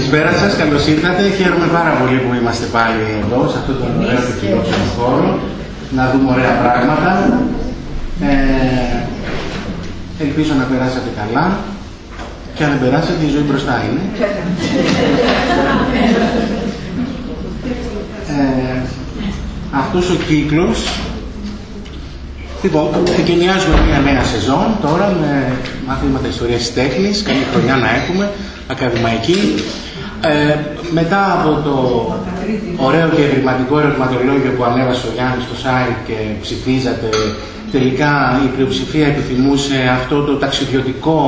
Καλησπέρα σας, καλώς ήρθατε. Χαίρομαι πάρα πολύ που είμαστε πάλι εδώ, σε αυτό το ωραίο και φιλόξενο χώρο, να δούμε ωραία πράγματα. Ε, ελπίζω να περάσατε καλά και αν δεν περάσατε η ζωή μπροστά είναι. Ε, αυτός ο κύκλος Λοιπόν, εγκαινιάζουμε μια νέα σεζόν τώρα με μαθήματα ιστορίας της τέχνης, καλή χρονιά να έχουμε, ακαδημαϊκή. Ε, μετά από το ωραίο και ευρηματικό ερωτηματολόγιο που ανέβασε ο Γιάννης στο site και ψηφίζατε, τελικά η πλειοψηφία επιθυμούσε αυτό το ταξιδιωτικό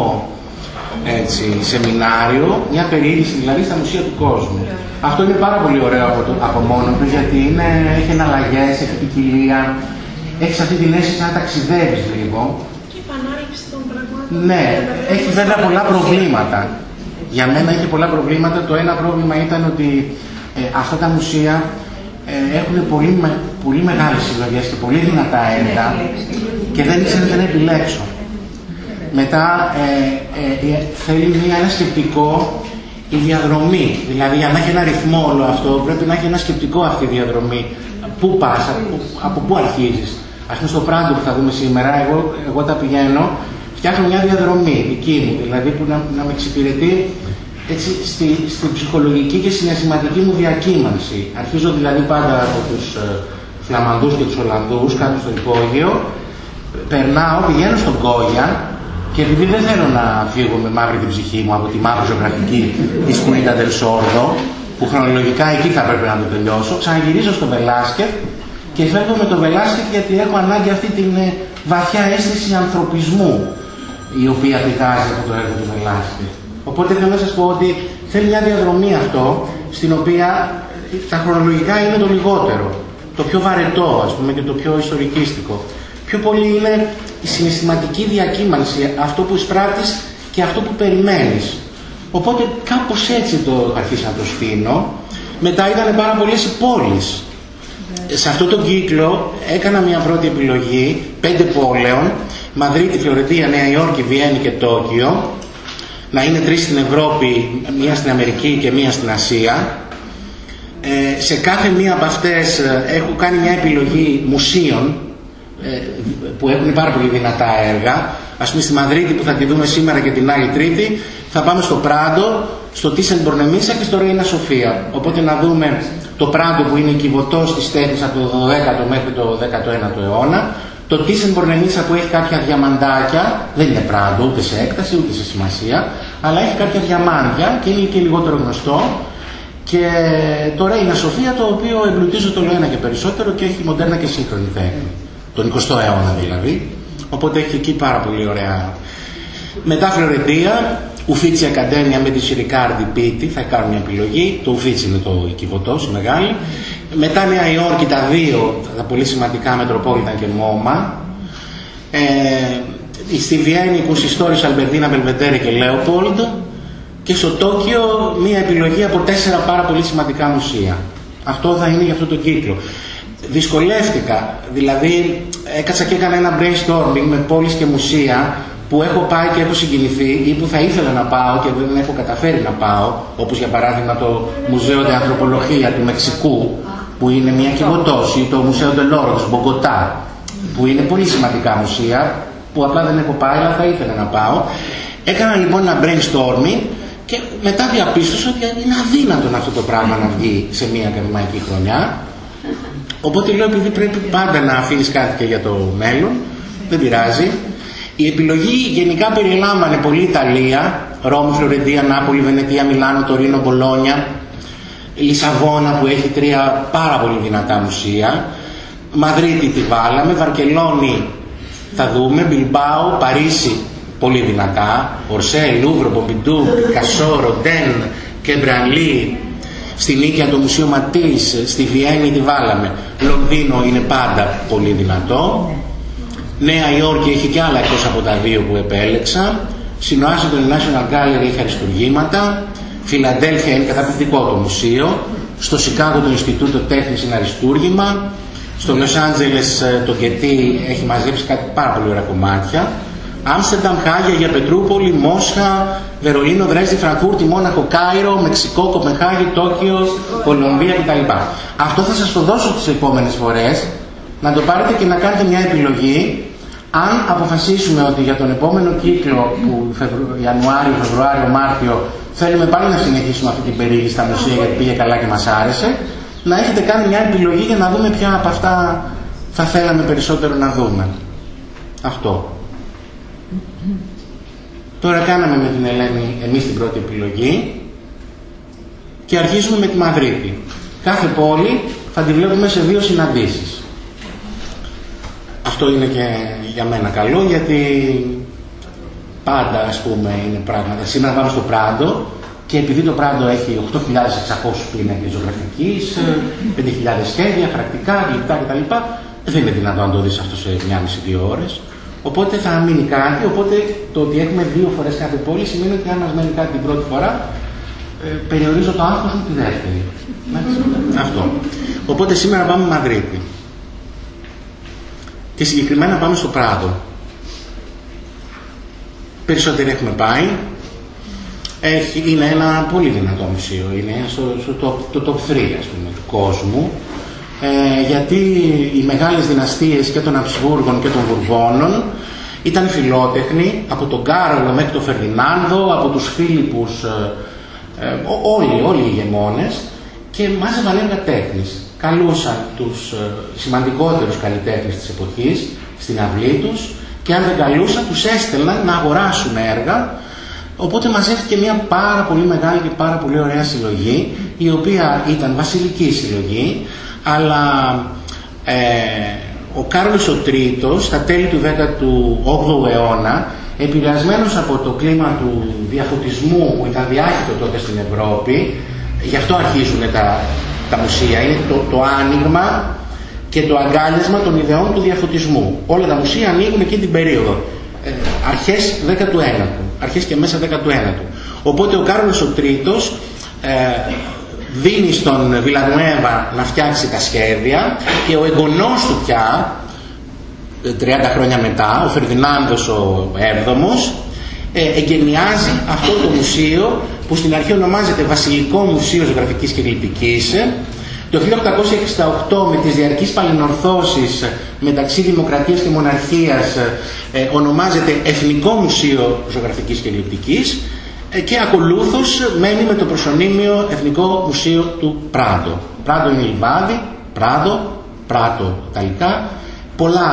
έτσι, σεμινάριο, μια περιήγηση δηλαδή στα μουσεία του κόσμου. Αυτό είναι πάρα πολύ ωραίο από, το, από μόνο του γιατί είναι, έχει εναλλαγές, έχει ποικιλία, έχεις αυτή την αίσθηση να ταξιδεύεις λίγο. Και επανάληψη των πραγμάτων. Ναι, έχει βέβαια πολλά προβλήματα. Για μένα έχει πολλά προβλήματα. Το ένα πρόβλημα ήταν ότι ε, αυτά τα μουσεία ε, έχουν πολύ, με, πολύ μεγάλες συλλογές και πολύ δυνατά έργα και δεν ήξερα να επιλέξω. Μετά ε, ε, ε, θέλει μια, ένα σκεπτικό η διαδρομή. Δηλαδή για να έχει ένα ρυθμό όλο αυτό πρέπει να έχει ένα σκεπτικό αυτή η διαδρομή. Πού πας, από, από πού αρχίζεις. Ας πούμε στο πράγμα που θα δούμε σήμερα, εγώ, εγώ τα πηγαίνω, φτιάχνω μια διαδρομή δική μου, δηλαδή που να, να με εξυπηρετεί έτσι, στη, στη ψυχολογική και συναισθηματική μου διακύμανση. Αρχίζω δηλαδή πάντα από τους ε, Φλαμανδούς και τους Ολλανδούς κάτω στο υπόγειο, περνάω, πηγαίνω στον Κόγια και επειδή δεν θέλω να φύγω με μαύρη την ψυχή μου από τη μαύρη ζωγραφική της Κουίτα Del που χρονολογικά εκεί θα πρέπει να το τελειώσω, ξαναγυρίζω στο Βελάσκεφ και φεύγω με το Βελάσκεφ γιατί έχω ανάγκη αυτή την ε, βαθιά αίσθηση ανθρωπισμού η οποία πηγάζει από το έργο του Βελάσκεφ. Οπότε θέλω να σας πω ότι θέλει μια διαδρομή αυτό στην οποία ε, τα χρονολογικά είναι το λιγότερο, το πιο βαρετό ας πούμε και το πιο ιστορικίστικο. Πιο πολύ είναι η συναισθηματική διακύμανση, αυτό που εισπράττεις και αυτό που περιμένεις. Οπότε κάπως έτσι το αρχίσα να το στείνω. Μετά ήταν πάρα πολλές οι πόλεις σε αυτό το κύκλο έκανα μια πρώτη επιλογή πέντε πόλεων Μαδρίτη, Φλωρεντία, Νέα Υόρκη, Βιέννη και Τόκιο. Να είναι τρεις στην Ευρώπη, μία στην Αμερική και μία στην Ασία. Ε, σε κάθε μία από αυτές ε, έχω κάνει μια επιλογή μουσείων ε, που έχουν πάρα πολύ δυνατά έργα. Ας πούμε στη Μαδρίτη που θα τη δούμε σήμερα και την άλλη Τρίτη θα πάμε στο Πράντο, στο Τίσεν Μπορνεμίσα και στο Ρέινα Σοφία οπότε να δούμε το Πράντο που είναι κυβωτός της τέχνης από το 12ο μέχρι το 19ο αιώνα, το Τίσεν Μπορνενίσα που έχει κάποια διαμαντάκια, δεν είναι Πράντο ούτε σε έκταση ούτε σε σημασία, αλλά έχει κάποια διαμάντια και είναι και λιγότερο γνωστό. Και τώρα είναι Σοφία το οποίο εμπλουτίζει το ένα και περισσότερο και έχει μοντέρνα και σύγχρονη τέχνη. Τον 20ο αιώνα δηλαδή. Οπότε έχει εκεί πάρα πολύ ωραία. Μετά Φλωρεντία, Ουφίτσι Ακαδέμια με τη Σιρικάρντι Πίτι, θα κάνουν μια επιλογή. Το Ουφίτσι είναι το οικηβωτό, η μεγάλη. Μετά Νέα Υόρκη τα δύο, τα πολύ σημαντικά Μετροπόλιταν και Μόμα. Ε, στη Βιέννη Κουσιστόρης Αλμπερδίνα Μπελβετέρε και Λέοπολντ. Και στο Τόκιο μια επιλογή από τέσσερα πάρα πολύ σημαντικά μουσεία. Αυτό θα είναι για αυτό το κύκλο. Δυσκολεύτηκα, δηλαδή έκατσα και έκανα ένα brainstorming με πόλεις και μουσεία που έχω πάει και έχω συγκινηθεί ή που θα ήθελα να πάω και δεν έχω καταφέρει να πάω, όπως για παράδειγμα το Μουζέο de Ανθρωπολογία του Μεξικού, που είναι μια κυβωτός, ή το Μουσείο de Loro του Μπογκοτά, που είναι πολύ σημαντικά μουσεία, που απλά δεν έχω πάει, αλλά θα ήθελα να πάω. Έκανα λοιπόν ένα brainstorming και μετά διαπίστωσα ότι είναι αδύνατο αυτό το πράγμα να βγει σε μια ακαδημαϊκή χρονιά. Οπότε λέω επειδή πρέπει πάντα να αφήνεις κάτι και για το μέλλον, δεν πειράζει, η επιλογή γενικά περιλάμβανε πολύ Ιταλία, Ρώμη, Φλωρεντία, Νάπολη, Βενετία, Μιλάνο, Τωρίνο, Μπολόνια, Λισαβόνα που έχει τρία πάρα πολύ δυνατά μουσεία, Μαδρίτη τη βάλαμε, Βαρκελόνη θα δούμε, Μπιλμπάου, Παρίσι πολύ δυνατά, Ορσέ, Λούβρο, Μπομπιντού, Πικασό, Ροντέν, Κεμπρανλί, στην Νίκαια το Μουσείο Ματής, στη Βιέννη τη βάλαμε, Λονδίνο είναι πάντα πολύ δυνατό, Νέα Υόρκη έχει και άλλα εκτός από τα δύο που επέλεξα. Στην Ουάσιγκτον National Gallery έχει αριστουργήματα. Φιλαντέλφια είναι καταπληκτικό το μουσείο. Στο Σικάγο το Ινστιτούτο Τέχνης είναι αριστούργημα. Στο Λος Άντζελες το Γκετί έχει μαζέψει κάτι πάρα πολύ ωραία κομμάτια. Άμστερνταμ, Χάγια, για Πετρούπολη, Μόσχα, Βερολίνο, Δρέσδη, Φραγκούρτη, Μόναχο, Κάιρο, Μεξικό, Κοπεχάγη, Τόκιο, Κολομβία κτλ. Αυτό θα σας το δώσω τις επόμενες φορές, να το πάρετε και να κάνετε μια επιλογή αν αποφασίσουμε ότι για τον επόμενο κύκλο που Ιανουάριο, Φεβρουάριο, Μάρτιο θέλουμε πάλι να συνεχίσουμε αυτή την περίγηση στα μουσεία γιατί πήγε καλά και μας άρεσε, να έχετε κάνει μια επιλογή για να δούμε ποια από αυτά θα θέλαμε περισσότερο να δούμε. Αυτό. Τώρα κάναμε με την Ελένη εμείς την πρώτη επιλογή και αρχίζουμε με τη Μαδρίτη. Κάθε πόλη θα τη βλέπουμε σε δύο συναντήσεις. Αυτό είναι και για μένα καλό γιατί πάντα ας πούμε είναι πράγματα. Σήμερα πάμε στο Πράντο και επειδή το Πράντο έχει 8.600 πίνακες ζωγραφικής, 5.000 σχέδια, πρακτικά, γλυπτά κτλ. Δεν είναι δυνατόν να το δεις αυτό σε μια μισή-δύο ώρες. Οπότε θα μείνει κάτι, οπότε το ότι έχουμε δύο φορές κάθε πόλη σημαίνει ότι αν μας μένει κάτι την πρώτη φορά, ε, περιορίζω το άγχος μου τη δεύτερη. Αυτό. Οπότε σήμερα πάμε Μαδρίτη. Και συγκεκριμένα πάμε στο Πράδο. Περισσότεροι έχουμε πάει. Έχει, είναι ένα πολύ δυνατό μουσείο. Είναι στο, στο το, το top 3 ας πούμε, του κόσμου. Ε, γιατί οι μεγάλες δυναστείες και των Αψβούργων και των Βουρβώνων ήταν φιλότεχνοι από τον Κάρολο μέχρι τον Φερδινάνδο, από τους Φίλιππους, ε, ε, όλοι, όλοι οι ηγεμόνες και μάζευαν έργα τέχνης. Καλούσαν τους ε, σημαντικότερους καλλιτέχνες της εποχής στην αυλή τους και αν δεν καλούσαν τους έστελναν να αγοράσουν έργα. Οπότε μαζεύτηκε μια πάρα πολύ μεγάλη και πάρα πολύ ωραία συλλογή η οποία ήταν βασιλική συλλογή αλλά ε, ο Κάρλος ο Τρίτος στα τέλη του 18ου αιώνα επηρεασμένος από το κλίμα του διαφωτισμού που ήταν διάχυτο τότε στην Ευρώπη γι' αυτό αρχίζουν τα, τα μουσεία. Είναι το, το άνοιγμα και το αγκάλιασμα των ιδεών του διαφωτισμού. Όλα τα μουσεία ανοίγουν εκεί την περίοδο. Ε, αρχές 19ου αρχές και μέσα 19ου οπότε ο Κάρλος ο Τρίτος ε, δίνει στον Βιλανουέβα να φτιάξει τα σχέδια και ο εγγονός του πια 30 χρόνια μετά, ο Φερδινάνδος ο 7ος ε, εγκαινιάζει αυτό το μουσείο που στην αρχή ονομάζεται Βασιλικό Μουσείο Ζωγραφικής και Γλυπτικής το 1868 με τις διαρκείς παλινορθώσεις μεταξύ Δημοκρατίας και Μοναρχίας ε, ονομάζεται Εθνικό Μουσείο Ζωγραφικής και Γλυπτικής ε, και ακολούθως μένει με το προσωνύμιο Εθνικό Μουσείο του Πράντο. Πράντο είναι λιβάδι, Πράντο, Πράτο ταλικά. Πολλά,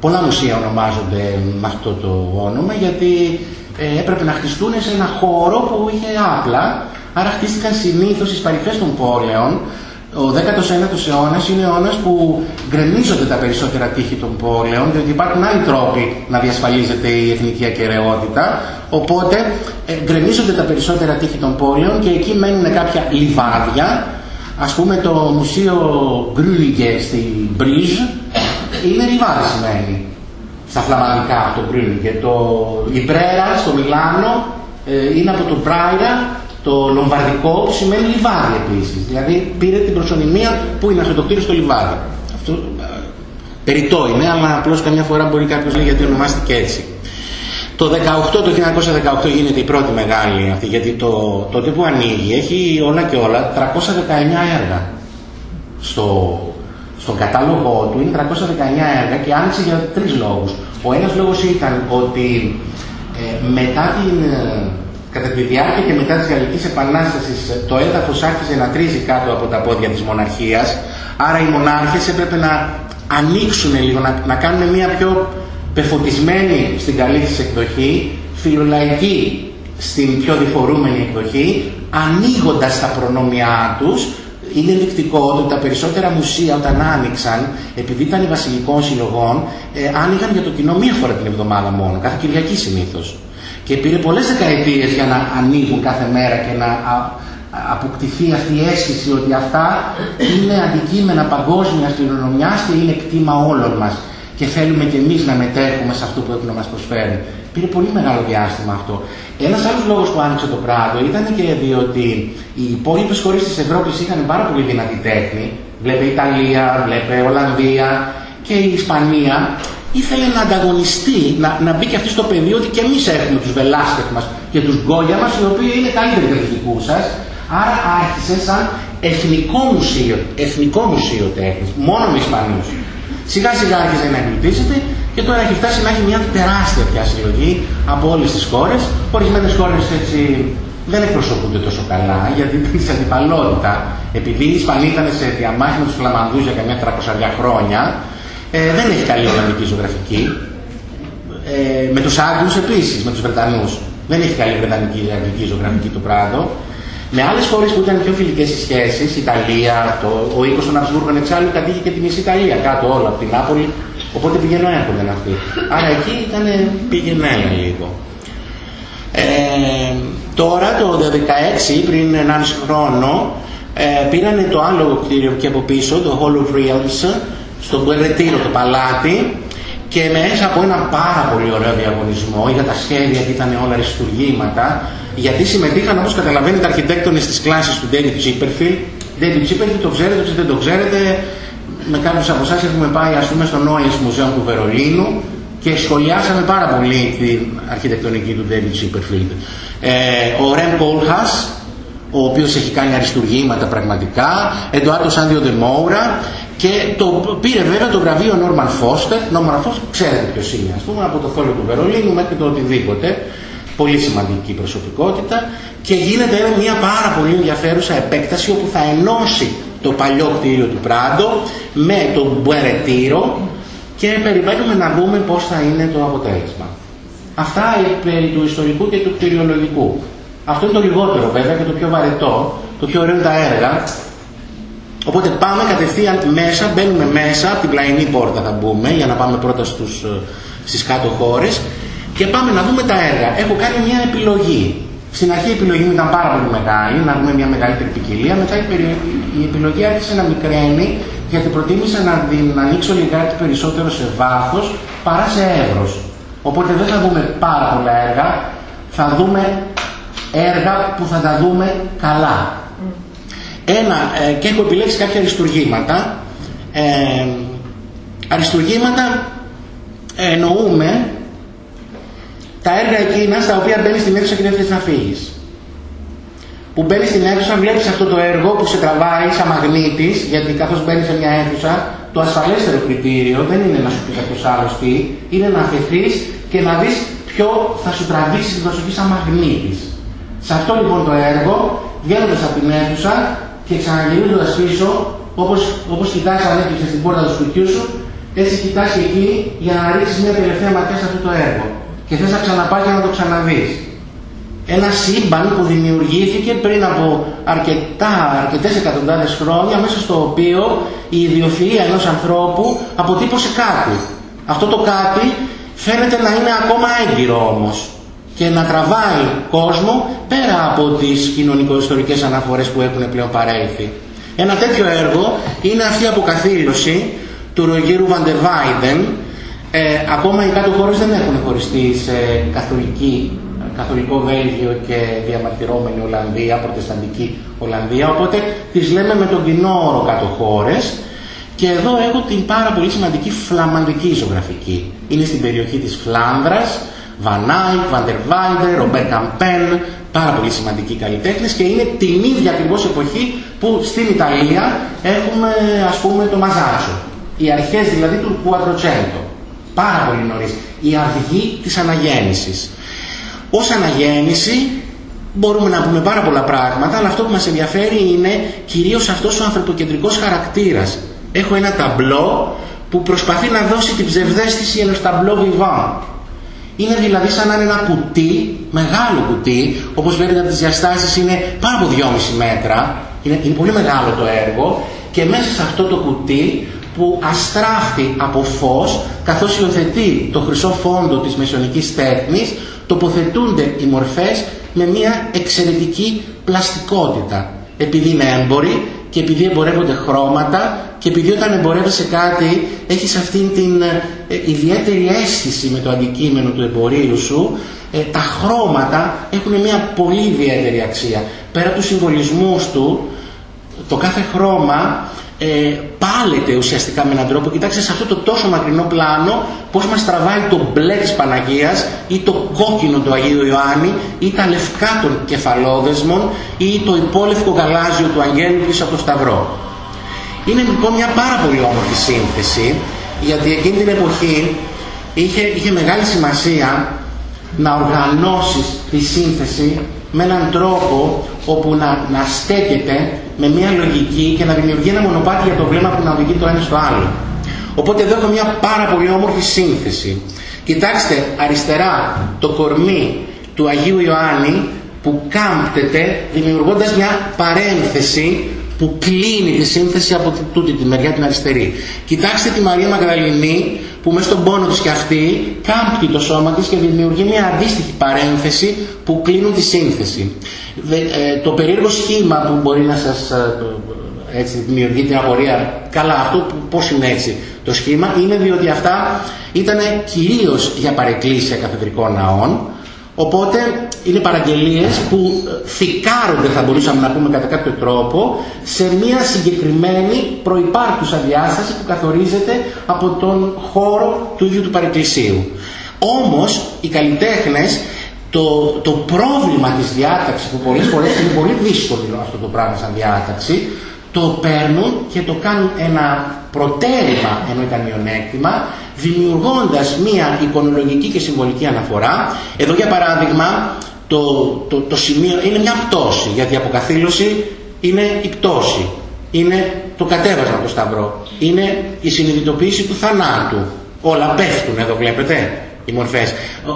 πολλά μουσεία ονομάζονται με αυτό το όνομα γιατί ε, έπρεπε να χτιστούν σε ένα χώρο που είχε άπλα. Άρα χτίστηκαν συνήθως στις παρυφές των πόλεων. Ο 19ος αιώνας είναι ο αιώνας που γκρεμίζονται τα περισσότερα τείχη των πόλεων, διότι υπάρχουν άλλοι τρόποι να διασφαλίζεται η εθνική ακαιρεότητα, οπότε ε, γκρεμίζονται τα περισσότερα τείχη των πόλεων και εκεί μένουν κάποια λιβάδια, ας πούμε το μουσείο Γκρούλιγκε στη Μπρίζ είναι λιβάδι σημαίνει στα φλαμανικά το Γκρούλιγκε. Το Λιμπρέρα στο Μιλάνο ε, είναι από το Μπράιρα το λομβαρδικό που σημαίνει λιβάδι επίσης. Δηλαδή πήρε την προσωνυμία που είναι αυτό το κτίριο στο λιβάδι. Αυτό ε, περιττό είναι, αλλά απλώς καμιά φορά μπορεί κάποιος λέει γιατί ονομάστηκε έτσι. Το 18, το 1918 γίνεται η πρώτη μεγάλη αυτή, γιατί το, τότε που ανοίγει έχει όλα και όλα 319 έργα. Στο, στον κατάλογο του είναι 319 έργα και άνοιξε για τρεις λόγους. Ο ένας λόγος ήταν ότι ε, μετά την, ε, Κατά τη διάρκεια και μετά της Γαλλικής Επανάστασης το έδαφος άρχισε να τρίζει κάτω από τα πόδια της μοναρχίας, άρα οι μονάρχες έπρεπε να ανοίξουν λίγο, να, να κάνουν μια πιο πεφωτισμένη στην καλή της εκδοχή, φιλολαϊκή στην πιο διφορούμενη εκδοχή, ανοίγοντας τα προνόμια τους, είναι ενδεικτικό ότι τα περισσότερα μουσεία όταν άνοιξαν, επειδή ήταν βασιλικών συλλογών, ε, άνοιγαν για το κοινό μία φορά την εβδομάδα μόνο, κάθε Κυριακή συνήθως. Και πήρε πολλές δεκαετίες για να ανοίγουν κάθε μέρα και να αποκτηθεί αυτή η αίσθηση ότι αυτά είναι αντικείμενα παγκόσμιας κληρονομιάς και είναι κτήμα όλων μας και θέλουμε και εμείς να μετέχουμε σε αυτό που έχουν να μας προσφέρει. Πήρε πολύ μεγάλο διάστημα αυτό. Ένας άλλος λόγος που άνοιξε το Πράδο ήταν και διότι οι υπόλοιπες χώρες της Ευρώπης είχαν πάρα πολύ δυνατή τέχνη. Βλέπε Ιταλία, βλέπε Ολλανδία και η Ισπανία ήθελε να ανταγωνιστεί, να, να μπει και αυτή στο πεδίο ότι και εμείς έχουμε τους Βελάσκεφ μας και τους Γκόγια μας, οι οποίοι είναι καλύτεροι για τους δικούς σας. Άρα άρχισε σαν εθνικό μουσείο, εθνικό μουσείο τέχνης, μόνο με Ισπανούς. Σιγά σιγά άρχισε να εμπλουτίζεται και τώρα έχει φτάσει να έχει μια τεράστια πια συλλογή από όλες τις χώρες. Ορισμένες χώρες έτσι δεν εκπροσωπούνται τόσο καλά γιατί ήταν σε αντιπαλότητα. Επειδή οι Ισπανοί ήταν σε διαμάχη με τους Φλαμανδούς για καμιά 300 χρόνια, ε, δεν έχει καλή Ολλανδική ζωγραφική. Ε, με τους Άγγλους επίσης, με τους Βρετανούς. Δεν έχει καλή Βρετανική Αγγλική ζωγραφική του Πράδο. Με άλλες χώρες που ήταν πιο φιλικές οι σχέσεις, Ιταλία, το, ο οίκος των Αυσβούργων εξάλλου κατήχε και τη μισή Ιταλία κάτω όλο από την Νάπολη, οπότε πηγαίνουν έρχονταν αυτοί. Άρα εκεί ήταν πηγαινένα λίγο. Ε, τώρα το 2016, πριν 1,5 χρόνο, ε, πήρανε το άλλο κτίριο και από πίσω, το Hall of Realms, στον Κουερετήρο το παλάτι και μέσα από ένα πάρα πολύ ωραίο διαγωνισμό για τα σχέδια και ήταν όλα αριστουργήματα γιατί συμμετείχαν όπως καταλαβαίνετε αρχιτέκτονες της κλάσης του David Chipperfield David Chipperfield το ξέρετε, δεν το ξέρετε με κάποιους από εσάς έχουμε πάει ας πούμε στο Noyes Museum του Βερολίνου και σχολιάσαμε πάρα πολύ την αρχιτεκτονική του David Chipperfield. Ε, ο Ρεμ Πόλχας, ο οποίος έχει κάνει αριστουργήματα πραγματικά, Εντουάρτο Σάντιο Δεμόουρα και το πήρε βέβαια το βραβείο Νόρμαν Φώστερ. Νόρμαν Φώστερ ξέρετε ποιος είναι, ας πούμε, από το θόλιο του Βερολίνου μέχρι το οτιδήποτε. Πολύ σημαντική προσωπικότητα και γίνεται μια πάρα πολύ ενδιαφέρουσα επέκταση όπου θα ενώσει το παλιό κτίριο του Πράντο με το Μπουερετήρο και περιμένουμε να δούμε πώς θα είναι το αποτέλεσμα. Αυτά περί του ιστορικού και του κτηριολογικού. Αυτό είναι το λιγότερο βέβαια και το πιο βαρετό, το πιο ωραίο είναι τα έργα. Οπότε πάμε κατευθείαν μέσα, μπαίνουμε μέσα, από την πλαϊνή πόρτα θα μπούμε για να πάμε πρώτα στους, ε, στις κάτω χώρες και πάμε να δούμε τα έργα. Έχω κάνει μια επιλογή. Στην αρχή η επιλογή μου ήταν πάρα πολύ μεγάλη, να δούμε μια μεγαλύτερη ποικιλία. Μετά η επιλογή άρχισε να μικραίνει γιατί προτίμησα να την ανοίξω λιγάκι περισσότερο σε βάθος παρά σε εύρος. Οπότε δεν θα δούμε πάρα πολλά έργα, θα δούμε έργα που θα τα δούμε καλά. Ένα, ε, και έχω επιλέξει κάποια αριστουργήματα. Ε, αριστουργήματα εννοούμε τα έργα εκείνα στα οποία μπαίνεις στην αίθουσα και δεν θες να φύγεις. Που μπαίνεις στην αίθουσα, βλέπεις αυτό το έργο που σε τραβάει σαν μαγνήτης, γιατί καθώς μπαίνεις σε μια αίθουσα, το ασφαλέστερο κριτήριο δεν είναι να σου πεις κάποιος άλλος τι, είναι να αφαιθείς και να δεις ποιο θα σου τραβήξει την προσοχή σαν μαγνήτης. Σε αυτό λοιπόν το έργο, βγαίνοντας από την αίθουσα και ξαναγυρίζοντας πίσω, όπως, όπως κοιτάς αν έκλεισες την πόρτα του σπιτιού σου, έτσι κοιτάς και εκεί για να ρίξεις μια τελευταία ματιά σε αυτό το έργο και θες να ξαναπάς και να το ξαναδείς. Ένα σύμπαν που δημιουργήθηκε πριν από αρκετά, αρκετές εκατοντάδες χρόνια μέσα στο οποίο η ιδιοφυΐα ενός ανθρώπου αποτύπωσε κάτι. Αυτό το κάτι φαίνεται να είναι ακόμα έγκυρο όμως και να τραβάει κόσμο πέρα από τις κοινωνικο-ιστορικές αναφορές που έχουν πλέον παρέλθει. Ένα τέτοιο έργο είναι αυτή η αποκαθήλωση του Ρογύρου Βαντεβάιντεν ε, ακόμα οι κάτω χώρες δεν έχουν χωριστεί σε καθολική, καθολικό Βέλγιο και διαμαρτυρόμενη Ολλανδία, προτεσταντική Ολλανδία, οπότε τις λέμε με τον κοινό όρο κάτω χώρες. Και εδώ έχω την πάρα πολύ σημαντική φλαμανδική ζωγραφική. Είναι στην περιοχή της Φλάνδρας, Βανάικ, Βαντερβάιντερ, Ρομπέρ Καμπέν, πάρα πολύ σημαντικοί καλλιτέχνες και είναι την ίδια ακριβώς εποχή που στην Ιταλία έχουμε ας πούμε το Μαζάτσο. Οι αρχές δηλαδή του Κουατροτσέντο πάρα πολύ νωρίς, η αυγή της αναγέννησης. Ως αναγέννηση μπορούμε να πούμε πάρα πολλά πράγματα, αλλά αυτό που μας ενδιαφέρει είναι κυρίως αυτός ο ανθρωποκεντρικός χαρακτήρας. Έχω ένα ταμπλό που προσπαθεί να δώσει την ψευδέστηση ενός ταμπλό βιβάν. Είναι δηλαδή σαν να είναι ένα κουτί, μεγάλο κουτί, όπως βλέπετε από τις διαστάσεις είναι πάνω από 2,5 μέτρα, είναι, είναι πολύ μεγάλο το έργο και μέσα σε αυτό το κουτί που αστράφει από φως καθώς υιοθετεί το χρυσό φόντο της μεσονικής τέχνης τοποθετούνται οι μορφές με μια εξαιρετική πλαστικότητα. Επειδή είναι έμποροι και επειδή εμπορεύονται χρώματα και επειδή όταν εμπορεύεσαι κάτι έχεις αυτήν την ε, ιδιαίτερη αίσθηση με το αντικείμενο του εμπορίου σου ε, τα χρώματα έχουν μια πολύ ιδιαίτερη αξία. Πέρα από τους συμβολισμούς του το κάθε χρώμα ε, πάλεται ουσιαστικά με έναν τρόπο. Κοιτάξτε σε αυτό το τόσο μακρινό πλάνο πώς μας τραβάει το μπλε της Παναγίας ή το κόκκινο του Αγίου Ιωάννη ή τα λευκά των κεφαλόδεσμων ή το υπόλευκο γαλάζιο του Αγγέλου πίσω από το Σταυρό. Είναι λοιπόν μια πάρα πολύ όμορφη σύνθεση γιατί εκείνη την εποχή είχε, είχε μεγάλη σημασία να οργανώσεις τη σύνθεση με έναν τρόπο όπου να, να στέκεται με μια λογική και να δημιουργεί ένα μονοπάτι για το βλέμμα που να οδηγεί το ένα στο άλλο. Οπότε εδώ έχω μια πάρα πολύ όμορφη σύνθεση. Κοιτάξτε αριστερά το κορμί του Αγίου Ιωάννη που κάμπτεται δημιουργώντας μια παρένθεση που κλείνει τη σύνθεση από τούτη τη μεριά την αριστερή. Κοιτάξτε τη Μαρία Μαγδαληνή που μέσα στον πόνο της και αυτή κάμπτει το σώμα της και δημιουργεί μια αντίστοιχη παρένθεση που κλείνουν τη σύνθεση. Ε, το περίεργο σχήμα που μπορεί να σας ε, έτσι, δημιουργεί την απορία, καλά αυτό πώς είναι έτσι το σχήμα, είναι διότι αυτά ήταν κυρίως για παρεκκλήσια καθεδρικών ναών, Οπότε είναι παραγγελίες που θυκάρονται θα μπορούσαμε να πούμε κατά κάποιο τρόπο σε μια συγκεκριμένη προϋπάρχουσα διάσταση που καθορίζεται από τον χώρο του ίδιου του παρεκκλησίου. Όμως οι καλλιτέχνες το, το πρόβλημα της διάταξης που πολλές φορές είναι πολύ δύσκολο αυτό το πράγμα σαν διάταξη το παίρνουν και το κάνουν ένα προτέρημα ενώ ήταν μειονέκτημα δημιουργώντας μία εικονολογική και συμβολική αναφορά. Εδώ για παράδειγμα το, το, το σημείο είναι μια πτώση, γιατί η αποκαθήλωση είναι η πτώση. Είναι το κατέβασμα από το σταυρό. Είναι η συνειδητοποίηση του θανάτου. Όλα πέφτουν εδώ βλέπετε οι μορφές.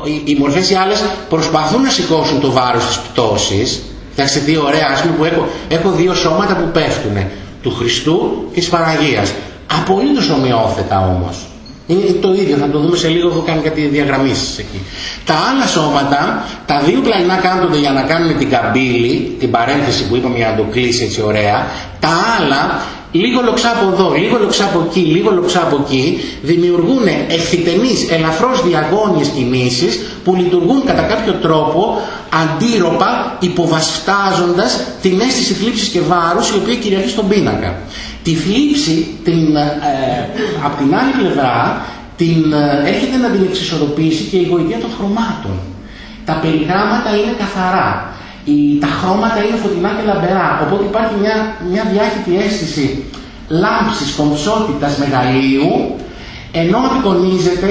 Οι, οι μορφές οι άλλες προσπαθούν να σηκώσουν το βάρος της πτώσης. Θα είστε δει ωραία, ας πούμε που έχω, έχω δύο σώματα που πέφτουν. Του Χριστού και της Παναγίας. Απολύτως ομοιόθετα όμως. Είναι το ίδιο, θα το δούμε σε λίγο, έχω κάνει κάτι διαγραμμίσεις εκεί. Τα άλλα σώματα, τα δύο πλαϊνά κάθονται για να κάνουν την καμπύλη, την παρένθεση που είπαμε για να το κλείσει έτσι ωραία. Τα άλλα, λίγο λοξά από εδώ, λίγο λοξά από εκεί, λίγο λοξά από εκεί, δημιουργούν ευθυτενείς, ελαφρώς διαγώνιες κινήσεις που λειτουργούν κατά κάποιο τρόπο αντίρροπα υποβαστάζοντας την αίσθηση θλίψης και βάρους η οποία κυριαρχεί στον πίνακα. Τη θλίψη την, ε, από την άλλη πλευρά την, ε, έρχεται να την εξισορροπήσει και η γοητεία των χρωμάτων. Τα περιγράμματα είναι καθαρά. Η, τα χρώματα είναι φωτεινά και λαμπερά. Οπότε υπάρχει μια, μια διάχυτη αίσθηση λάμψης, κομψότητας, μεγαλείου ενώ απεικονίζεται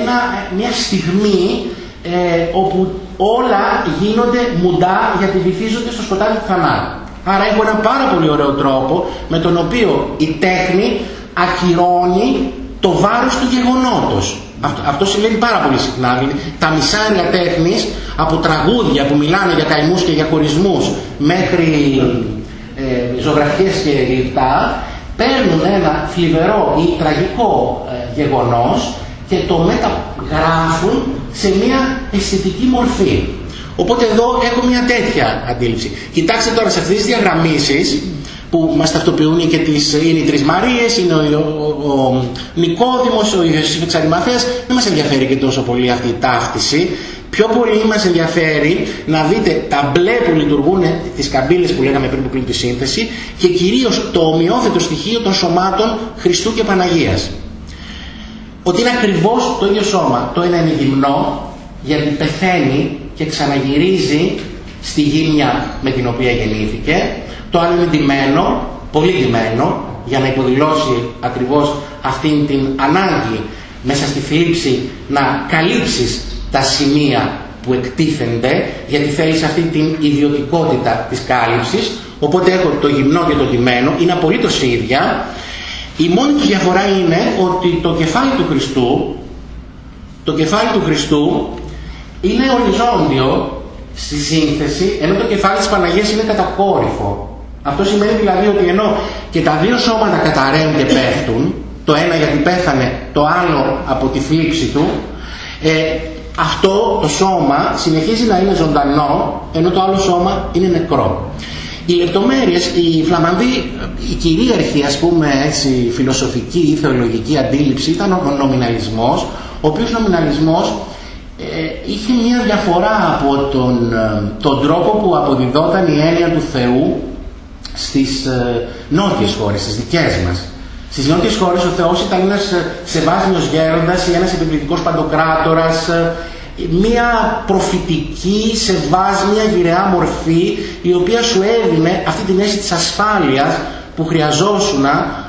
ένα, μια στιγμή ε, όπου όλα γίνονται μουντά γιατί βυθίζονται στο σκοτάδι του θανάτου. Άρα έχω ένα πάρα πολύ ωραίο τρόπο με τον οποίο η τέχνη ακυρώνει το βάρος του γεγονότος. Αυτό, αυτό συμβαίνει πάρα πολύ συχνά. Δηλαδή, τα μισάρια τέχνης από τραγούδια που μιλάνε για καημούς και για χωρισμούς μέχρι ε, ζωγραφιές και γλυπτά παίρνουν ένα θλιβερό ή τραγικό ε, γεγονός και το μεταγράφουν σε μια αισθητική μορφή. Οπότε εδώ έχω μια τέτοια αντίληψη. Κοιτάξτε τώρα σε αυτές τις διαγραμμίσεις που μας ταυτοποιούν και τις, είναι οι Τρεις Μαρίες, είναι ο, ο, ο Νικόδημος, ο Ιωσήφ Εξαρημαθέας, δεν μας ενδιαφέρει και τόσο πολύ αυτή η ταύτιση. Πιο πολύ μας ενδιαφέρει να δείτε τα μπλε που λειτουργούν, τις καμπύλες που λέγαμε πριν που κλείνει τη σύνθεση και κυρίως το ομοιόθετο στοιχείο των σωμάτων Χριστού και Παναγίας. Ότι είναι ακριβώς το ίδιο σώμα. Το ένα είναι γυμνό γιατί πεθαίνει και ξαναγυρίζει στη γύμνια με την οποία γεννήθηκε. Το άλλο είναι ντυμένο, πολύ ντυμένο, για να υποδηλώσει ακριβώς αυτήν την ανάγκη μέσα στη θλίψη να καλύψεις τα σημεία που εκτίθενται γιατί θέλεις αυτή την ιδιωτικότητα της κάλυψης οπότε έχω το γυμνό και το ντυμένο είναι απολύτως ίδια η μόνη του διαφορά είναι ότι το κεφάλι του Χριστού το κεφάλι του Χριστού είναι οριζόντιο στη σύνθεση, ενώ το κεφάλι της Παναγίας είναι κατακόρυφο. Αυτό σημαίνει δηλαδή ότι ενώ και τα δύο σώματα καταραίουν και πέφτουν, το ένα γιατί πέθανε, το άλλο από τη θλίψη του, ε, αυτό το σώμα συνεχίζει να είναι ζωντανό, ενώ το άλλο σώμα είναι νεκρό. Οι λεπτομέρειες, η φλαμανδή, η κυρίαρχη ας πούμε έτσι φιλοσοφική ή θεολογική αντίληψη ήταν ο νομιναλισμός, ο οποίος νομιναλισμός ε, είχε μια διαφορά από τον, ε, τον τρόπο που αποδιδόταν η έννοια του Θεού στις ε, νότιες χώρες, στις δικές μας. Στις νότιες χώρες ο Θεός ήταν ένας ε, σεβάσμιος γέροντας ή ένας επιβλητικός παντοκράτορας, ε, μία προφητική, σεβάσμια, γυραιά μορφή η οποία σου έδινε αυτή την αίσθηση της ασφάλειας που χρειαζόσουν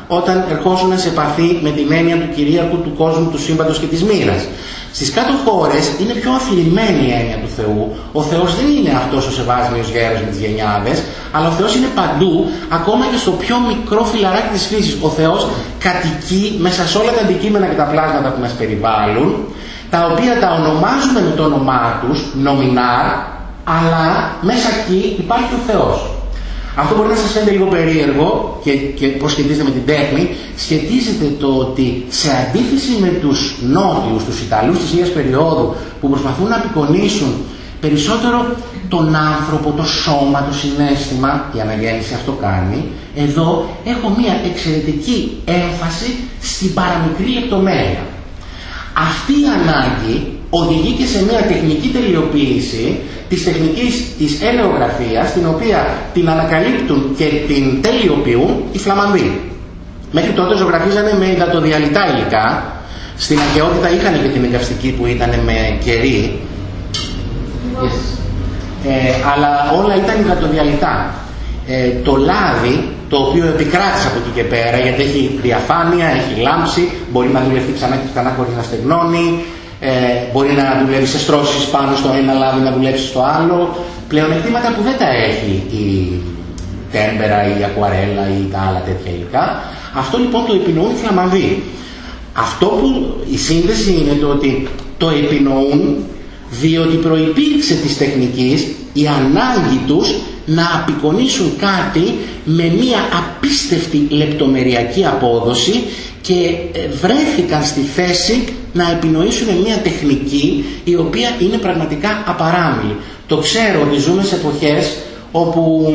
όταν ερχόσουν σε επαφή με την έννοια του κυρίαρχου του κόσμου, του σύμπαντος και της μοίρας. Στις κάτω χώρες είναι πιο αφηρημένη η έννοια του Θεού. Ο Θεός δεν είναι αυτός ο σεβάσμιος γέρος με τις γενιάδες, αλλά ο Θεός είναι παντού, ακόμα και στο πιο μικρό φυλαράκι της φύσης. Ο Θεός κατοικεί μέσα σε όλα τα αντικείμενα και τα πλάσματα που μας περιβάλλουν, τα οποία τα ονομάζουμε με το όνομά τους, νομινάρ, αλλά μέσα εκεί υπάρχει ο Θεός. Αυτό μπορεί να σας φαίνεται λίγο περίεργο και, και πώς σχετίζεται με την τέχνη. Σχετίζεται το ότι σε αντίθεση με τους νότιους, τους Ιταλούς της ίδιας περίοδου που προσπαθούν να απεικονίσουν περισσότερο τον άνθρωπο, το σώμα, το συνέστημα, η αναγέννηση αυτό κάνει, εδώ έχω μία εξαιρετική έμφαση στην παραμικρή λεπτομέρεια. Αυτή η ανάγκη οδηγεί και σε μια τεχνική τελειοποίηση της τεχνικής της ελαιογραφίας, την οποία την ανακαλύπτουν και την τελειοποιούν οι Φλαμανδοί. Μέχρι τότε ζωγραφίζανε με υδατοδιαλυτά υλικά, στην αρχαιότητα είχαν και την εγκαυστική που ήταν με κερί, ε, αλλά όλα ήταν υδατοδιαλυτά. Ε, το λάδι, το οποίο επικράτησε από εκεί και πέρα, γιατί έχει διαφάνεια, έχει λάμψη, μπορεί να δουλευτεί ξανά και ξανά χωρίς να στεγνώνει, ε, μπορεί να δουλεύει σε στρώσεις πάνω στο ένα λάδι, να δουλέψει στο άλλο. Πλεονεκτήματα που δεν τα έχει η τέμπερα ή η ακουαρέλα ή τα άλλα τέτοια υλικά. Αυτό λοιπόν το επινοούν οι Φλαμανδοί. Αυτό που η σύνδεση είναι το ότι το επινοούν διότι προϋπήρξε της τεχνικής η ανάγκη τους να απεικονίσουν κάτι με μία απίστευτη λεπτομεριακή απόδοση και ε, βρέθηκαν στη θέση να επινοήσουν μια τεχνική η οποία είναι πραγματικά απαράμιλη. Το ξέρω ότι ζούμε σε εποχές όπου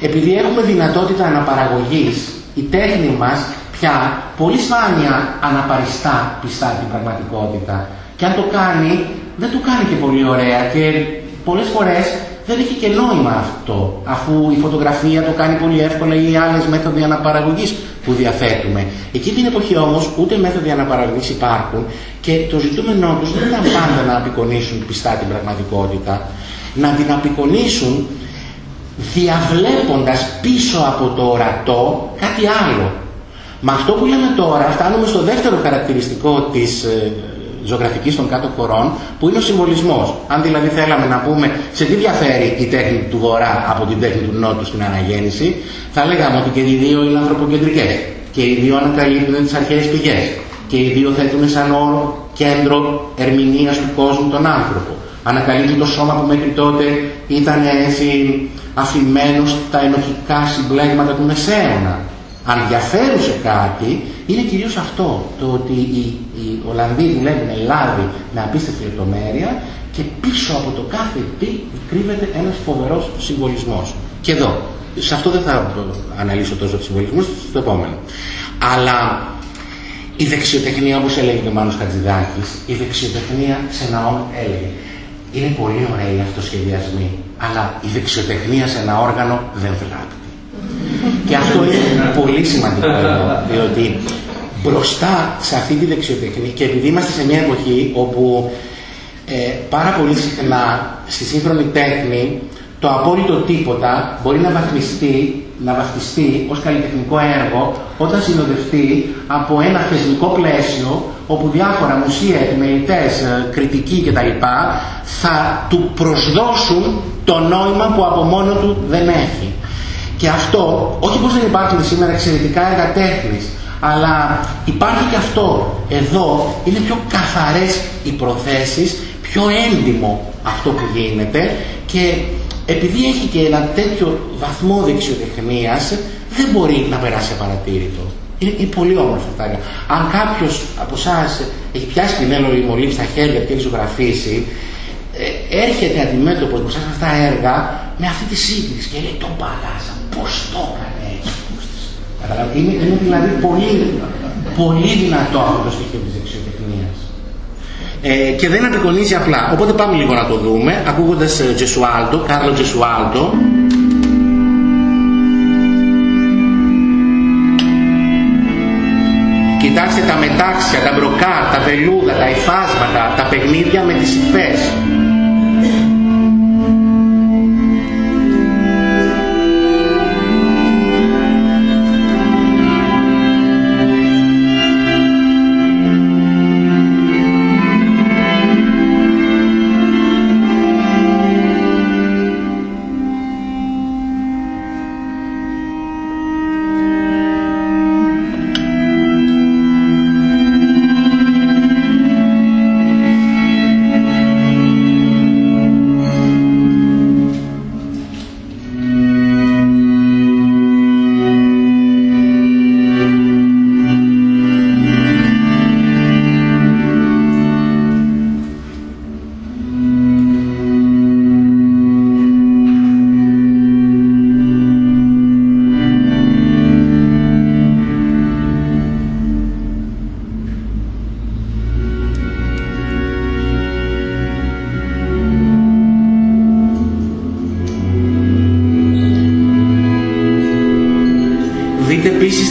επειδή έχουμε δυνατότητα αναπαραγωγής η τέχνη μας πια πολύ σπάνια αναπαριστά πιστά την πραγματικότητα και αν το κάνει δεν το κάνει και πολύ ωραία και πολλές φορές δεν έχει και νόημα αυτό, αφού η φωτογραφία το κάνει πολύ εύκολα ή άλλες μέθοδοι αναπαραγωγής που διαθέτουμε. Εκεί την εποχή όμως ούτε μέθοδοι αναπαραγωγής υπάρχουν και το ζητούμενό τους δεν ήταν πάντα να απεικονίσουν πιστά την πραγματικότητα, να την απεικονίσουν διαβλέποντας πίσω από το ορατό κάτι άλλο. Με αυτό που λέμε τώρα φτάνουμε στο δεύτερο χαρακτηριστικό της ε, ζωγραφικής των κάτω χωρών, που είναι ο συμβολισμός. Αν δηλαδή θέλαμε να πούμε σε τι διαφέρει η τέχνη του Βορρά από την τέχνη του Νότου στην αναγέννηση, θα λέγαμε ότι και οι δύο είναι ανθρωποκεντρικές και οι δύο ανακαλύπτουν τις αρχαίες πηγές και οι δύο θέτουν σαν όρο κέντρο ερμηνείας του κόσμου τον άνθρωπο. Ανακαλύπτει το σώμα που μέχρι τότε ήταν έτσι αφημένος στα ενοχικά συμπλέγματα του Μεσαίωνα αν διαφέρουσε κάτι, είναι κυρίως αυτό, το ότι οι, οι Ολλανδοί δουλεύουν λάδι με απίστευτη λεπτομέρεια και πίσω από το κάθε τι κρύβεται ένας φοβερός συμβολισμός. Και εδώ, σε αυτό δεν θα αναλύσω τόσο τους συμβολισμούς, στο επόμενο. Αλλά η δεξιοτεχνία, όπως έλεγε και ο Μάνος Χατζηδάκης, η δεξιοτεχνία σε ένα έλεγε είναι πολύ ωραία οι αυτοσχεδιασμοί, αλλά η δεξιοτεχνία σε ένα όργανο δεν βλάπτει. Και αυτό είναι πολύ σημαντικό εδώ, διότι μπροστά σε αυτή τη δεξιοτεχνία και επειδή είμαστε σε μια εποχή όπου ε, πάρα πολύ συχνά στη σύγχρονη τέχνη το απόλυτο τίποτα μπορεί να βαθμιστεί, να βαφτιστεί ως καλλιτεχνικό έργο όταν συνοδευτεί από ένα θεσμικό πλαίσιο όπου διάφορα μουσεία, επιμελητές, ε, κριτικοί κτλ. θα του προσδώσουν το νόημα που από μόνο του δεν έχει. Και αυτό, όχι πως δεν υπάρχουν σήμερα εξαιρετικά έργα τέχνης, αλλά υπάρχει και αυτό. Εδώ είναι πιο καθαρές οι προθέσεις, πιο έντιμο αυτό που γίνεται και επειδή έχει και ένα τέτοιο βαθμό δεξιοτεχνίας, δεν μπορεί να περάσει απαρατήρητο. Είναι, είναι πολύ όμορφο αυτά. Αν κάποιος από εσάς έχει πιάσει την έλογη μολύβη στα χέρια και έχει ζωγραφίσει, ε, έρχεται αντιμέτωπος με αυτά τα έργα με αυτή τη σύγκριση και λέει τον Παλάζα, πώς το έκανε έτσι. Είναι, είναι δηλαδή πολύ, πολύ δυνατό αυτό το στοιχείο της δεξιοτεχνίας. Ε, και δεν απεικονίζει απλά. Οπότε πάμε λίγο να το δούμε, ακούγοντας ε, Τζεσουάλτο, Κάρλο Τζεσουάλτο, Κοιτάξτε τα μετάξια, τα μπροκά, τα βελούδα, τα υφάσματα, τα παιχνίδια με τις υφές.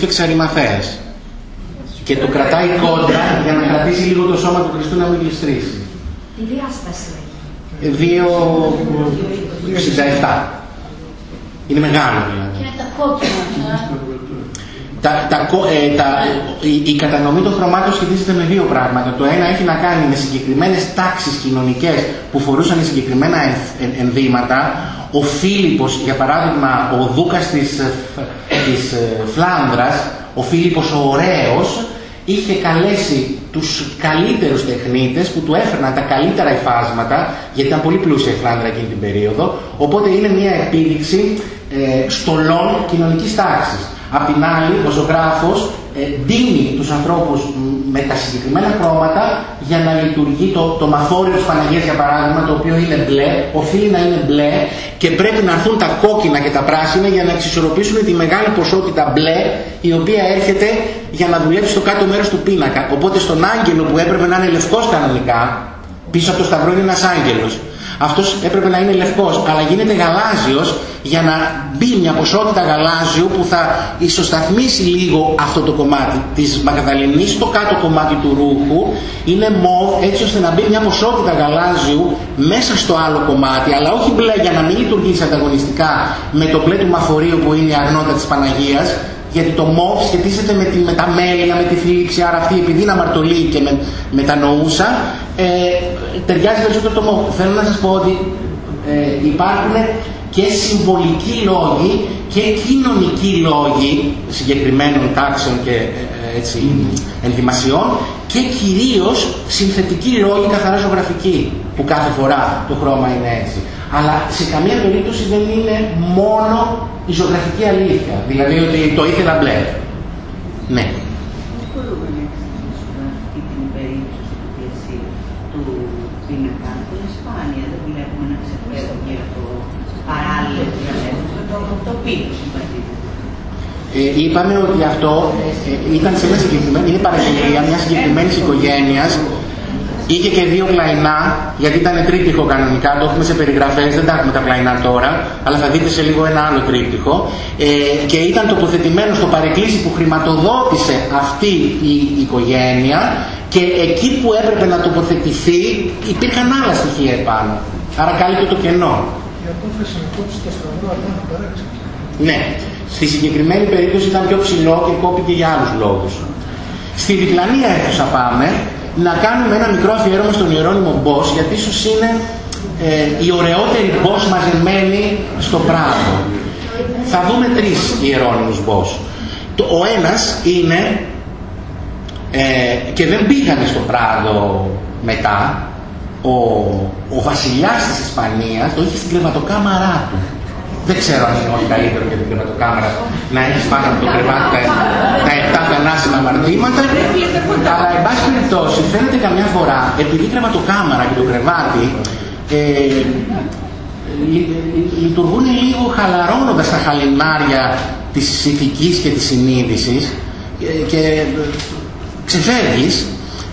Ιωσήφ Εξαρημαθέας. Και το κρατάει κόντρα για να κρατήσει λίγο το σώμα του Χριστού να μην γλιστρήσει. Τι διάσταση έχει. 2,67. Είναι μεγάλο δηλαδή. Και είναι τα κόκκινα. Τα, τα, ε, τα, η, η, κατανομή των χρωμάτων σχετίζεται με δύο πράγματα. Το ένα έχει να κάνει με συγκεκριμένες τάξεις κοινωνικές που φορούσαν συγκεκριμένα ενδύματα. Ο Φίλιππος, για παράδειγμα, ο Δούκας της, ε, της ε, Φλάνδρας, ο Φίλιππος ο Ωραίος, είχε καλέσει τους καλύτερους τεχνίτες που του έφερναν τα καλύτερα υφάσματα, γιατί ήταν πολύ πλούσια η Φλάνδρα εκείνη την περίοδο, οπότε είναι μια επίδειξη ε, στολών κοινωνικής τάξης. Απ' την άλλη, ο ζωγράφος ε, δίνει τους ανθρώπους με τα συγκεκριμένα χρώματα για να λειτουργεί το, το μαθόριο της Παναγίας για παράδειγμα, το οποίο είναι μπλε, οφείλει να είναι μπλε και πρέπει να έρθουν τα κόκκινα και τα πράσινα για να εξισορροπήσουν τη μεγάλη ποσότητα μπλε η οποία έρχεται για να δουλέψει στο κάτω μέρος του πίνακα. Οπότε στον άγγελο που έπρεπε να είναι λευκός κανονικά, πίσω από το σταυρό είναι ένας άγγελος αυτός έπρεπε να είναι λευκός, αλλά γίνεται γαλάζιος για να μπει μια ποσότητα γαλάζιου που θα ισοσταθμίσει λίγο αυτό το κομμάτι της Μαγδαληνής στο κάτω κομμάτι του ρούχου. Είναι μοβ έτσι ώστε να μπει μια ποσότητα γαλάζιου μέσα στο άλλο κομμάτι αλλά όχι μπλε για να μην λειτουργήσει ανταγωνιστικά με το μπλε του μαφορείου που είναι η αγνότητα της Παναγίας γιατί το μοβ σχετίζεται με, τη, με τα μέλια, με τη θλίψη, άρα αυτή επειδή είναι αμαρτωλή και με, μετανοούσα, ε, ταιριάζει περισσότερο το μοβ. Θέλω να σας πω ότι ε, υπάρχουν και συμβολικοί λόγοι και κοινωνικοί λόγοι συγκεκριμένων τάξεων και ε, έτσι, ενδυμασιών και κυρίως συνθετικοί λόγοι καθαρά ζωγραφικοί που κάθε φορά το χρώμα είναι έτσι. Αλλά σε καμία περίπτωση δεν είναι μόνο η ζωγραφική αλήθεια. Δηλαδή ότι το ήθελα μπλε. Ναι. Πώς μπορούμε να εξηγήσουμε αυτή την περίπτωση του του πίνακα είναι σπάνια. Δεν βλέπουμε να ξεφεύγει από παράλληλα με το τοπίο συμπαθητικό. Ε, είπαμε ότι αυτό ε, ήταν σε μια συγκεκριμένη, είναι παραγγελία μιας συγκεκριμένης οικογένειας. Είχε και δύο πλαϊνά, γιατί ήταν τρίπτυχο κανονικά, το έχουμε σε περιγραφές, δεν τα έχουμε τα πλαϊνά τώρα, αλλά θα δείτε σε λίγο ένα άλλο τρίπτυχο. Ε, και ήταν τοποθετημένο στο παρεκκλήσι που χρηματοδότησε αυτή η οικογένεια και εκεί που έπρεπε να τοποθετηθεί υπήρχαν άλλα στοιχεία επάνω. Άρα κάλυπτε το κενό. Η απόφαση να κόψει το σταυρό να παράξει. Ναι. Στη συγκεκριμένη περίπτωση ήταν πιο ψηλό και κόπηκε για άλλους λόγους. Στη διπλανή αίθουσα πάμε να κάνουμε ένα μικρό αφιέρωμα στον Ιερώνυμο Μπός γιατί ίσως είναι ε, η ωραιότερη Μπός μαζεμένη στο πράγμα. Θα δούμε τρεις Ιερώνυμους Μπός. Το, ο ένας είναι ε, και δεν πήγανε στο Πράδο μετά ο, ο βασιλιάς της Ισπανίας το είχε στην κρεβατοκάμαρά του δεν ξέρω αν είναι όχι καλύτερο για την κρεβατοκάμερα να έχεις πάνω από το κρεβάτι τα, τα επτά θανάσιμα αμαρτήματα. Αλλά, εν πάση περιπτώσει, φαίνεται καμιά φορά, επειδή η κρεβατοκάμερα και το κρεβάτι ε, λειτουργούν λίγο χαλαρώνοντας τα χαλινάρια της ηθικής και της συνείδησης ε, και ξεφεύγεις,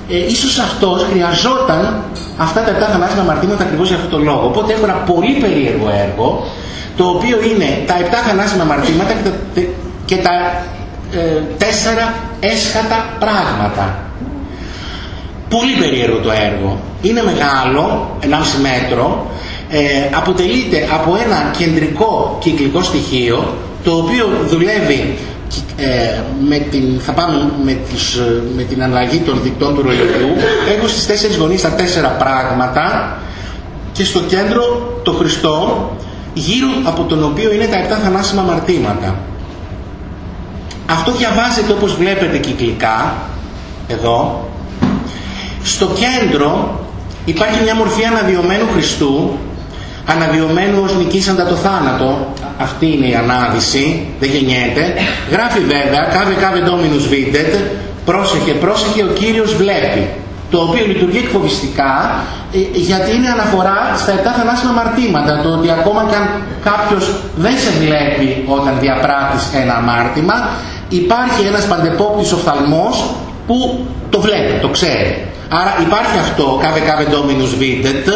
ε, ίσως αυτός χρειαζόταν αυτά τα επτά θανάσιμα αμαρτήματα ακριβώς για αυτό το λόγο. Οπότε έχω ένα πολύ περίεργο έργο το οποίο είναι τα επτά θανάσιμα αμαρτήματα και τα, και τα ε, τέσσερα έσχατα πράγματα. Πολύ περίεργο το έργο. Είναι μεγάλο, 1,5 μέτρο, ε, αποτελείται από ένα κεντρικό κυκλικό στοιχείο το οποίο δουλεύει ε, με την, θα πάμε με, τις, με την αλλαγή των δικτών του ρολογιού έχω στις τέσσερις γωνίες τα τέσσερα πράγματα και στο κέντρο το Χριστό γύρω από τον οποίο είναι τα επτά θανάσιμα αμαρτήματα. Αυτό διαβάζεται όπως βλέπετε κυκλικά, εδώ. Στο κέντρο υπάρχει μια μορφή αναβιωμένου Χριστού, αναβιωμένου ως νικήσαντα το θάνατο. Αυτή είναι η ανάδυση, δεν γεννιέται. Γράφει βέβαια, κάβε κάβε ντόμινους βίντετ, πρόσεχε, πρόσεχε, ο Κύριος βλέπει το οποίο λειτουργεί εκφοβιστικά ε, γιατί είναι αναφορά στα επτά θανάσιμα αμαρτήματα. Το ότι ακόμα και αν κάποιος δεν σε βλέπει όταν διαπράττεις ένα αμάρτημα υπάρχει ένας παντεπόπτης οφθαλμός που το βλέπει, το ξέρει. Άρα υπάρχει αυτό, καβε καβε dominus videt,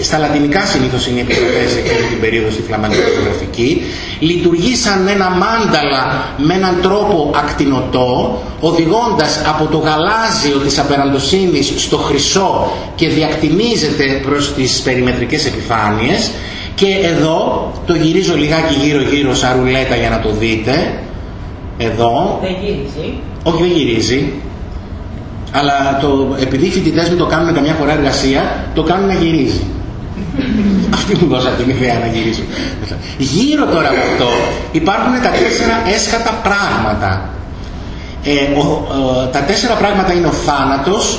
στα λατινικά συνήθως είναι οι επιστροφές εκείνη την περίοδο στη φλαμαντικογραφική, λειτουργεί σαν ένα μάνταλα με έναν τρόπο ακτινοτό, οδηγώντας από το γαλάζιο της απεραντοσύνης στο χρυσό και διακτηνίζεται προς τις περιμετρικές επιφάνειες. Και εδώ το γυρίζω λιγάκι γύρω γύρω σαν ρουλέτα για να το δείτε, εδώ, Δεν γύριζει. όχι δεν γυρίζει, αλλά το, επειδή οι φοιτητές μου το κάνουν καμιά φορά εργασία, το κάνουν να γυρίζει. Αυτή μου δώσατε την ιδέα να γυρίσω. Γύρω τώρα από αυτό υπάρχουν τα τέσσερα έσχατα πράγματα. Ε, ο, τα τέσσερα πράγματα είναι ο θάνατος,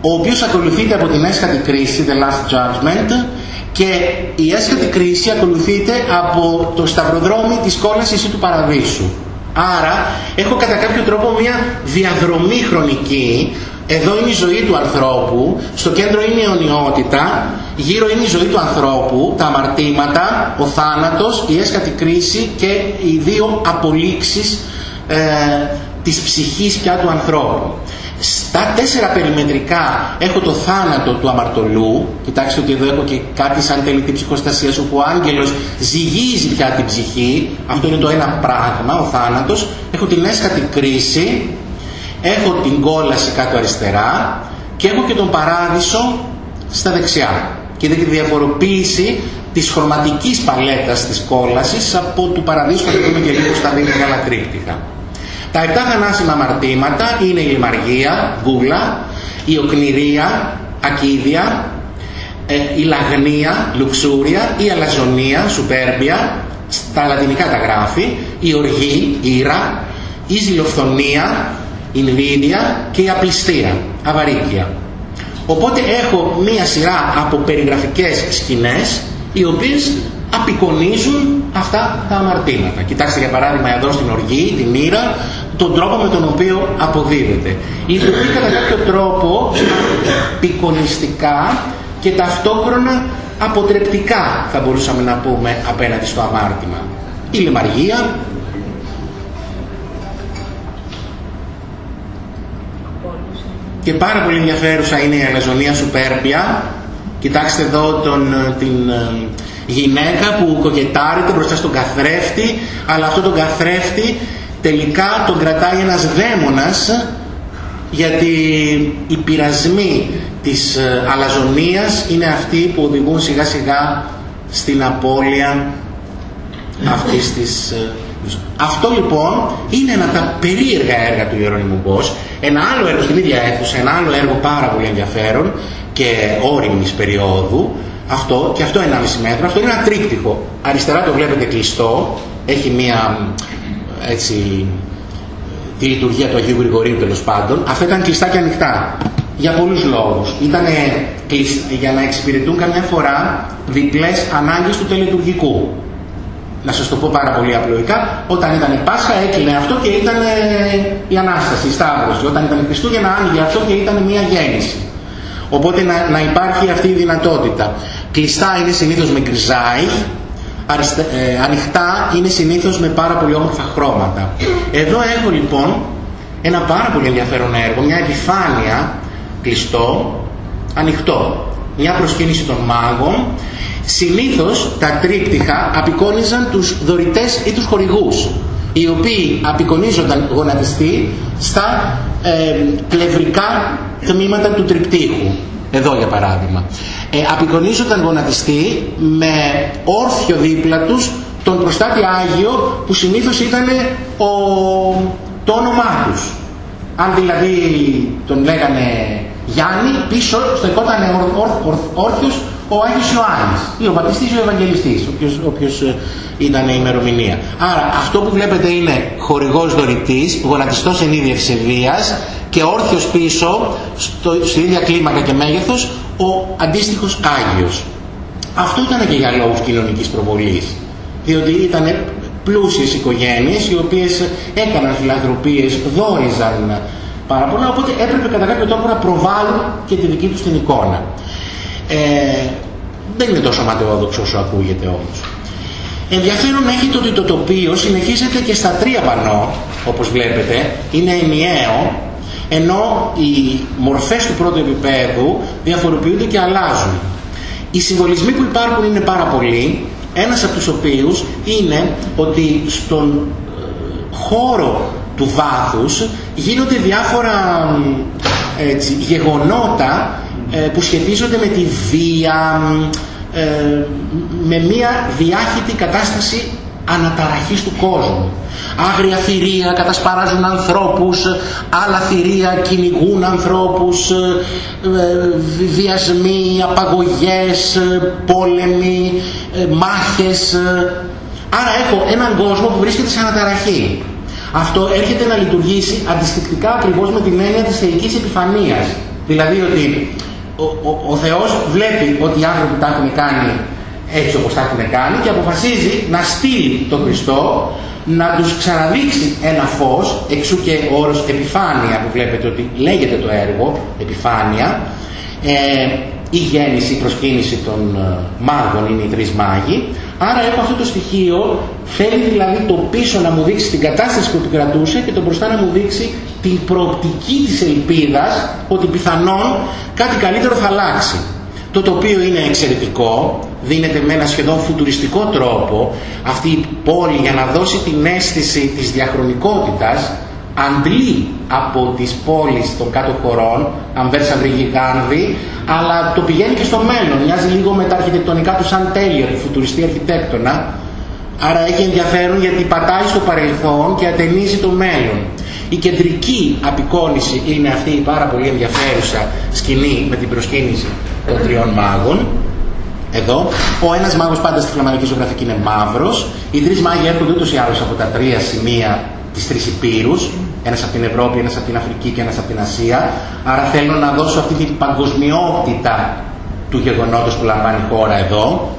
ο οποίος ακολουθείται από την έσχατη κρίση, the last judgment, και η έσχατη κρίση ακολουθείται από το σταυροδρόμι της κόλασης ή του παραδείσου. Άρα έχω κατά κάποιο τρόπο μια διαδρομή χρονική. Εδώ είναι η ζωή του ανθρώπου, στο κέντρο είναι η αιωνιότητα, γύρω είναι η ζωή του ανθρώπου, τα αμαρτήματα, ο θάνατος, η έσχατη κρίση και οι δύο απολύξεις ε, της ψυχής πια του ανθρώπου. Στα τέσσερα περιμετρικά έχω το θάνατο του αμαρτωλού. Κοιτάξτε ότι εδώ έχω και κάτι σαν τελική ψυχοστασίας όπου ο άγγελος ζυγίζει πια την ψυχή. Αυτό είναι το ένα πράγμα, ο θάνατος. Έχω την έσχατη κρίση. Έχω την κόλαση κάτω αριστερά. Και έχω και τον παράδεισο στα δεξιά. Και είδε τη διαφοροποίηση της χρωματικής παλέτας της κόλασης από του παραδείσου θα το δούμε και λίγο στα δύο μεγάλα τρίπτυχα. Τα επτά θανάσιμα αμαρτήματα είναι η λιμαργία, γκούλα, η οκνηρία, ακίδια, ε, η λαγνία, λουξούρια, η αλαζονία, σουπέρμπια, στα λατινικά τα γράφει, η οργή, ήρα, η ζηλοφθονία, η νβίδια και η απληστία, αβαρίκια. Οπότε έχω μία σειρά από περιγραφικές σκηνές οι οποίες απεικονίζουν αυτά τα αμαρτήματα. Κοιτάξτε για παράδειγμα εδώ στην οργή, την μοίρα, τον τρόπο με τον οποίο αποδίδεται. Λειτουργεί κατά κάποιο τρόπο πικονιστικά και ταυτόχρονα αποτρεπτικά θα μπορούσαμε να πούμε απέναντι στο αμάρτημα. Η λεμαργία, και πάρα πολύ ενδιαφέρουσα είναι η Αλαζονία Σουπέρπια. Κοιτάξτε εδώ τον, την ε, γυναίκα που κοκετάρεται μπροστά στον καθρέφτη, αλλά αυτό τον καθρέφτη τελικά τον κρατάει ένας δαίμονας γιατί οι πειρασμοί της ε, αλαζονίας είναι αυτοί που οδηγούν σιγά σιγά στην απώλεια αυτής της ε, αυτό λοιπόν είναι ένα από τα περίεργα έργα του Ιερώνυμου Μπός. Ένα άλλο έργο στην ίδια αίθουσα, ένα άλλο έργο πάρα πολύ ενδιαφέρον και όριμης περίοδου. Αυτό και αυτό 1,5 μέτρο. Αυτό είναι ένα τρίπτυχο. Αριστερά το βλέπετε κλειστό. Έχει μία έτσι τη λειτουργία του Αγίου Γρηγορίου τέλος πάντων. Αυτά ήταν κλειστά και ανοιχτά. Για πολλούς λόγους. Ήταν για να εξυπηρετούν καμιά φορά διπλές ανάγκες του τελετουργικού να σας το πω πάρα πολύ απλοϊκά, όταν ήταν Πάσχα έκλεινε αυτό και ήταν η Ανάσταση, η Σταύρωση. Όταν ήταν Χριστούγεννα άνοιγε αυτό και ήταν μια γέννηση. Οπότε να, να υπάρχει αυτή η δυνατότητα. Κλειστά είναι συνήθως με γκριζάι, ε, ανοιχτά είναι συνήθως με πάρα πολύ όμορφα χρώματα. Εδώ έχω λοιπόν ένα πάρα πολύ ενδιαφέρον έργο, μια επιφάνεια κλειστό, ανοιχτό. Μια προσκύνηση των μάγων Συνήθως τα τρίπτυχα απεικόνιζαν τους δωρητές ή τους χορηγούς οι οποίοι απεικονίζονταν γονατιστοί στα ε, πλευρικά τμήματα του τριπτύχου. Εδώ για παράδειγμα. Ε, απεικονίζονταν γονατιστοί με όρθιο δίπλα τους τον προστάτη Άγιο που συνήθως ήταν ο, το όνομά τους. Αν δηλαδή τον λέγανε Γιάννη, πίσω στεκόταν όρθιος ο Άγιος Ιωάννης ή ο Βαπτιστής ή ο Ευαγγελιστής, όποιος, όποιος ε, ήταν η ημερομηνία. Άρα αυτό που βλέπετε είναι χορηγός δωρητής, γονατιστός εν ίδια ευσεβίας και όρθιος πίσω, στο, στη ίδια κλίμακα και μέγεθος, ο αντίστοιχος Άγιος. Αυτό ήταν και για λόγους κοινωνικής προβολής, διότι ήταν πλούσιες οικογένειες οι οποίες έκαναν φιλανθρωπίες, δόριζαν πάρα πολλά, οπότε έπρεπε κατά κάποιο τρόπο να προβάλλουν και τη δική τους την εικόνα. Ε, δεν είναι τόσο ματαιόδοξο όσο ακούγεται όμως. Ενδιαφέρον έχει το ότι το τοπίο συνεχίζεται και στα τρία πανό, όπως βλέπετε, είναι ενιαίο, ενώ οι μορφές του πρώτου επίπεδου διαφοροποιούνται και αλλάζουν. Οι συμβολισμοί που υπάρχουν είναι πάρα πολλοί, ένας από τους οποίους είναι ότι στον ε, χώρο του βάθους γίνονται διάφορα έτσι, γεγονότα ε, που σχετίζονται με τη βία, ε, με μια διάχυτη κατάσταση αναταραχής του κόσμου. Άγρια θηρία κατασπαράζουν ανθρώπους, άλλα θηρία κυνηγούν ανθρώπους, ε, βιασμοί, απαγωγές, πόλεμοι, μάχες. Άρα έχω έναν κόσμο που βρίσκεται σε αναταραχή. Αυτό έρχεται να λειτουργήσει αντιστοιχτικά ακριβώς με την έννοια της θεϊκής επιφανίας. Δηλαδή ότι ο, ο, ο Θεός βλέπει ότι οι άνθρωποι τα έχουν κάνει έτσι όπως τα έχουν κάνει και αποφασίζει να στείλει τον Χριστό να τους ξαναδείξει ένα φως, εξού και ο όρος επιφάνεια που βλέπετε ότι λέγεται το έργο, επιφάνεια, ε, η γέννηση, η προσκύνηση των ε, μάγων είναι οι τρεις μάγοι. Άρα έχω αυτό το στοιχείο, θέλει δηλαδή το πίσω να μου δείξει την κατάσταση που επικρατούσε και το μπροστά να μου δείξει την προοπτική της ελπίδας ότι πιθανόν κάτι καλύτερο θα αλλάξει. Το τοπίο είναι εξαιρετικό, δίνεται με ένα σχεδόν φουτουριστικό τρόπο αυτή η πόλη για να δώσει την αίσθηση της διαχρονικότητας αντλεί από τις πόλεις των κάτω χωρών, Αμβέρσα Γάνδη, αλλά το πηγαίνει και στο μέλλον. Μοιάζει λίγο με τα αρχιτεκτονικά του Σαν Τέλιο, του φουτουριστή αρχιτέκτονα. Άρα έχει ενδιαφέρον γιατί πατάει στο παρελθόν και ατενίζει το μέλλον. Η κεντρική απεικόνηση είναι αυτή η πάρα πολύ ενδιαφέρουσα σκηνή με την προσκύνηση των τριών μάγων. Εδώ, ο ένας μάγος πάντα στη φλαμανική ζωγραφική είναι μαύρος. Οι τρεις μάγοι έρχονται ούτως ή άλλως από τα τρία σημεία τις τρεις υπήρους, ένας από την Ευρώπη, ένας από την Αφρική και ένας από την Ασία. Άρα θέλω να δώσω αυτή την παγκοσμιότητα του γεγονότος που λαμβάνει η χώρα εδώ.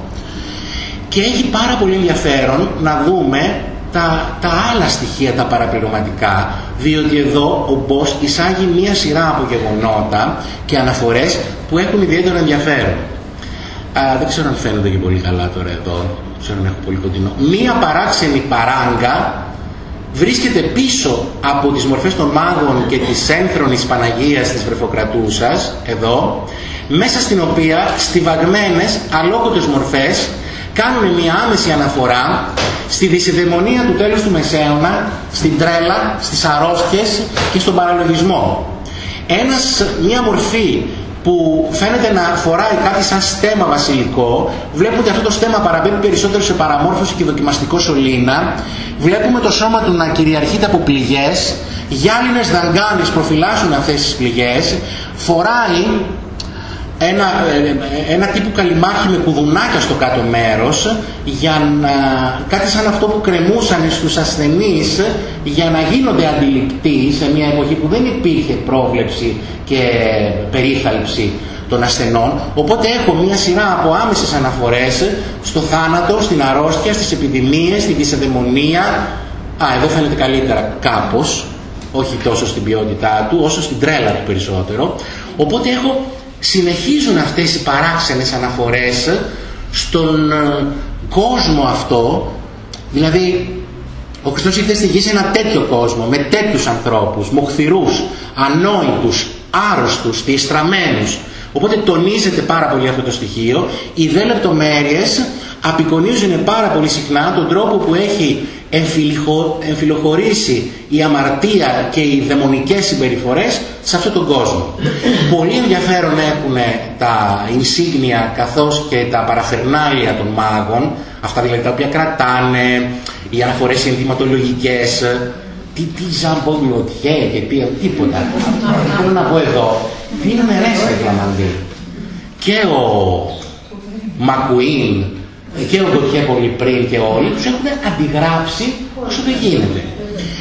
Και έχει πάρα πολύ ενδιαφέρον να δούμε τα, τα άλλα στοιχεία, τα παραπληρωματικά, διότι εδώ ο Μπος εισάγει μία σειρά από γεγονότα και αναφορές που έχουν ιδιαίτερο ενδιαφέρον. Α, δεν ξέρω αν φαίνεται και πολύ καλά τώρα εδώ, δεν ξέρω αν έχω πολύ κοντινό. Μία παράξενη παράγκα βρίσκεται πίσω από τις μορφές των μάγων και της ένθρονης Παναγίας της Βρεφοκρατούσας, εδώ, μέσα στην οποία στιβαγμένες αλόκοτες μορφές κάνουν μια άμεση αναφορά στη δυσιδαιμονία του τέλους του Μεσαίωνα, στην τρέλα, στις αρρώστιες και στον παραλογισμό. Ένας, μια μορφή που φαίνεται να φοράει κάτι σαν στέμα βασιλικό, βλέπουμε ότι αυτό το στέμα παραπέμπει περισσότερο σε παραμόρφωση και δοκιμαστικό σωλήνα, βλέπουμε το σώμα του να κυριαρχείται από πληγές, γυάλινες δαγκάνες προφυλάσσουν αυτές τις πληγές, φοράει ένα, ε, ένα τύπου καλυμάχι με κουδουνάκια στο κάτω μέρος για να, κάτι σαν αυτό που κρεμούσαν στους ασθενείς για να γίνονται αντιληπτοί σε μια εποχή που δεν υπήρχε πρόβλεψη και περίθαλψη των ασθενών. Οπότε έχω μια σειρά από άμεσες αναφορές στο θάνατο, στην αρρώστια, στις επιδημίες, στη δυσεδαιμονία α, εδώ φαίνεται καλύτερα κάπως όχι τόσο στην ποιότητά του όσο στην τρέλα του περισσότερο. Οπότε έχω συνεχίζουν αυτές οι παράξενες αναφορές στον ε, κόσμο αυτό. Δηλαδή ο Χριστός ήρθε στη γη σε ένα τέτοιο κόσμο με τέτοιους ανθρώπους, μοχθηρούς, ανόητους, άρρωστους, διεστραμμένους. Οπότε τονίζεται πάρα πολύ αυτό το στοιχείο. Οι δε λεπτομέρειες απεικονίζουν πάρα πολύ συχνά τον τρόπο που έχει εμφυλοχωρήσει η αμαρτία και οι δαιμονικές συμπεριφορές σε αυτόν τον κόσμο. Πολύ ενδιαφέρον έχουν τα insignia καθώς και τα παραφερνάλια των μάγων, αυτά δηλαδή τα οποία κρατάνε, οι αναφορές συνθηματολογικές, τι, τι ζαμπολιωτιέ και τι, τίποτα. Θέλω να πω εδώ, δίνουν ρέστα φλαμαντή. Και ο Μακουίν και ο Γκοτιέ πολύ πριν και όλοι τους έχουν αντιγράψει όσο δεν γίνεται.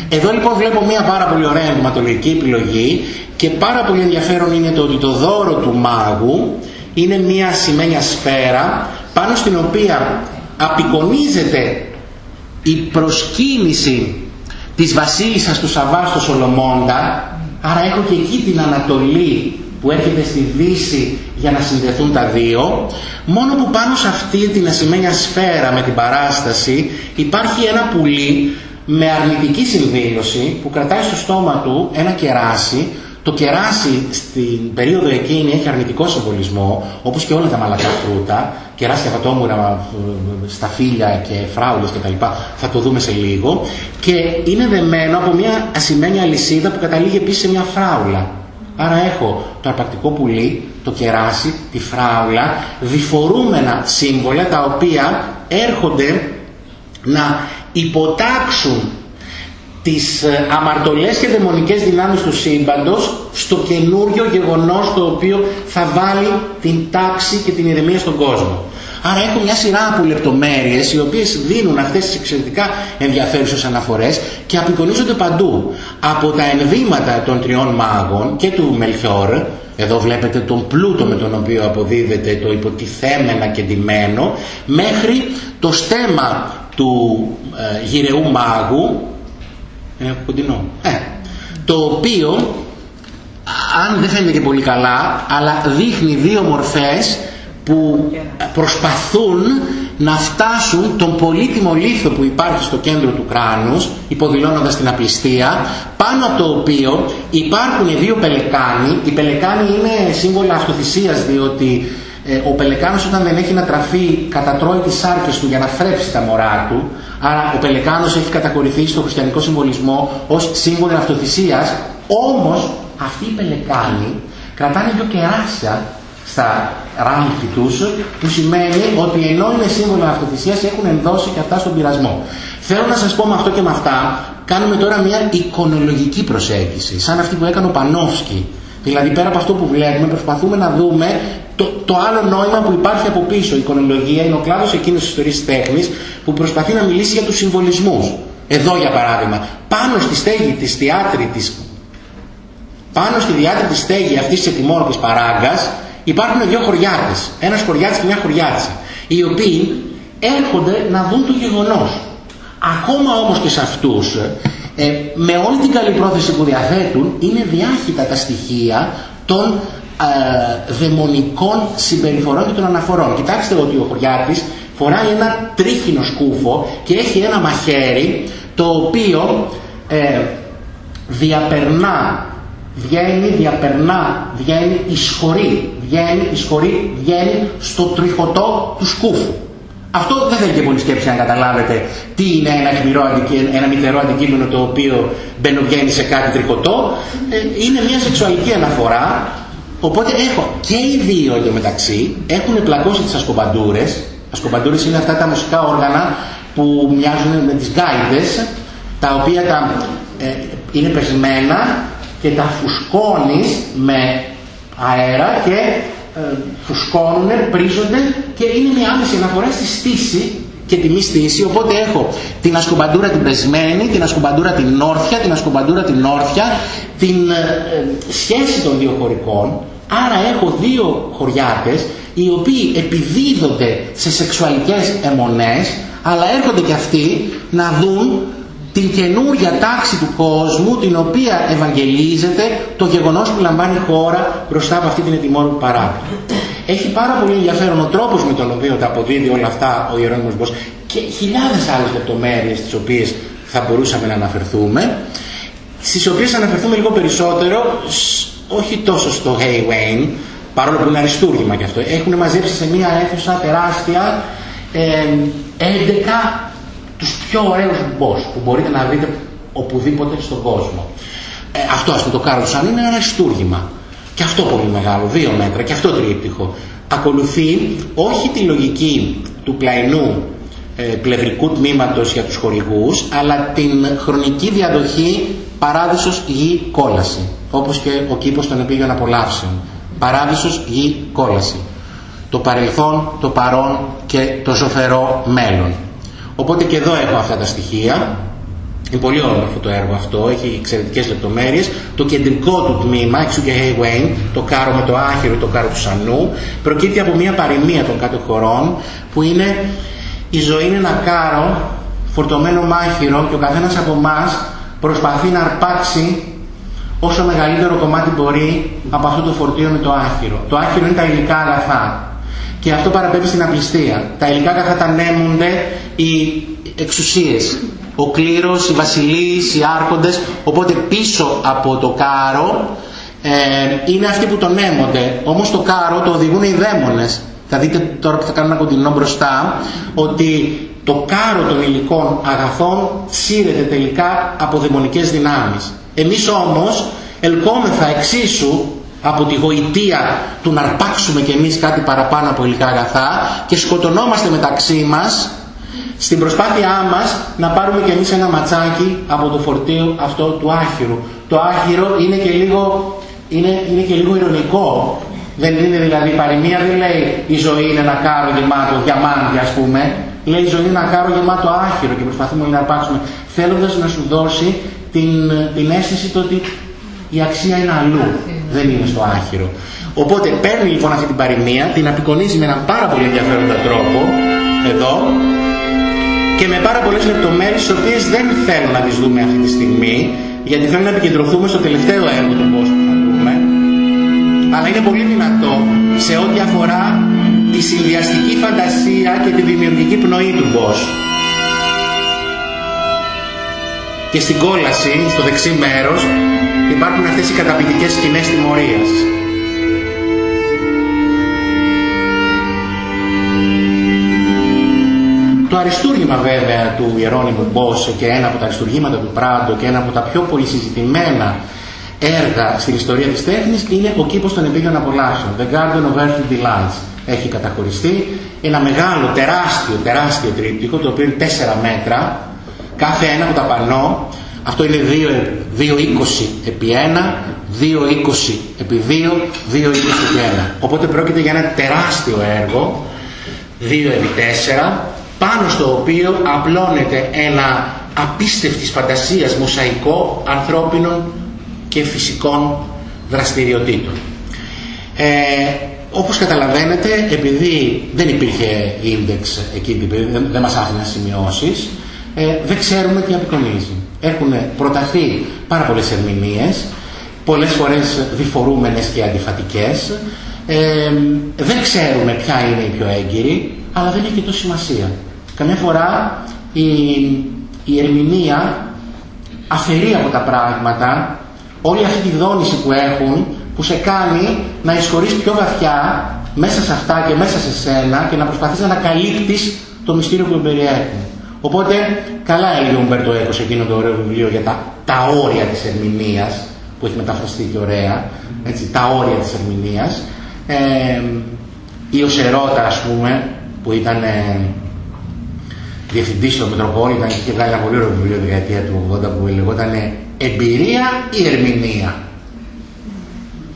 Εδώ λοιπόν βλέπω μια πάρα πολύ ωραία ενδυματολογική επιλογή και πάρα πολύ ενδιαφέρον είναι το ότι το δώρο του μάγου είναι μια σημαίνια σφαίρα πάνω στην οποία απεικονίζεται η προσκύνηση της βασίλισσας του Σαββά στο Σολομώντα άρα έχω και εκεί την Ανατολή που έρχεται στη Δύση για να συνδεθούν τα δύο μόνο που πάνω σε αυτή την ασημένια σφαίρα με την παράσταση υπάρχει ένα πουλί με αρνητική συνδήλωση που κρατάει στο στόμα του ένα κεράσι. Το κεράσι στην περίοδο εκείνη έχει αρνητικό συμβολισμό όπως και όλα τα μαλακά φρούτα κεράσια πατόμουρα, σταφύλια και φράουλες κτλ. Θα το δούμε σε λίγο. Και είναι δεμένο από μια ασημένια αλυσίδα που καταλήγει επίσης σε μια φράουλα Άρα έχω το αρπακτικό πουλί, το κεράσι, τη φράουλα, διφορούμενα σύμβολα τα οποία έρχονται να υποτάξουν τις ε, αμαρτωλές και δαιμονικές δυνάμεις του σύμπαντος στο καινούριο γεγονός το οποίο θα βάλει την τάξη και την ηρεμία στον κόσμο. Άρα έχω μια σειρά από λεπτομέρειες οι οποίες δίνουν αυτές τις εξαιρετικά ενδιαφέρουσες αναφορές και απεικονίζονται παντού. Από τα ενδύματα των τριών μάγων και του Μελχιόρ, εδώ βλέπετε τον πλούτο με τον οποίο αποδίδεται το υποτιθέμενα και ντυμένο, μέχρι το στέμα του ε, γυρεού μάγου, ε, κοντινό, ε, το οποίο αν δεν φαίνεται και πολύ καλά, αλλά δείχνει δύο μορφές που προσπαθούν να φτάσουν τον πολύτιμο λίθο που υπάρχει στο κέντρο του κράνους υποδηλώνοντας την απληστία πάνω από το οποίο υπάρχουν δύο πελεκάνοι. Οι πελεκάνοι είναι σύμβολα αυτοθυσίας διότι ε, ο πελεκάνος όταν δεν έχει να τραφεί κατατρώει τις σάρκες του για να θρέψει τα μωρά του άρα ο πελεκάνος έχει κατακορυφθεί στο χριστιανικό συμβολισμό ως σύμβολο αυτοθυσίας. Όμως αυτοί οι πελεκάνοι κρατάνε δύο κεράσια στα ράμφη τους που σημαίνει ότι ενώ είναι σύμβολο αυτοθυσίας έχουν ενδώσει και αυτά στον πειρασμό. Θέλω να σας πω με αυτό και με αυτά κάνουμε τώρα μια εικονολογική προσέγγιση σαν αυτή που έκανε ο Πανόφσκι. Δηλαδή πέρα από αυτό που βλέπουμε προσπαθούμε να δούμε το, το άλλο νόημα που υπάρχει από πίσω. Η εικονολογία είναι ο κλάδος εκείνης της ιστορίας τέχνης που προσπαθεί να μιλήσει για τους συμβολισμούς. Εδώ για παράδειγμα, πάνω στη στέγη της θεάτρη της πάνω στη διάτρητη στέγη αυτής της ετοιμόρροπης παράγκας υπάρχουν δύο χωριάτες, ένας χωριάτης και μια χωριάτισα, οι οποίοι έρχονται να δουν το γεγονός. Ακόμα όμως και σε αυτούς, ε, με όλη την καλή πρόθεση που διαθέτουν, είναι διάχυτα τα στοιχεία των ε, δαιμονικών συμπεριφορών και των αναφορών. Κοιτάξτε ότι ο Χωριάτης φοράει ένα τρίχινο σκούφο και έχει ένα μαχαίρι το οποίο ε, διαπερνά, βγαίνει, διαπερνά, βγαίνει, εισχωρεί, βγαίνει, εισχωρεί, βγαίνει στο τριχωτό του σκούφου. Αυτό δεν θέλει και πολύ σκέψη να καταλάβετε τι είναι ένα, χμηρό, ένα μητερό αντικείμενο το οποίο μπαινοβγαίνει σε κάτι τριχωτό. Ε, είναι μια σεξουαλική αναφορά. Οπότε έχω και οι δύο εντωμεταξύ έχουν πλακώσει τις ασκομπαντούρες. Ασκομπαντούρες είναι αυτά τα μουσικά όργανα που μοιάζουν με τις γκάιδες τα οποία τα, ε, είναι πεσμένα και τα φουσκώνεις με αέρα και ε, φουσκώνουν, πρίζονται και είναι μια άμεση αναφορά στη στήση και τη μη στήση. Οπότε έχω την ασκουμπαντούρα την πεσμένη, την ασκουμπαντούρα την όρθια, την ασκουμπαντούρα την όρθια, την ε, σχέση των δύο χωρικών. Άρα έχω δύο χωριάτες οι οποίοι επιδίδονται σε σεξουαλικές αιμονές αλλά έρχονται και αυτοί να δουν την καινούρια τάξη του κόσμου την οποία ευαγγελίζεται το γεγονός που λαμβάνει η χώρα μπροστά από αυτή την ετοιμόρρου παράδοση. Έχει πάρα πολύ ενδιαφέρον ο τρόπος με τον οποίο τα αποδίδει όλα αυτά ο Ιερώνυμος Μπος και χιλιάδες άλλες λεπτομέρειες τις οποίες θα μπορούσαμε να αναφερθούμε στις οποίες αναφερθούμε λίγο περισσότερο όχι τόσο στο Hey Wayne παρόλο που είναι αριστούργημα και αυτό έχουν μαζέψει σε μια αίθουσα τεράστια ε, 11 τους πιο ωραίους μπος που μπορείτε να δείτε οπουδήποτε στον κόσμο. Ε, αυτό ας πούμε το Κάρλος Σαν είναι ένα αριστούργημα. Και αυτό πολύ μεγάλο, δύο μέτρα και αυτό τρίπτυχο. Ακολουθεί όχι τη λογική του πλαϊνού ε, πλευρικού τμήματος για τους χορηγούς, αλλά την χρονική διαδοχή παράδεισος γη κόλαση. Όπως και ο κήπος των επίγειων απολαύσεων. Παράδεισος γη κόλαση. Το παρελθόν, το παρόν και το ζωφερό μέλλον. Οπότε και εδώ έχω αυτά τα στοιχεία. Είναι πολύ όμορφο το έργο αυτό, έχει εξαιρετικές λεπτομέρειες. Το κεντρικό του τμήμα, εξού και Hey Wayne, το κάρο με το άχυρο, το κάρο του Σανού, προκύπτει από μια παροιμία των κάτω χωρών, που είναι η ζωή είναι ένα κάρο φορτωμένο μάχηρο και ο καθένας από εμάς προσπαθεί να αρπάξει όσο μεγαλύτερο κομμάτι μπορεί από αυτό το φορτίο με το άχυρο. Το άχυρο είναι τα υλικά αγαθά. Και αυτό παραπέμπει στην απληστία. Τα υλικά καθατανέμονται οι εξουσίες. Ο κλήρος, οι βασιλείς, οι άρχοντες. Οπότε πίσω από το κάρο ε, είναι αυτοί που τον έμονται. Όμως το κάρο το οδηγούν οι δαίμονες. Θα δείτε τώρα που θα κάνω ένα κοντινό μπροστά ότι το κάρο των υλικών αγαθών σύρεται τελικά από δαιμονικές δυνάμεις. Εμείς όμως ελκόμεθα εξίσου από τη γοητεία του να αρπάξουμε κι εμείς κάτι παραπάνω από υλικά αγαθά και σκοτωνόμαστε μεταξύ μας στην προσπάθειά μας να πάρουμε κι εμείς ένα ματσάκι από το φορτίο αυτό του άχυρου. Το άχυρο είναι και λίγο, είναι, είναι και λίγο ηρωνικό. Δεν είναι δηλαδή παροιμία, δεν λέει η ζωή είναι ένα κάρο γεμάτο διαμάντι ας πούμε. Λέει η ζωή είναι ένα κάρο γεμάτο άχυρο και προσπαθούμε να αρπάξουμε θέλοντας να σου δώσει την, την αίσθηση το ότι η αξία είναι αλλού, δεν είναι στο άχυρο. Οπότε παίρνει λοιπόν αυτή την παροιμία, την απεικονίζει με έναν πάρα πολύ ενδιαφέροντα τρόπο, εδώ, και με πάρα πολλές λεπτομέρειες, τις οποίες δεν θέλω να τις δούμε αυτή τη στιγμή, γιατί θέλω να επικεντρωθούμε στο τελευταίο έργο του Μπός που θα δούμε, αλλά είναι πολύ δυνατό σε ό,τι αφορά τη συνδυαστική φαντασία και τη δημιουργική πνοή του Μπός. Και στην κόλαση, στο δεξί μέρος, υπάρχουν αυτές οι καταπληκτικές σκηνές τιμωρίας. Το αριστούργημα βέβαια του Ιερώνυμου Μπόσε και ένα από τα αριστουργήματα του Πράντο και ένα από τα πιο πολυσυζητημένα έργα στην ιστορία της τέχνης είναι ο κήπος των επίγειων απολάσεων, The Garden of Earthly Delights. Έχει καταχωριστεί ένα μεγάλο, τεράστιο, τεράστιο τρίπτυχο, το οποίο είναι 4 μέτρα, κάθε ένα από τα πανό αυτό είναι 2,20 επί 1, 2,20 επί 2, 2,20 επί 1. Οπότε πρόκειται για ένα τεράστιο έργο, 2 επί 4, πάνω στο οποίο απλώνεται ένα απίστευτης φαντασίας μοσαϊκό ανθρώπινων και φυσικών δραστηριοτήτων. Ε, όπως καταλαβαίνετε, επειδή δεν υπήρχε ίνδεξ εκεί, δεν, δεν μας άφηναν σημειώσεις, ε, δεν ξέρουμε τι απεικονίζει. Έχουν προταθεί πάρα πολλές ερμηνείες, πολλές φορές διφορούμενες και αντιφατικές. Ε, δεν ξέρουμε ποια είναι η πιο έγκυρη, αλλά δεν έχει και τόσο σημασία. Καμιά φορά η, η ερμηνεία αφαιρεί από τα πράγματα όλη αυτή τη δόνηση που έχουν που σε κάνει να εισχωρείς πιο βαθιά μέσα σε αυτά και μέσα σε σένα και να προσπαθείς να ανακαλύπτεις το μυστήριο που περιέχουν. Οπότε, καλά έλεγε ο Ομπέρτο Έκο σε εκείνο το ωραίο βιβλίο για τα, τα όρια της ερμηνείας, που έχει μεταφραστεί και ωραία, έτσι, τα όρια της ερμηνείας. Ε, ή ο Σερώτα, ας πούμε, που ήταν ε, διευθυντής στο Μητροπόλιταν και είχε βγάλει ένα πολύ ωραίο βιβλίο δεκαετία του 80 που λεγόταν Εμπειρία ή Ερμηνεία.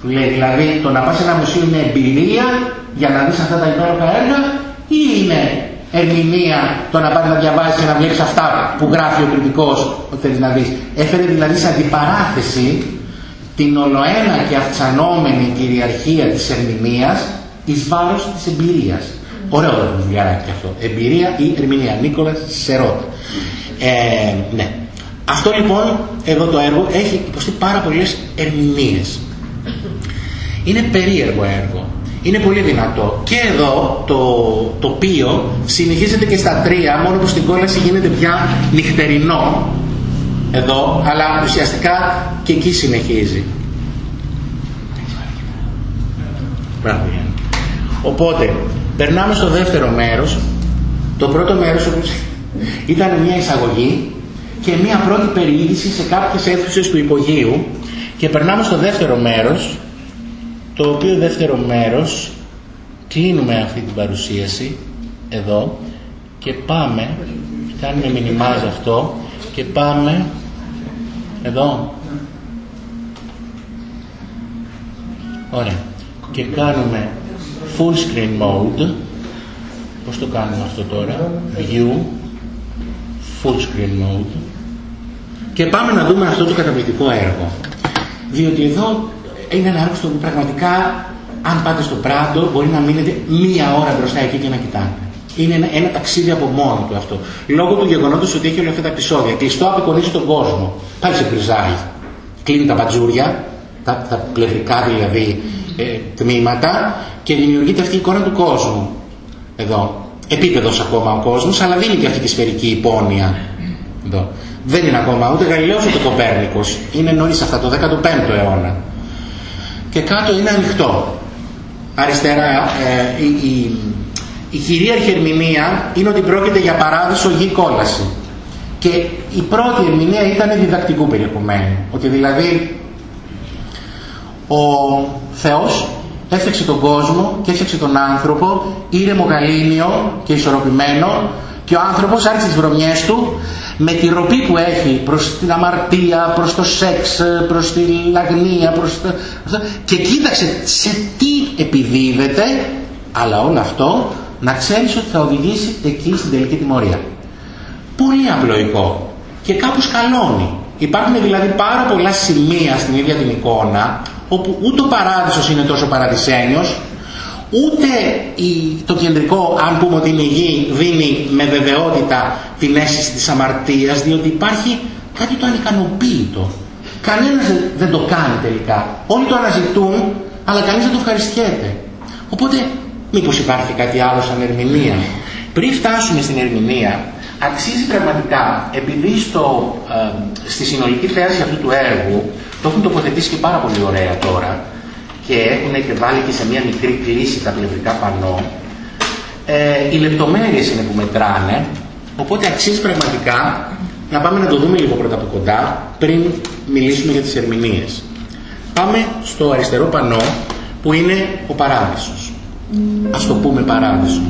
Που λέει δηλαδή το να πας σε ένα μουσείο είναι εμπειρία για να δεις αυτά τα υπέροχα έργα ή είναι ερμηνεία το να πάρει να διαβάζεις και να βλέπεις αυτά που γράφει ο κριτικός ότι θέλεις να δεις. Έφερε δηλαδή σε αντιπαράθεση την ολοένα και αυξανόμενη κυριαρχία της ερμηνείας εις βάρος της εμπειρίας. Ωραίο το βιβλιαράκι αυτό. Εμπειρία ή ερμηνεία. Νίκολας Σερότ. Ε, ναι. Αυτό λοιπόν εδώ το έργο έχει υποστεί πάρα πολλές ερμηνείες. Είναι περίεργο έργο. Είναι πολύ δυνατό. Και εδώ το τοπίο συνεχίζεται και στα τρία, μόνο που στην κόλαση γίνεται πια νυχτερινό. Εδώ, αλλά ουσιαστικά και εκεί συνεχίζει. Οπότε, περνάμε στο δεύτερο μέρος. Το πρώτο μέρος ήταν μια εισαγωγή και μια πρώτη περιήγηση σε κάποιες αίθουσες του υπογείου και περνάμε στο δεύτερο μέρος το οποίο δεύτερο μέρος κλείνουμε αυτή την παρουσίαση εδώ και πάμε κάνουμε μηνυμάζ αυτό και πάμε εδώ. Ωραία. Και κάνουμε full screen mode. Πως το κάνουμε αυτό τώρα; View full screen mode. Και πάμε να δούμε αυτό το καταπληκτικό έργο. Διότι εδώ είναι ένα έργο που πραγματικά αν πάτε στο Πράντο μπορεί να μείνετε μία ώρα μπροστά εκεί και να κοιτάτε. Είναι ένα, ένα ταξίδι από μόνο του αυτό. Λόγω του γεγονότος ότι έχει όλα αυτά τα επεισόδια. Κλειστό απεικονίζει τον κόσμο. Πάλι σε κρυζάει. Κλείνει τα μπατζούρια, τα, τα πλευρικά δηλαδή ε, τμήματα και δημιουργείται αυτή η εικόνα του κόσμου. Εδώ. Επίπεδος ακόμα ο κόσμος, αλλά δίνει και αυτή τη σφαιρική υπόνοια. Εδώ. Δεν είναι ακόμα ούτε Γαλιλαίος ούτε Κοπέρνικος. Είναι νωρίς αυτά, το 15ο αιώνα και κάτω είναι ανοιχτό. Αριστερά ε, η, η, η κυρίαρχη ερμηνεία είναι ότι πρόκειται για παράδεισο γη κόλαση. Και η πρώτη ερμηνεία ήταν διδακτικού περιεχομένου. Ότι δηλαδή ο Θεός έφτιαξε τον κόσμο και έφτιαξε τον άνθρωπο ήρεμο γαλήνιο και ισορροπημένο και ο άνθρωπος άρχισε τις βρωμιές του με τη ροπή που έχει προς την αμαρτία, προς το σεξ, προς τη λαγνία, προς το... και κοίταξε σε τι επιδίδεται, αλλά όλο αυτό να ξέρεις ότι θα οδηγήσει εκεί στην τελική τιμωρία. Πολύ απλοϊκό και κάπου σκαλώνει. Υπάρχουν δηλαδή πάρα πολλά σημεία στην ίδια την εικόνα όπου ούτε ο παράδεισος είναι τόσο παραδεισένιος ούτε το κεντρικό, αν πούμε ότι είναι η γη, δίνει με βεβαιότητα την αίσθηση της αμαρτίας, διότι υπάρχει κάτι το ανικανοποίητο. Κανένας δεν το κάνει τελικά. Όλοι το αναζητούν, αλλά κανείς δεν το ευχαριστιέται. Οπότε, μήπως υπάρχει κάτι άλλο σαν ερμηνεία. Πριν φτάσουμε στην ερμηνεία, αξίζει πραγματικά, επειδή στο, ε, στη συνολική θέαση αυτού του έργου, το έχουν τοποθετήσει και πάρα πολύ ωραία τώρα, και έχουν και βάλει και σε μια μικρή κλίση τα πλευρικά πανό. Ε, οι λεπτομέρειες είναι που μετράνε, οπότε αξίζει πραγματικά να πάμε να το δούμε λίγο πρώτα από κοντά πριν μιλήσουμε για τις ερμηνείες. Πάμε στο αριστερό πανό που είναι ο παράδεισος. Ας το πούμε παράδεισο.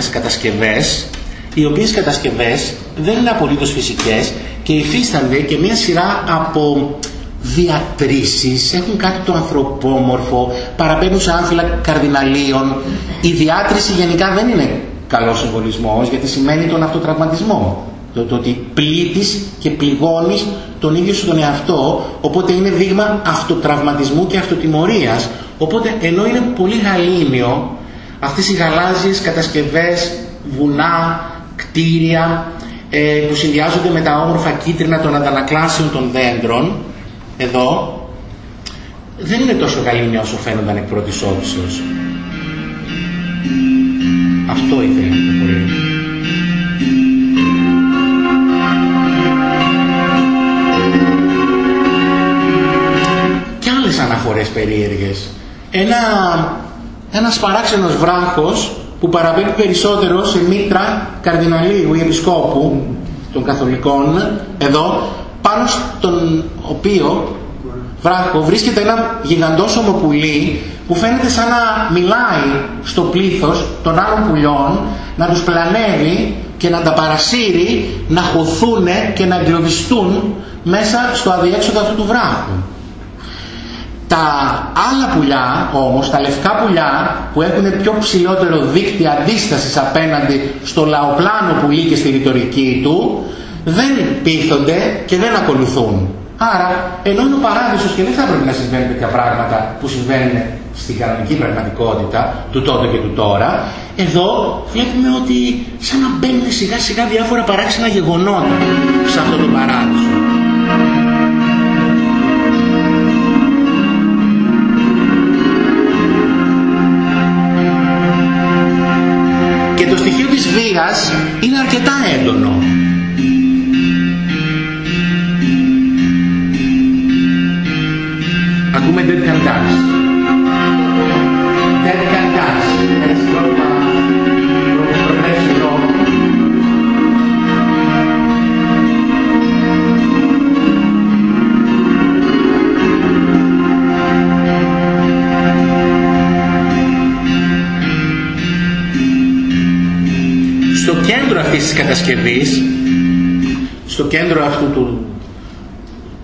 Με μια σειρά από παράξενες κατασκευές οι οποίες κατασκευές δεν είναι απολύτως φυσικές και υφίστανται και μια σειρά από διατρήσεις, έχουν κάτι το ανθρωπόμορφο, παραπέμπουν σε άμφυλα καρδιναλίων. Η διάτρηση γενικά δεν είναι καλός συμβολισμός γιατί σημαίνει τον αυτοτραυματισμό. Το, το ότι πλήττεις και πληγώνεις τον ίδιο σου τον εαυτό, οπότε είναι δείγμα αυτοτραυματισμού και αυτοτιμωρίας. Οπότε ενώ είναι πολύ γαλήνιο αυτές οι γαλάζιες κατασκευές, βουνά, κτίρια ε, που συνδυάζονται με τα όμορφα κίτρινα των αντανακλάσεων των δέντρων, εδώ, δεν είναι τόσο γαλήνια όσο φαίνονταν εκ πρώτης όψεως. Αυτό ήθελα να πολύ. Και άλλες αναφορές περίεργες. Ένα, ένας παράξενος βράχος που παραπέμπει περισσότερο σε μήτρα καρδιναλίου ή επισκόπου των καθολικών εδώ πάνω στον οποίο βράχο βρίσκεται ένα γιγαντόσωμο πουλί που φαίνεται σαν να μιλάει στο πλήθος των άλλων πουλιών να τους πλανεύει και να τα παρασύρει να χωθούν και να εγκλωβιστούν μέσα στο αδιέξοδο αυτού του βράχου. Τα άλλα πουλιά όμως, τα λευκά πουλιά που έχουν πιο ψηλότερο δίκτυο αντίστασης απέναντι στο λαοπλάνο πουλί και στη ρητορική του δεν πείθονται και δεν ακολουθούν. Άρα, ενώ είναι ο παράδεισος και δεν θα έπρεπε να συμβαίνουν τέτοια πράγματα που συμβαίνουν στην κανονική πραγματικότητα του τότε και του τώρα, εδώ βλέπουμε ότι σαν να μπαίνουν σιγά σιγά διάφορα παράξενα γεγονότα σε αυτό το παράδεισο. Βίας είναι αρκετά αυτής της κατασκευής, στο κέντρο αυτού του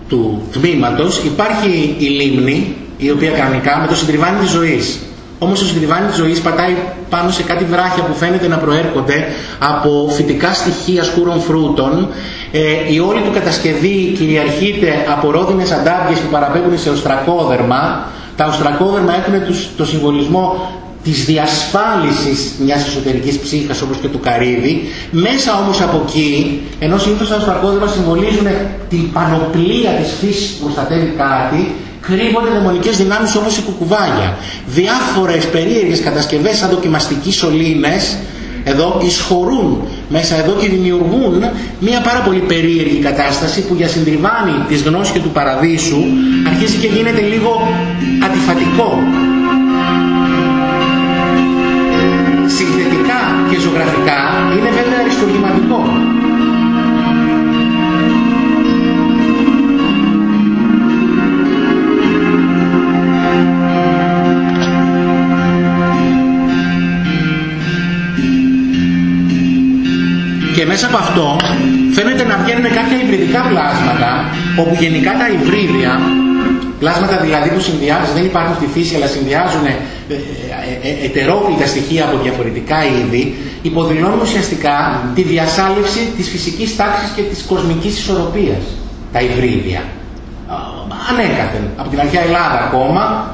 του τμήματος υπάρχει η λίμνη η οποία κανονικά με το συντριβάνι της ζωής. Όμως το συντριβάνι της ζωής πατάει πάνω σε κάτι βράχια που φαίνεται να προέρχονται από φυτικά στοιχεία σκούρων φρούτων. Ε, η όλη του κατασκευή κυριαρχείται από ρόδινες αντάβιες που παραπέμπουν σε οστρακόδερμα. Τα οστρακόδερμα έχουν το συμβολισμό της διασφάλισης μιας εσωτερικής ψύχας όπως και του καρύδι, μέσα όμως από εκεί, ενώ συνήθως τα οστρακόδερμα συμβολίζουν την πανοπλία της φύσης που προστατεύει κάτι, κρύβονται δαιμονικές δυνάμεις όπως η κουκουβάγια. Διάφορες περίεργες κατασκευές σαν δοκιμαστικοί σωλήνες, εδώ εισχωρούν μέσα εδώ και δημιουργούν μια πάρα πολύ περίεργη κατάσταση που για συντριβάνει της γνώσης και του παραδείσου αρχίζει και γίνεται λίγο αντιφατικό και ζωγραφικά είναι βέβαια αριστουργηματικό. Και μέσα από αυτό φαίνεται να βγαίνουν κάποια υβριδικά πλάσματα όπου γενικά τα υβρίδια πλάσματα δηλαδή που συνδυάζουν, δεν υπάρχουν στη φύση αλλά συνδυάζουν ε, ε, ε, ετερόκλητα στοιχεία από διαφορετικά είδη, υποδηλώνουν ουσιαστικά τη διασάλευση της φυσικής τάξης και της κοσμικής ισορροπίας, τα υβρίδια. Ανέκαθεν, από την αρχαία Ελλάδα ακόμα,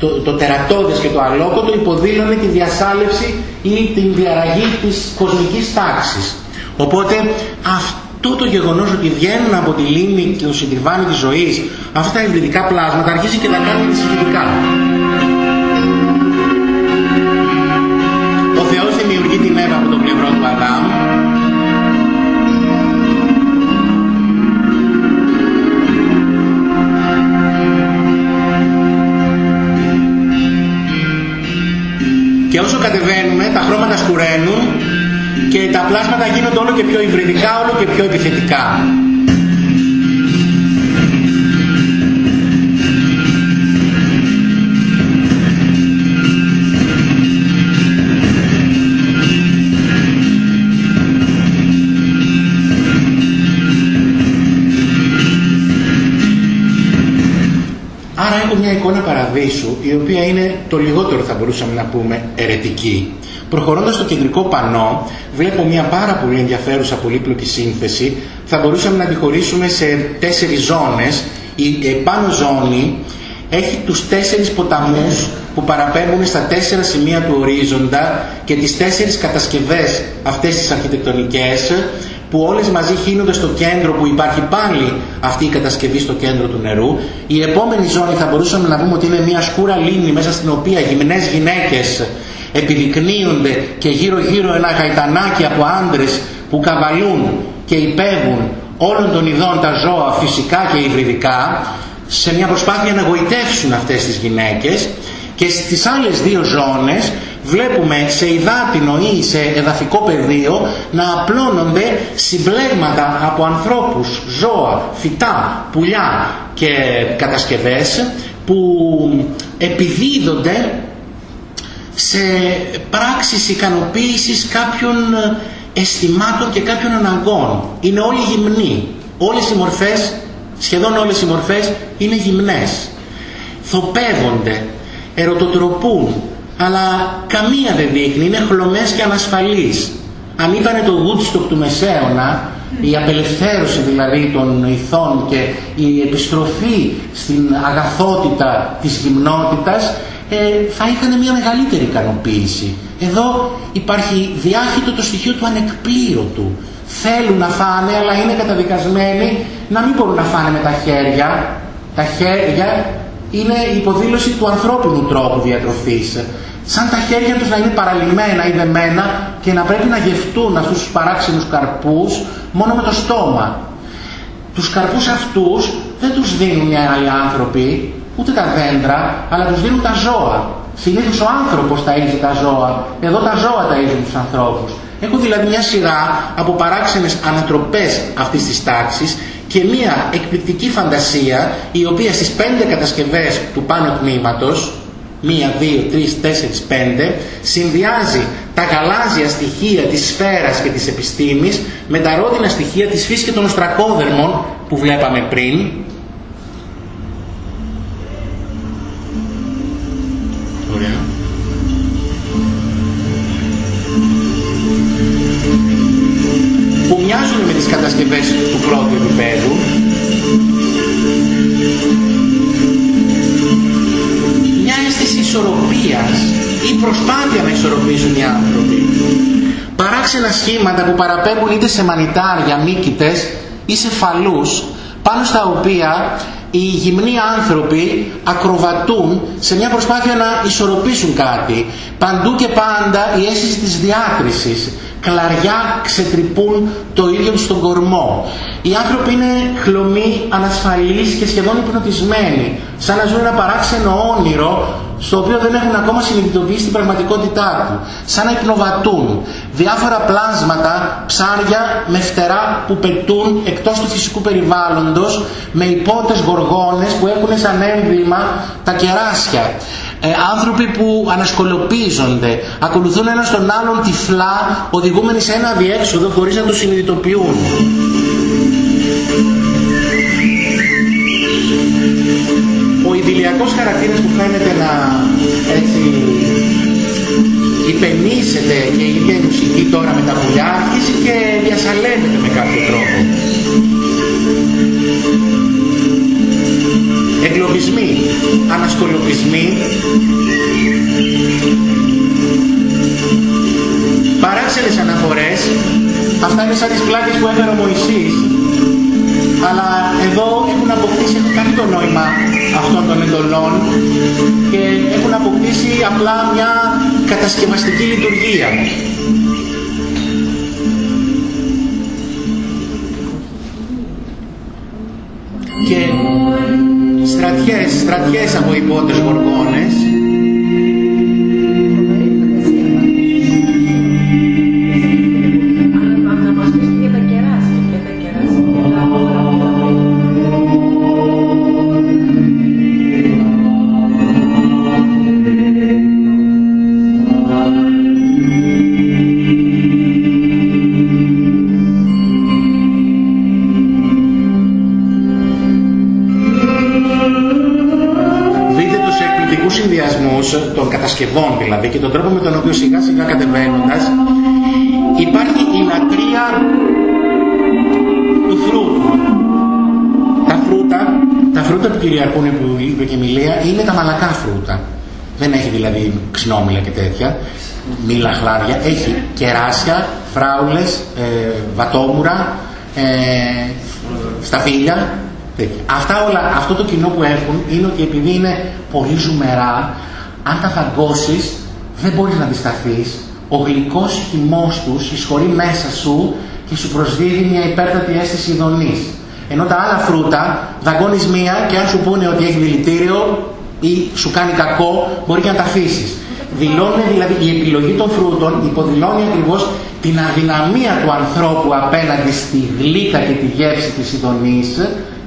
το, το τερατώδες και το αλόκοτο υποδήλωνε τη διασάλευση ή την διαραγή της κοσμικής τάξης. Οπότε αυτό αυτό το γεγονός ότι βγαίνουν από τη λίμνη και το συντριβάνι της ζωής αυτά τα υβριδικά πλάσματα αρχίζει και τα κάνει ενισχυτικά. Εύα από το πλευρό του Αδάμ και όσο κατεβαίνουμε τα χρώματα σκουραίνουν και τα πλάσματα γίνονται όλο και πιο υβριδικά, όλο και πιο επιθετικά. Παραδείσου, η οποία είναι το λιγότερο θα μπορούσαμε να πούμε ερετική. Προχωρώντας στο κεντρικό πανό, βλέπω μια πάρα πολύ ενδιαφέρουσα πολύπλοκη σύνθεση. Θα μπορούσαμε να τη χωρίσουμε σε τέσσερις ζώνες. Η επάνω ζώνη έχει τους τέσσερις ποταμούς που παραπέμπουν στα τέσσερα σημεία του ορίζοντα και τις τέσσερις κατασκευές αυτές τις αρχιτεκτονικές που όλες μαζί χύνονται στο κέντρο που υπάρχει πάλι αυτή η κατασκευή στο κέντρο του νερού. Η επόμενη ζώνη θα μπορούσαμε να πούμε ότι είναι μια σκούρα λίμνη μέσα στην οποία γυμνές γυναίκες επιδεικνύονται και γύρω γύρω ένα γαϊτανάκι από άντρες που καβαλούν και υπέβουν όλων των ειδών τα ζώα φυσικά και υβριδικά σε μια προσπάθεια να γοητεύσουν αυτές τις γυναίκες και στις άλλες δύο ζώνες βλέπουμε σε υδάτινο ή σε εδαφικό πεδίο να απλώνονται συμπλέγματα από ανθρώπους, ζώα, φυτά, πουλιά και κατασκευές που επιδίδονται σε πράξεις ικανοποίησης κάποιων αισθημάτων και κάποιων αναγκών. Είναι όλοι γυμνοί. Όλες οι μορφές, σχεδόν όλες οι μορφές είναι γυμνές. Θοπεύονται, ερωτοτροπούν, αλλά καμία δεν δείχνει, είναι χλωμές και ανασφαλείς. Αν ήταν το Woodstock του Μεσαίωνα, η απελευθέρωση δηλαδή των ηθών και η επιστροφή στην αγαθότητα της γυμνότητας, ε, θα είχαν μια μεγαλύτερη ικανοποίηση. Εδώ υπάρχει διάχυτο το στοιχείο του ανεκπλήρωτου. Θέλουν να φάνε, αλλά είναι καταδικασμένοι να μην μπορούν να φάνε με τα χέρια. Τα χέρια είναι υποδήλωση του ανθρώπινου τρόπου διατροφής. Σαν τα χέρια τους να είναι παραλυμμένα ή δεμένα και να πρέπει να γευτούν αυτούς τους παράξενους καρπούς μόνο με το στόμα. Τους καρπούς αυτούς δεν τους δίνουν οι άλλοι άνθρωποι, ούτε τα δέντρα, αλλά τους δίνουν τα ζώα. Συνήθως ο άνθρωπος ταΐζει τα ζώα, εδώ τα ζώα ταΐζουν τους ανθρώπους. Έχω δηλαδή μια σειρά από παράξενες ανατροπές αυτής της τάξης και μια εκπληκτική φαντασία η οποία στις πέντε κατασκευές του πάνω τμήματος μία, δύο, τρεις, τέσσερις, πέντε συνδυάζει τα γαλάζια στοιχεία της σφαίρας και της επιστήμης με τα ρόδινα στοιχεία της φύσης και των οστρακόδερμων που βλέπαμε πριν παράξενα σχήματα που παραπέμπουν είτε σε μανιτάρια, μύκητες ή σε φαλούς πάνω στα οποία οι γυμνοί άνθρωποι ακροβατούν σε μια προσπάθεια να ισορροπήσουν κάτι. Παντού και πάντα η αίσθηση της διάκρισης. Κλαριά ξετρυπούν το ίδιο τους τον κορμό. Οι άνθρωποι είναι χλωμοί, ανασφαλείς και σχεδόν υπνοτισμένοι. Σαν να ζουν ένα παράξενο όνειρο στο οποίο δεν έχουν ακόμα συνειδητοποιήσει την πραγματικότητά του. Σαν να υπνοβατούν. Διάφορα πλάσματα, ψάρια με φτερά που πετούν εκτός του φυσικού περιβάλλοντος με υπότες γοργόνες που έχουν σαν έμβλημα τα κεράσια. Ε, άνθρωποι που ανασκολοπίζονται, ακολουθούν ένα τον άλλον τυφλά, οδηγούμενοι σε ένα διέξοδο χωρίς να το συνειδητοποιούν. Ο ιδηλιακός χαρακτήρας που φαίνεται να έτσι υπενήσεται και η ίδια η μουσική τώρα με τα πουλιά αρχίζει και διασαλεύεται με κάποιο τρόπο. Εγκλωβισμοί, ανασκολοπισμοί, παράξενες αναφορές, αυτά είναι σαν τις πλάκες που έφερε ο Μωυσής, αλλά εδώ έχουν αποκτήσει, έχουν κάνει το νόημα αυτών των εντολών και έχουν αποκτήσει απλά μια κατασκευαστική λειτουργία. Και στρατιές, στρατιές από υπότες γοργόνες κατασκευών δηλαδή και τον τρόπο με τον οποίο σιγά σιγά κατεβαίνοντας υπάρχει η λατρεία του φρούτου. Τα φρούτα, τα φρούτα που κυριαρχούν που είπε και η Μιλία είναι τα μαλακά φρούτα. Δεν έχει δηλαδή ξινόμηλα και τέτοια, μήλα, χλάρια. Έχει κεράσια, φράουλες, ε, βατόμουρα, ε, σταφύλια, Αυτά όλα, αυτό το κοινό που έχουν είναι ότι επειδή είναι πολύ ζουμερά, αν τα φαγκώσεις δεν μπορείς να αντισταθείς. Ο γλυκός χυμός τους εισχωρεί μέσα σου και σου προσδίδει μια υπέρτατη αίσθηση ειδονής. Ενώ τα άλλα φρούτα δαγκώνεις μία και αν σου πούνε ότι έχει δηλητήριο ή σου κάνει κακό, μπορεί και να τα αφήσεις. Δηλώνει δηλαδή η επιλογή των φρούτων, υποδηλώνει ακριβώς την αδυναμία του ανθρώπου απέναντι στη γλύκα και τη γεύση της ειδονής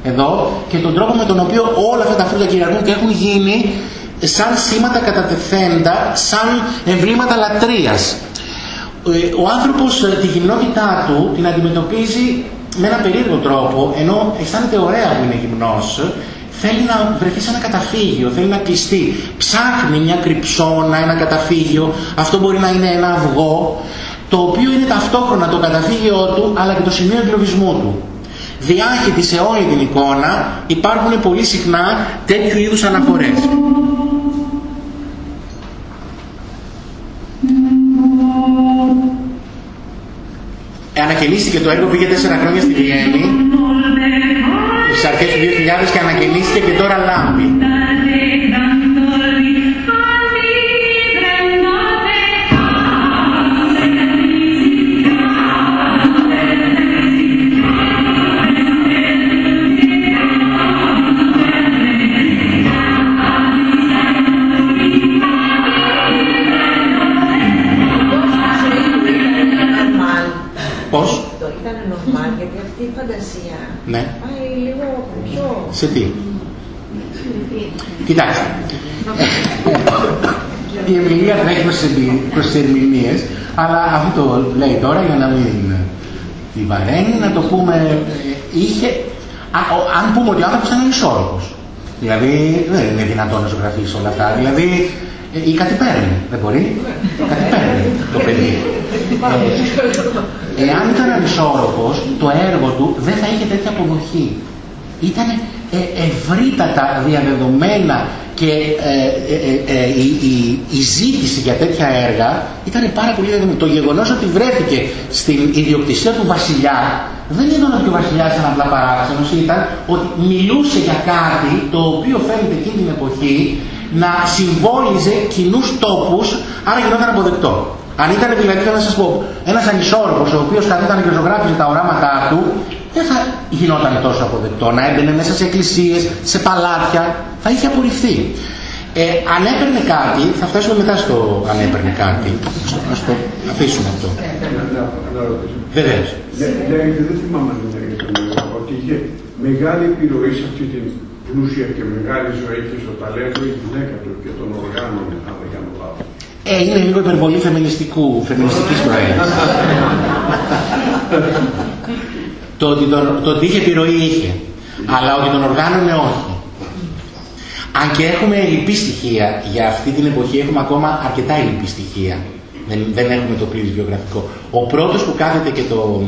εδώ και τον τρόπο με τον οποίο όλα αυτά τα φρούτα κυριαρχούν και έχουν γίνει σαν σήματα κατατεθέντα, σαν εμβλήματα λατρείας. Ε, ο άνθρωπος ε, τη γυμνότητά του την αντιμετωπίζει με ένα περίεργο τρόπο, ενώ αισθάνεται ωραία που είναι γυμνός, θέλει να βρεθεί σε ένα καταφύγιο, θέλει να κλειστεί. Ψάχνει μια κρυψώνα, ένα καταφύγιο, αυτό μπορεί να είναι ένα αυγό, το οποίο είναι ταυτόχρονα το καταφύγιο του, αλλά και το σημείο εγκλωβισμού του διάχυτη σε όλη την εικόνα υπάρχουν πολύ συχνά τέτοιου είδους αναφορές. Ανακαινίστηκε το έργο, πήγε τέσσερα χρόνια στη Βιέννη, στις αρχές του 2000 και ανακαινίστηκε και τώρα λάμπει. Ναι. Πάει λίγο πιο... Σε τι; Κοιτάξτε. Η Εμιλία τρέχει προς τις ερμηνείες, αλλά αυτό το λέει τώρα για να μην τη βαραίνει, να το πούμε, είχε, αν πούμε ότι ο άνθρωπος ήταν ισόρροπος. Δηλαδή δεν είναι δυνατόν να ζωγραφίσει όλα αυτά. Δηλαδή ή κάτι παίρνει, δεν μπορεί. Κάτι παίρνει το παιδί. Ε, εάν ήταν ανισόρροπος, το έργο του δεν θα είχε τέτοια αποδοχή. Ήταν ε, ευρύτατα διαδεδομένα και ε, ε, η, η, η, ζήτηση για τέτοια έργα ήταν πάρα πολύ διαδεδομένη. Το γεγονός ότι βρέθηκε στην ιδιοκτησία του βασιλιά δεν ήταν ότι ο βασιλιάς ήταν απλά παράξενος, ήταν ότι μιλούσε για κάτι το οποίο φαίνεται εκείνη την εποχή να συμβόλιζε κοινούς τόπους, άρα γινόταν αποδεκτό. Αν ήταν δηλαδή, θέλω να σας πω, ένας ανισόρροπος ο οποίος καθόταν και ζωγράφιζε τα οράματά του, δεν θα γινόταν τόσο αποδεκτό. Να έμπαινε μέσα σε εκκλησίες, σε παλάτια, θα είχε απορριφθεί. Ε, αν έπαιρνε κάτι, θα φτάσουμε μετά στο αν έπαιρνε κάτι. Α το αφήσουμε αυτό. Βεβαίως. Δεν θυμάμαι ότι είχε μεγάλη επιρροή σε αυτή την πλούσια και μεγάλη ζωή και στο ταλέντο η γυναίκα του και των οργάνων, αν δεν κάνω λάθο. Ε, είναι λίγο υπερβολή φεμινιστικού, φεμινιστικής προέλευσης. το, ότι τον, το ότι είχε επιρροή είχε, αλλά ότι τον οργάνωνε όχι. Αν και έχουμε ελλειπή στοιχεία για αυτή την εποχή, έχουμε ακόμα αρκετά ελλειπή στοιχεία. Δεν, δεν έχουμε το πλήρες βιογραφικό. Ο πρώτος που κάθεται και, το,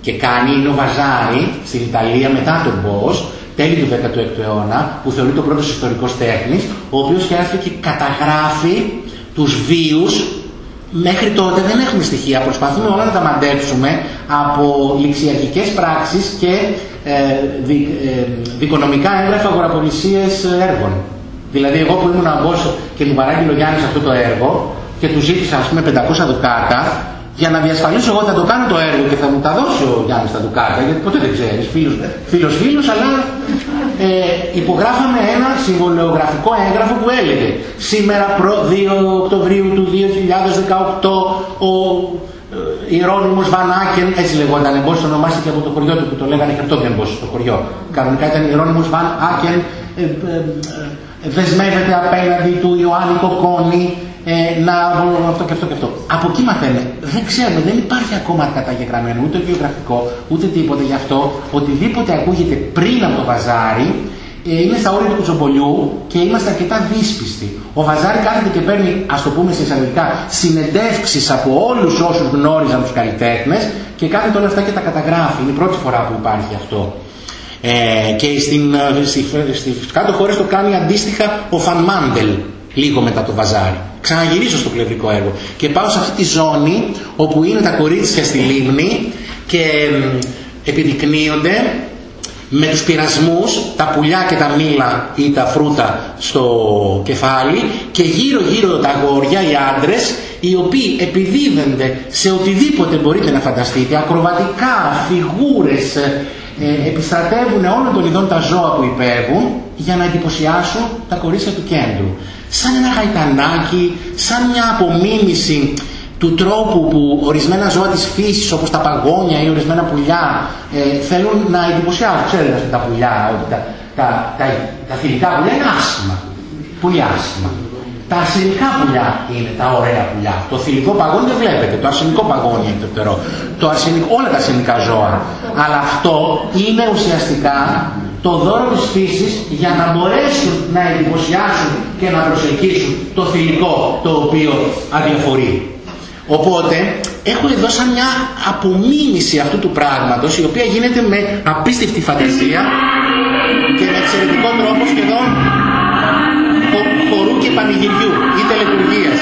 και κάνει είναι ο Βαζάρη στην Ιταλία μετά τον Μπός, τέλη του 16ου αιώνα, που θεωρείται ο πρώτος ιστορικός τέχνης, ο οποίος και και καταγράφει τους βίους μέχρι τότε δεν έχουμε στοιχεία. Προσπαθούμε όλα να τα μαντέψουμε από ληξιακές πράξεις και ε, δι, ε, δικονομικά έγγραφα αγοραπολισίες έργων. Δηλαδή εγώ που ήμουν αγκός και μου παράγγειλε ο Γιάννης αυτό το έργο και του ζήτησα ας πούμε 500 δουκάτα για να διασφαλίσω εγώ θα το κάνω το έργο και θα μου τα δώσει ο Γιάννης τα Δουκάτα, γιατί ποτέ δεν ξέρεις, φίλος, φίλος, φίλος αλλά ε, υπογράφαμε ένα συμβολεογραφικό έγγραφο που έλεγε σήμερα προ 2 Οκτωβρίου του 2018 ο ε, Ιερώνυμος Βαν έτσι λεγόταν, εμπόσι το ονομάστηκε από το χωριό του που το λέγανε δεν εμπόσι στο χωριό. Κανονικά ήταν Ιερώνυμος Βαν Άκεν, ε, ε, ε, δεσμεύεται απέναντι του Ιωάννη Κοκόνη ε, να αυτό και αυτό και αυτό. Από εκεί μαθαίνουμε. Δεν ξέρουμε, δεν υπάρχει ακόμα καταγεγραμμένο ούτε βιογραφικό ούτε τίποτα γι' αυτό. Οτιδήποτε ακούγεται πριν από το βαζάρι ε, είναι στα όρια του κουτσομπολιού και είμαστε αρκετά δύσπιστοι. Ο Βαζάρη κάθεται και παίρνει, ας το πούμε σε εισαγωγικά, συνεντεύξεις από όλους όσους γνώριζαν τους καλλιτέχνες και κάθεται όλα αυτά και τα καταγράφει. Είναι η πρώτη φορά που υπάρχει αυτό. Ε, και στην, ε, στις κάτω χώρες το κάνει αντίστοιχα ο Φαν Μάντελ λίγο μετά το Βαζάρι. Ξαναγυρίζω στο πλευρικό έργο. Και πάω σε αυτή τη ζώνη όπου είναι τα κορίτσια στη λίμνη και επιδεικνύονται με τους πειρασμούς, τα πουλιά και τα μήλα ή τα φρούτα στο κεφάλι και γύρω γύρω τα αγόρια, οι άντρες, οι οποίοι επιδίδονται σε οτιδήποτε μπορείτε να φανταστείτε, ακροβατικά, φιγούρες, ε, επιστρατεύουν όλων των ειδών τα ζώα που υπέβουν για να εντυπωσιάσουν τα κορίτσια του κέντρου. Σαν ένα γαϊτανάκι, σαν μια απομίμηση του τρόπου που ορισμένα ζώα της φύσης όπως τα παγόνια ή ορισμένα πουλιά ε, θέλουν να εντυπωσιάσουν. Ξέρετε τα πουλιά, ότι τα, τα, τα, τα θηλυκά πουλιά είναι άσχημα. Πολύ άσχημα. Τα αρσενικά πουλιά είναι τα ωραία πουλιά. Το θηλυκό παγόνι δεν βλέπετε, το αρσενικό παγόνι είναι το φτερό. Το αρσενικό, όλα τα αρσενικά ζώα. Αλλά αυτό είναι ουσιαστικά το δώρο της φύσης για να μπορέσουν να εντυπωσιάσουν και να προσελκύσουν το θηλυκό το οποίο αδιαφορεί. Οπότε έχω εδώ σαν μια απομίμηση αυτού του πράγματος η οποία γίνεται με απίστευτη φαντασία και με εξαιρετικό τρόπο σχεδόν χορού και πανηγυριού ή τελετουργίας.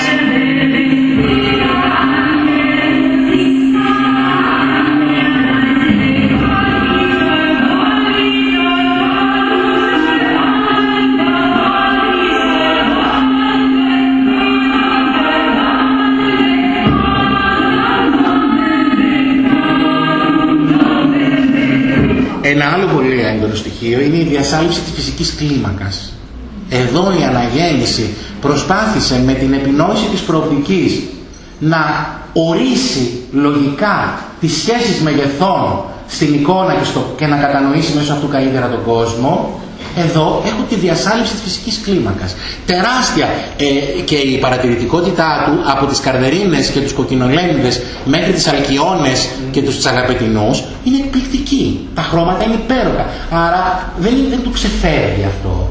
Διασάλυψη της φυσικής κλίμακας. Εδώ η αναγέννηση προσπάθησε με την επινόηση της προοπτικής να ορίσει λογικά τις σχέσεις μεγεθών στην εικόνα και, στο, και να κατανοήσει μέσω αυτού καλύτερα τον κόσμο εδώ έχω τη διασάλυψη της φυσικής κλίμακας. Τεράστια ε, και η παρατηρητικότητά του από τις καρδερίνες και τους κοκκινολέμιδες μέχρι τις αλκιόνες και τους τσαγαπετινούς είναι εκπληκτική. Τα χρώματα είναι υπέροχα. Άρα δεν, δεν του ξεφεύγει αυτό.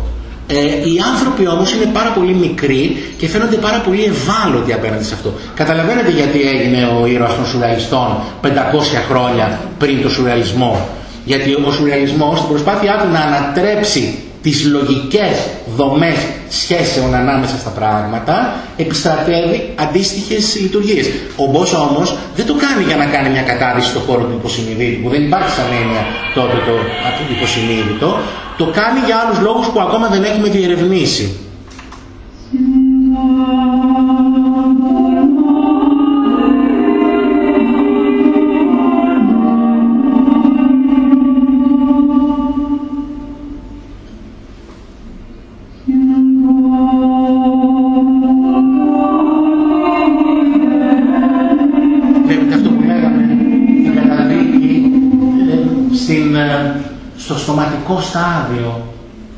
Ε, οι άνθρωποι όμως είναι πάρα πολύ μικροί και φαίνονται πάρα πολύ ευάλωτοι απέναντι σε αυτό. Καταλαβαίνετε γιατί έγινε ο ήρωας των σουρεαλιστών 500 χρόνια πριν το σουρεαλισμό γιατί ο σουρεαλισμός στην προσπάθειά του να ανατρέψει τις λογικές δομές σχέσεων ανάμεσα στα πράγματα επιστρατεύει αντίστοιχες λειτουργίες. Ο Μπός όμως δεν το κάνει για να κάνει μια κατάδυση στον χώρο του υποσυνείδητου που δεν υπάρχει σαν έννοια τότε το, το υποσυνείδητο το κάνει για άλλους λόγους που ακόμα δεν έχουμε διερευνήσει.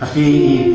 Αυτή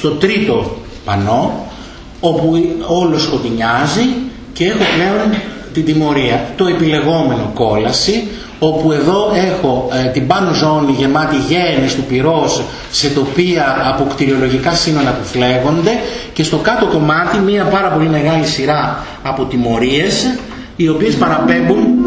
στο τρίτο πανό όπου όλος σκοτεινιάζει και έχω πλέον την τιμωρία, το επιλεγόμενο κόλαση, όπου εδώ έχω ε, την πάνω ζώνη γεμάτη γέενες του πυρός σε τοπία από κτηριολογικά σύνονα που φλέγονται και στο κάτω κομμάτι μία πάρα πολύ μεγάλη σειρά από τιμωρίες οι οποίες παραπέμπουν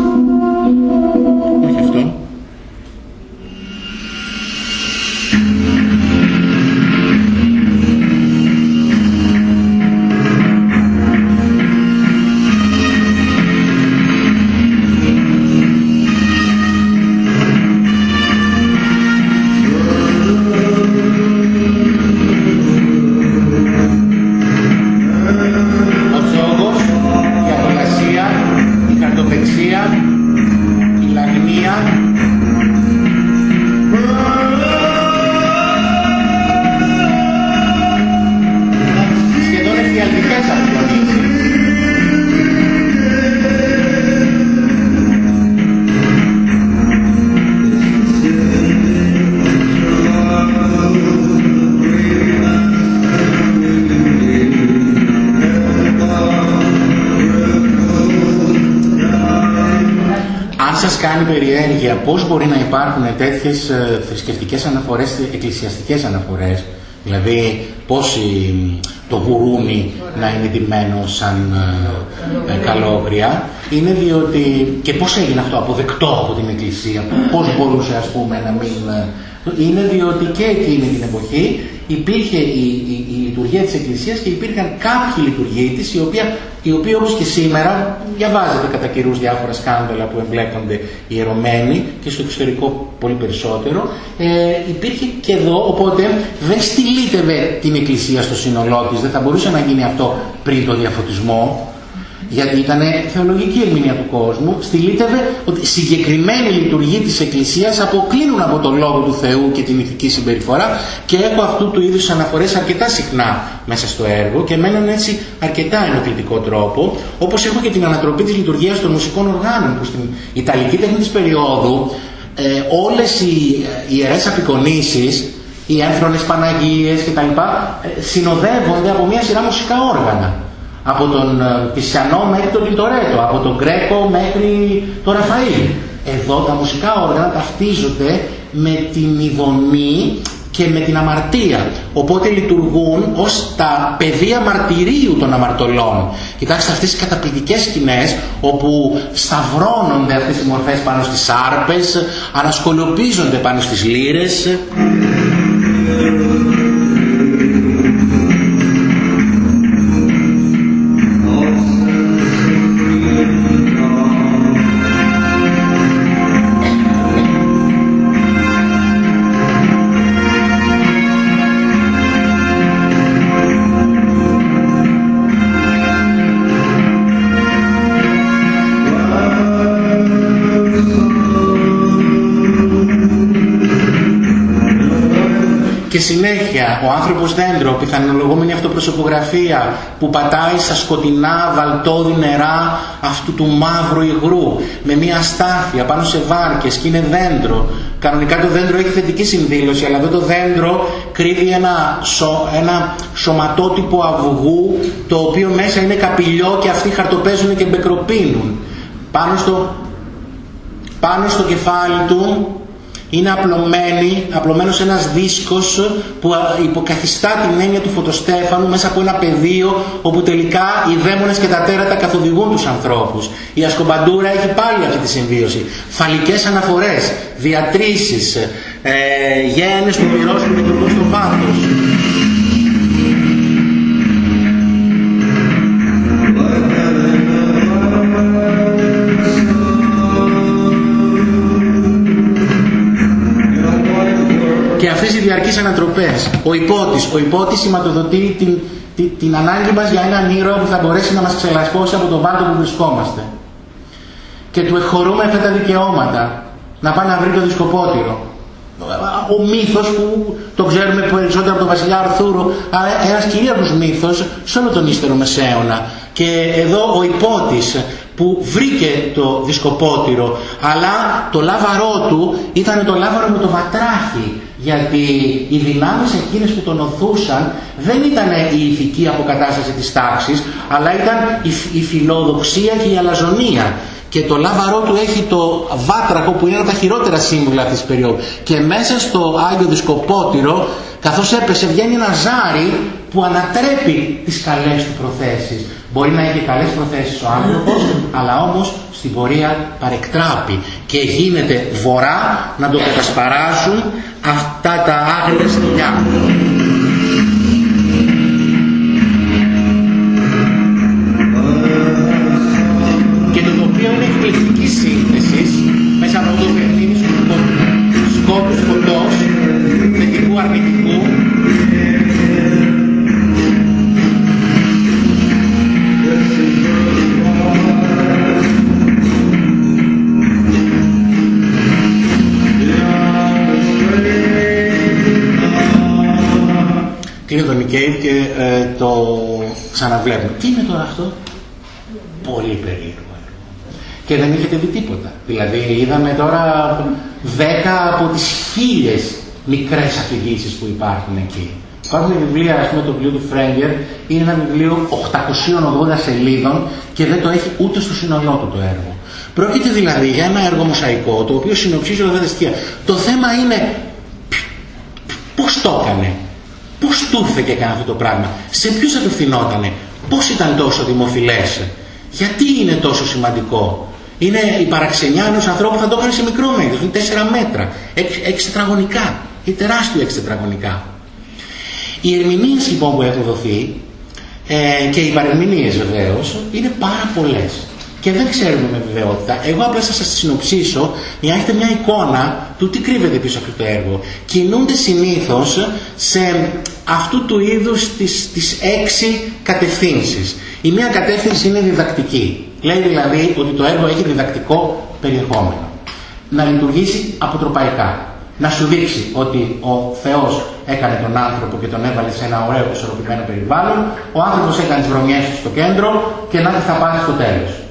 να υπάρχουν τέτοιες ε, θρησκευτικές αναφορές, εκκλησιαστικές αναφορές, δηλαδή πώς η- το γουρούνι να είναι ντυμένο σαν ε, ε, καλόγρια, είναι διότι και πώς έγινε αυτό αποδεκτό από την Εκκλησία, πώς μπορούσε ας πούμε να μην... ε, είναι διότι και εκείνη την εποχή υπήρχε η, η, η λειτουργία της Εκκλησίας και υπήρχαν κάποιοι λειτουργοί της οι, οποία, οι οποίοι όπως και σήμερα διαβάζετε κατά καιρούς διάφορα σκάνδαλα που εμπλέκονται οι ιερωμένοι και στο εξωτερικό πολύ περισσότερο. Ε, υπήρχε και εδώ οπότε δεν στυλίτευε την Εκκλησία στο σύνολό της. Δεν θα μπορούσε να γίνει αυτό πριν το διαφωτισμό γιατί ήταν θεολογική ερμηνεία του κόσμου, στυλίτευε ότι συγκεκριμένη λειτουργία της Εκκλησίας αποκλίνουν από τον Λόγο του Θεού και την ηθική συμπεριφορά και έχω αυτού του είδους αναφορές αρκετά συχνά μέσα στο έργο και με έναν έτσι αρκετά ενοχλητικό τρόπο, όπως έχω και την ανατροπή της λειτουργίας των μουσικών οργάνων που στην Ιταλική τέχνη της περίοδου ε, όλες οι ε, ιερές απεικονίσεις οι έμφρονες Παναγίες κτλ. Ε, συνοδεύονται από μια σειρά μουσικά όργανα από τον ε, Πισιανό μέχρι τον Τιντορέτο, από τον Γκρέκο μέχρι τον Ραφαήλ. Εδώ τα μουσικά όργανα ταυτίζονται με την ειδονή και με την αμαρτία. Οπότε λειτουργούν ως τα πεδία μαρτυρίου των αμαρτωλών. Κοιτάξτε αυτές τις καταπληκτικές σκηνές όπου σταυρώνονται αυτές οι μορφές πάνω στις άρπες, ανασκολιοποιίζονται πάνω στις λύρες. Άνθρωπος δέντρο, πιθανολογούμενη αυτοπροσωπογραφία που πατάει στα σκοτεινά βαλτόδι νερά αυτού του μαύρου υγρού με μια αστάθεια πάνω σε βάρκες και είναι δέντρο. Κανονικά το δέντρο έχει θετική συνδήλωση αλλά εδώ το δέντρο κρύβει ένα, σω, ένα σωματότυπο αυγού το οποίο μέσα είναι καπηλιό και αυτοί χαρτοπέζουν και μπεκροπίνουν. Πάνω στο, πάνω στο κεφάλι του είναι απλωμένη, απλωμένος ένας δίσκος που υποκαθιστά την έννοια του φωτοστέφανου μέσα από ένα πεδίο όπου τελικά οι δαίμονες και τα τέρατα καθοδηγούν τους ανθρώπους. Η ασκομπαντούρα έχει πάλι αυτή τη συμβίωση. Φαλικές αναφορές, διατρήσεις, ε, γένες του πυρός που λειτουργούν στο βάθος. Διαρκείς ανατροπές. Ο υπότης, ο υπότης σηματοδοτεί την, την, την ανάγκη μας για έναν ήρωα που θα μπορέσει να μας ξελασπώσει από τον βάρτο που βρισκόμαστε. Και του εχωρούμε αυτά τα δικαιώματα. Να πάει να βρει το δισκοπότηρο. Ο μύθος που το ξέρουμε περισσότερο από τον βασιλιά Αρθούρο, αλλά ένας κυρίαρχος μύθος σε όλο τον ύστερο μεσαίωνα. Και εδώ ο υπότης που βρήκε το δισκοπότηρο, αλλά το λάβαρό του ήταν το λάβαρο με το βατράχι, γιατί οι δυνάμεις εκείνες που τον οθούσαν δεν ήταν η ηθική αποκατάσταση της τάξης, αλλά ήταν η, η φιλοδοξία και η αλαζονία. Και το λάβαρό του έχει το βάτραχο που είναι ένα από τα χειρότερα σύμβολα αυτής της περίοδου. Και μέσα στο Άγιο Δισκοπότηρο, καθώς έπεσε, βγαίνει ένα ζάρι που ανατρέπει τις καλές του προθέσεις. Μπορεί να έχει καλές προθέσεις ο άνθρωπος, αλλά όμως στην πορεία παρεκτράπει και γίνεται βορρά να το κατασπαράσουν αυτά τα άγρια σκυλιά. Το ξαναβλέπουμε. Τι είναι τώρα αυτό; Πολύ περίεργο έργο. Και δεν είχετε δει τίποτα. Δηλαδή είδαμε τώρα δέκα από τις χίλιες μικρές αφηγήσεις που υπάρχουν εκεί. Υπάρχουν βιβλία, ας πούμε το βιβλίο του Φρέγγερ, είναι ένα βιβλίο 880 σελίδων και δεν το έχει ούτε στο σύνολό του το έργο. Πρόκειται δηλαδή για ένα έργο μοσαϊκό το οποίο συνοψίζει όλα αυτά τα στοιχεία. Το θέμα είναι πώς το έκανε, πώς του ήρθε και έκανε αυτό το πράγμα, σε ποιους απευθυνότανε, πώς ήταν τόσο δημοφιλές, γιατί είναι τόσο σημαντικό; Είναι η παραξενιά ενός ανθρώπου θα το έκανε σε μικρό μέγεθος, είναι 4 μέτρα, 6 τετραγωνικά, ή τεράστιο 6 τετραγωνικά. Οι ερμηνείες λοιπόν που έχουν δοθεί ε, και οι παρερμηνείες βεβαίως είναι πάρα πολλές και δεν ξέρουμε με βεβαιότητα. Εγώ απλά θα σας συνοψίσω για να έχετε μια εικόνα του τι κρύβεται πίσω από αυτό το έργο. Κινούνται συνήθως σε αυτού του είδους τις, τις έξι κατευθύνσεις. Η μία κατεύθυνση είναι διδακτική. Λέει δηλαδή ότι το έργο έχει διδακτικό περιεχόμενο. Να λειτουργήσει αποτροπαϊκά. Να σου δείξει ότι ο Θεός έκανε τον άνθρωπο και τον έβαλε σε ένα ωραίο ισορροπημένο περιβάλλον, ο άνθρωπος έκανε τις βρωμιές του στο κέντρο και να θα πάρει στο τέλος.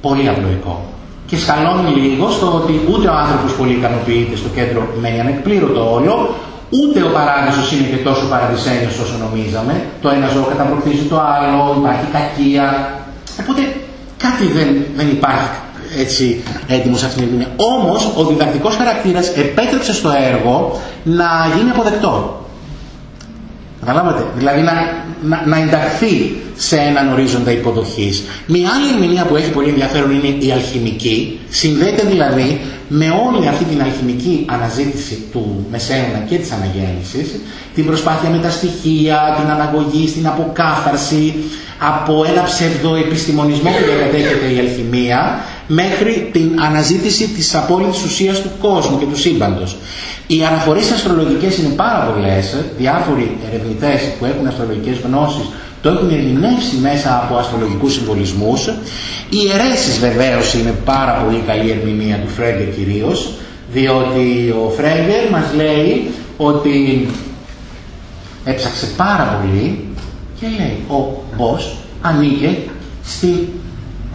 Πολύ απλοϊκό. Και σκαλώνει λίγο στο ότι ούτε ο άνθρωπος πολύ ικανοποιείται στο κέντρο μένει ανεκπλήρωτο όλο, ούτε ο παράδεισος είναι και τόσο παραδεισένιος όσο νομίζαμε. Το ένα ζώο καταπροκτήσει το άλλο, υπάρχει κακία. Οπότε κάτι δεν, δεν υπάρχει έτσι έτοιμος σε αυτήν την ερμηνεία. Όμως ο διδακτικός χαρακτήρας επέτρεψε στο έργο να γίνει αποδεκτό. Καταλάβατε; Δηλαδή να, να, να ενταχθεί σε έναν ορίζοντα υποδοχής. Μια άλλη ερμηνεία που έχει πολύ ενδιαφέρον είναι η αλχημική. Συνδέεται δηλαδή με όλη αυτή την αλχημική αναζήτηση του Μεσαίωνα και της αναγέννησης, την προσπάθεια με τα στοιχεία, την αναγωγή, στην αποκάθαρση, από ένα ψευδοεπιστημονισμό που διακατέχεται η αλχημία, μέχρι την αναζήτηση της απόλυτης ουσίας του κόσμου και του σύμπαντος. Οι αναφορές αστρολογικές είναι πάρα πολλές. Διάφοροι ερευνητές που έχουν αστρολογικές γνώσεις το έχουν ερμηνεύσει μέσα από αστρολογικούς συμβολισμούς. Οι αιρέσεις βεβαίως είναι πάρα πολύ καλή ερμηνεία του Φρέγκερ κυρίως, διότι ο Φρέγκερ μας λέει ότι έψαξε πάρα πολύ και λέει ο Μπος ανήκε στη,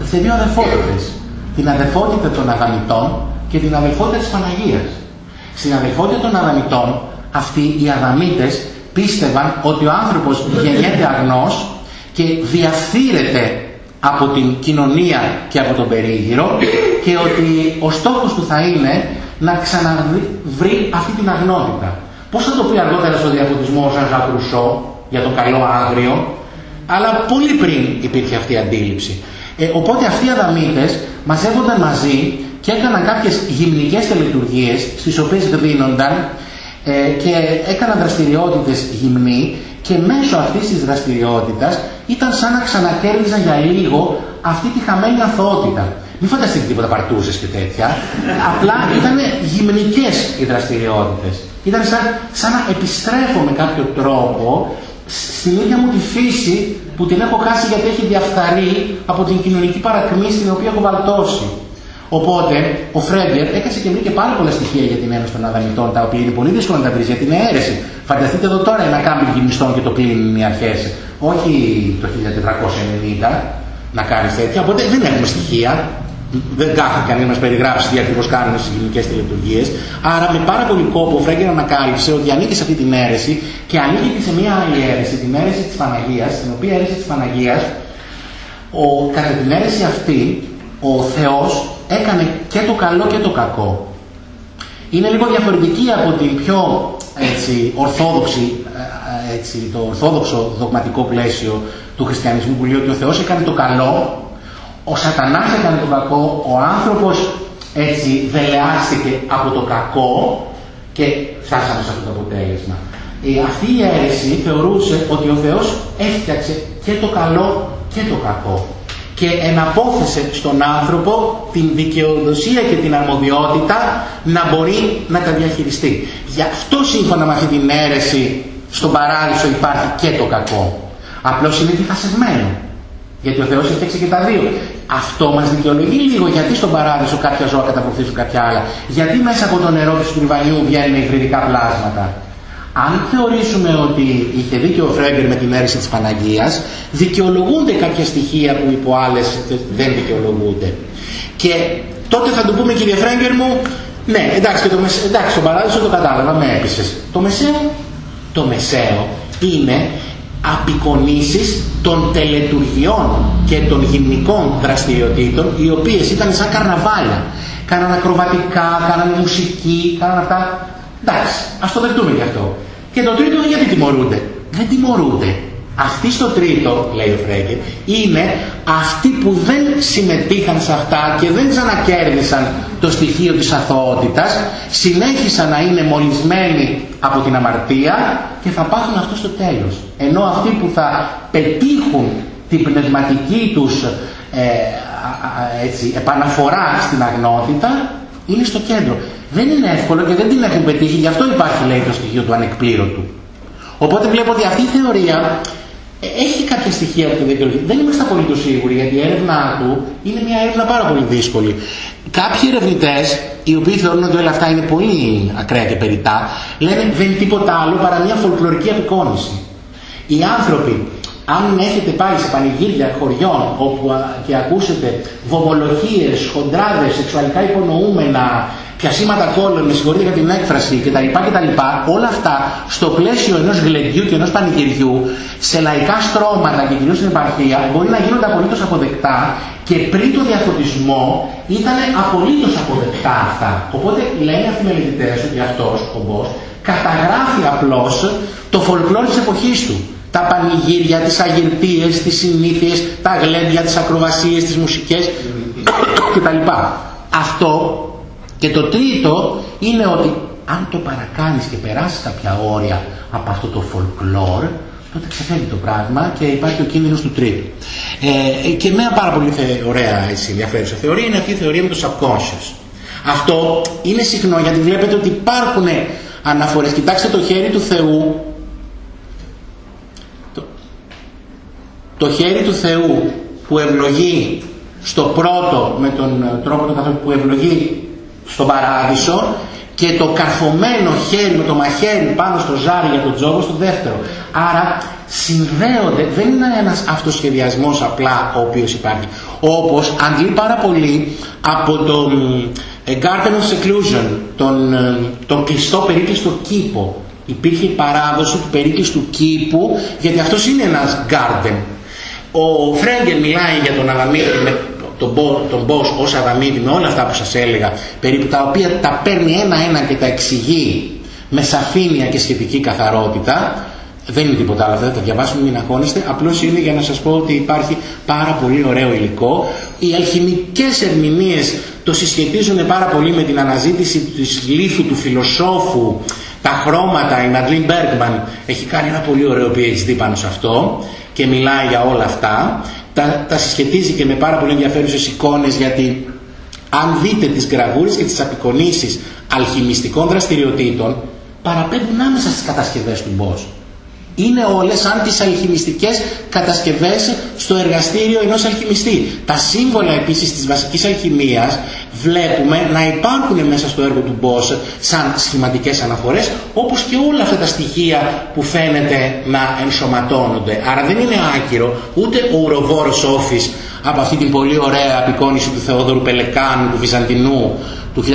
σε δύο αδερφότητες. Την αδερφότητα των Αδαμητών και την αδερφότητα της Παναγίας. Στην αδελφότητα των Αδαμιτών, αυτοί οι Αδαμίτες πίστευαν ότι ο άνθρωπος γεννιέται αγνός και διαφθείρεται από την κοινωνία και από τον περίγυρο και ότι ο στόχος του θα είναι να ξαναβρει αυτή την αγνότητα. Πώς θα το πει αργότερα στο διαφωτισμό ο Ζαν για το καλό άγριο, αλλά πολύ πριν υπήρχε αυτή η αντίληψη. Ε, οπότε αυτοί οι Αδαμίτες μαζεύονταν μαζί και έκαναν κάποιες γυμνικές τελετουργίες στις οποίες δίνονταν ε, και έκαναν δραστηριότητες γυμνοί και μέσω αυτής της δραστηριότητας ήταν σαν να ξανακέρδιζαν για λίγο αυτή τη χαμένη αθωότητα. Μην φανταστείτε τίποτα παρτούσες και τέτοια. Απλά ήταν γυμνικές οι δραστηριότητες. Ήταν σαν, σαν να επιστρέφω με κάποιο τρόπο στην ίδια μου τη φύση που την έχω χάσει γιατί έχει διαφθαρεί από την κοινωνική παρακμή στην οποία έχω βαλτώσει. Οπότε ο Φρέγκερ έκασε και βρήκε πάρα πολλά στοιχεία για την ένωση των Αδαμιτών, τα οποία είναι πολύ δύσκολο να τα βρεις γιατί είναι αίρεση. Φανταστείτε εδώ τώρα ένα κάμπινγκ γυμνιστών και το κλείνουν οι αρχές. Όχι το 1490 να κάνεις τέτοια. Οπότε δεν έχουμε στοιχεία. Δεν κάθεται κανεί να μας περιγράψει τι ακριβώς κάνουν στις γυμνικέ τελετουργίε. Άρα με πάρα πολύ κόπο ο Φρέγκερ ανακάλυψε ότι ανήκει σε αυτή την αίρεση και ανήκει και σε μια άλλη αίρεση, την αίρεση της Παναγίας, στην οποία αίρεση της Παναγίας, κατά την αίρεση αυτή, ο Θεός έκανε και το καλό και το κακό. Είναι λίγο διαφορετική από την πιο έτσι, ορθόδοξη, ε, ε, έτσι, το ορθόδοξο δογματικό πλαίσιο του χριστιανισμού που λέει ότι ο Θεός έκανε το καλό, ο σατανάς έκανε το κακό, ο άνθρωπος έτσι δελεάστηκε από το κακό και φτάσαμε σε αυτό το αποτέλεσμα. Ε, αυτή η αίρεση θεωρούσε ότι ο Θεός έφτιαξε και το καλό και το κακό και εναπόθεσε στον άνθρωπο την δικαιοδοσία και την αρμοδιότητα να μπορεί να τα διαχειριστεί. Γι' αυτό σύμφωνα με αυτή την αίρεση στον παράδεισο υπάρχει και το κακό. Απλώς είναι διχασευμένο. Γιατί ο Θεός έφτιαξε και τα δύο. Αυτό μας δικαιολογεί λίγο γιατί στον παράδεισο κάποια ζώα καταπροθήσουν κάποια άλλα. Γιατί μέσα από το νερό του στριβανιού βγαίνουν υβριδικά πλάσματα. Αν θεωρήσουμε ότι είχε δίκιο ο Φρέγκερ με την αίρεση της Παναγίας, δικαιολογούνται κάποια στοιχεία που υπό άλλες δεν δικαιολογούνται. Και τότε θα του πούμε κύριε Φρέγκερ μου, ναι εντάξει, και το, εντάξει τον παράδεισο το κατάλαβα, με έπεισες. Το μεσαίο, το μεσαίο είναι απεικονίσεις των τελετουργιών και των γυμνικών δραστηριοτήτων οι οποίες ήταν σαν καρναβάλια. Κάναν ακροβατικά, κάναν μουσική, κάναν αυτά. Εντάξει, ας το δεχτούμε γι' αυτό. Και το τρίτο γιατί τιμωρούνται. Δεν τιμωρούνται. Αυτοί στο τρίτο, λέει ο Φρέγκερ, είναι αυτοί που δεν συμμετείχαν σε αυτά και δεν ξανακέρδισαν το στοιχείο της αθωότητας, συνέχισαν να είναι μολυσμένοι από την αμαρτία και θα πάθουν αυτό στο τέλος. Ενώ αυτοί που θα πετύχουν την πνευματική τους ε, έτσι, επαναφορά στην αγνότητα είναι στο κέντρο. Δεν είναι εύκολο και δεν την έχουν πετύχει, γι' αυτό υπάρχει λέει το στοιχείο του ανεκπλήρωτου. Οπότε βλέπω ότι αυτή η θεωρία έχει κάποια στοιχεία που δεν Δεν είμαστε απολύτως σίγουροι γιατί η έρευνά του είναι μια έρευνα πάρα πολύ δύσκολη. Κάποιοι ερευνητές, οι οποίοι θεωρούν ότι όλα αυτά είναι πολύ ακραία και περιτά, λένε δεν είναι τίποτα άλλο παρά μια φολκλωρική απεικόνηση. Οι άνθρωποι, αν έχετε πάει σε πανηγύρια χωριών όπου και ακούσετε βομολογίες, χοντράδες, σεξουαλικά υπονοούμενα, πιασίματα κόλλων, με συγχωρείτε για την έκφραση κτλ. κτλ. Όλα αυτά στο πλαίσιο ενός γλεντιού και ενός πανηγυριού, σε λαϊκά στρώματα και κυρίως στην επαρχία, μπορεί να γίνονται απολύτως αποδεκτά και πριν το διαφωτισμό ήταν απολύτως αποδεκτά αυτά. Οπότε λένε αυτοί οι μελετητές ότι αυτός, ο Μπός, καταγράφει απλώς το φολκλόρ της εποχής του. Τα πανηγύρια, τις αγυρτίες, τις συνήθειες, τα γλέντια, τις ακροβασίες, τις μουσικές κτλ. Αυτό και το τρίτο είναι ότι αν το παρακάνεις και περάσεις κάποια όρια από αυτό το folklore, τότε ξεφεύγει το πράγμα και υπάρχει ο κίνδυνος του τρίτου. Ε, και μια πάρα πολύ ωραία έτσι, ενδιαφέρουσα θεωρία είναι αυτή η θεωρία με το subconscious. Αυτό είναι συχνό γιατί βλέπετε ότι υπάρχουν αναφορές. Κοιτάξτε το χέρι του Θεού. Το, το χέρι του Θεού που ευλογεί στο πρώτο με τον τρόπο τον που ευλογεί στον παράδεισο και το καρφωμένο χέρι με το μαχαίρι πάνω στο ζάρι για τον τζόγο στο δεύτερο. Άρα συνδέονται, δεν είναι ένας αυτοσχεδιασμός απλά ο οποίος υπάρχει. Όπως αντλεί πάρα πολύ από τον ε, Garden of Seclusion, τον, ε, τον κλειστό περίκλειστο κήπο. Υπήρχε η παράδοση του περίκλειστου κήπου, γιατί αυτός είναι ένας garden. Ο Φρέγκερ μιλάει για τον Αδαμίτη τον, τον Boss ως Αδαμίδη με όλα αυτά που σας έλεγα περίπου τα οποία τα παίρνει ένα-ένα και τα εξηγεί με σαφήνεια και σχετική καθαρότητα δεν είναι τίποτα άλλο, θα τα διαβάσουμε, μην αγχώνεστε. Απλώς είναι για να σας πω ότι υπάρχει πάρα πολύ ωραίο υλικό. Οι αλχημικές ερμηνείες το συσχετίζουν πάρα πολύ με την αναζήτηση της λίθου του φιλοσόφου, τα χρώματα. Η Μαρλίν Μπέργκμαν έχει κάνει ένα πολύ ωραίο PhD πάνω σε αυτό και μιλάει για όλα αυτά τα, τα συσχετίζει και με πάρα πολύ ενδιαφέρουσες εικόνες γιατί αν δείτε τις γραβούρες και τις απεικονίσεις αλχημιστικών δραστηριοτήτων παραπέμπουν άμεσα στις κατασκευές του Μπός είναι όλες σαν τις αλχημιστικές κατασκευές στο εργαστήριο ενός αλχημιστή. Τα σύμβολα επίσης της βασικής αλχημίας βλέπουμε να υπάρχουν μέσα στο έργο του Μπός σαν σχηματικές αναφορές όπως και όλα αυτά τα στοιχεία που φαίνεται να ενσωματώνονται. Άρα δεν είναι άκυρο ούτε ο ουροβόρος όφης από αυτή την πολύ ωραία απεικόνηση του Θεόδωρου Πελεκάνου του Βυζαντινού του 1478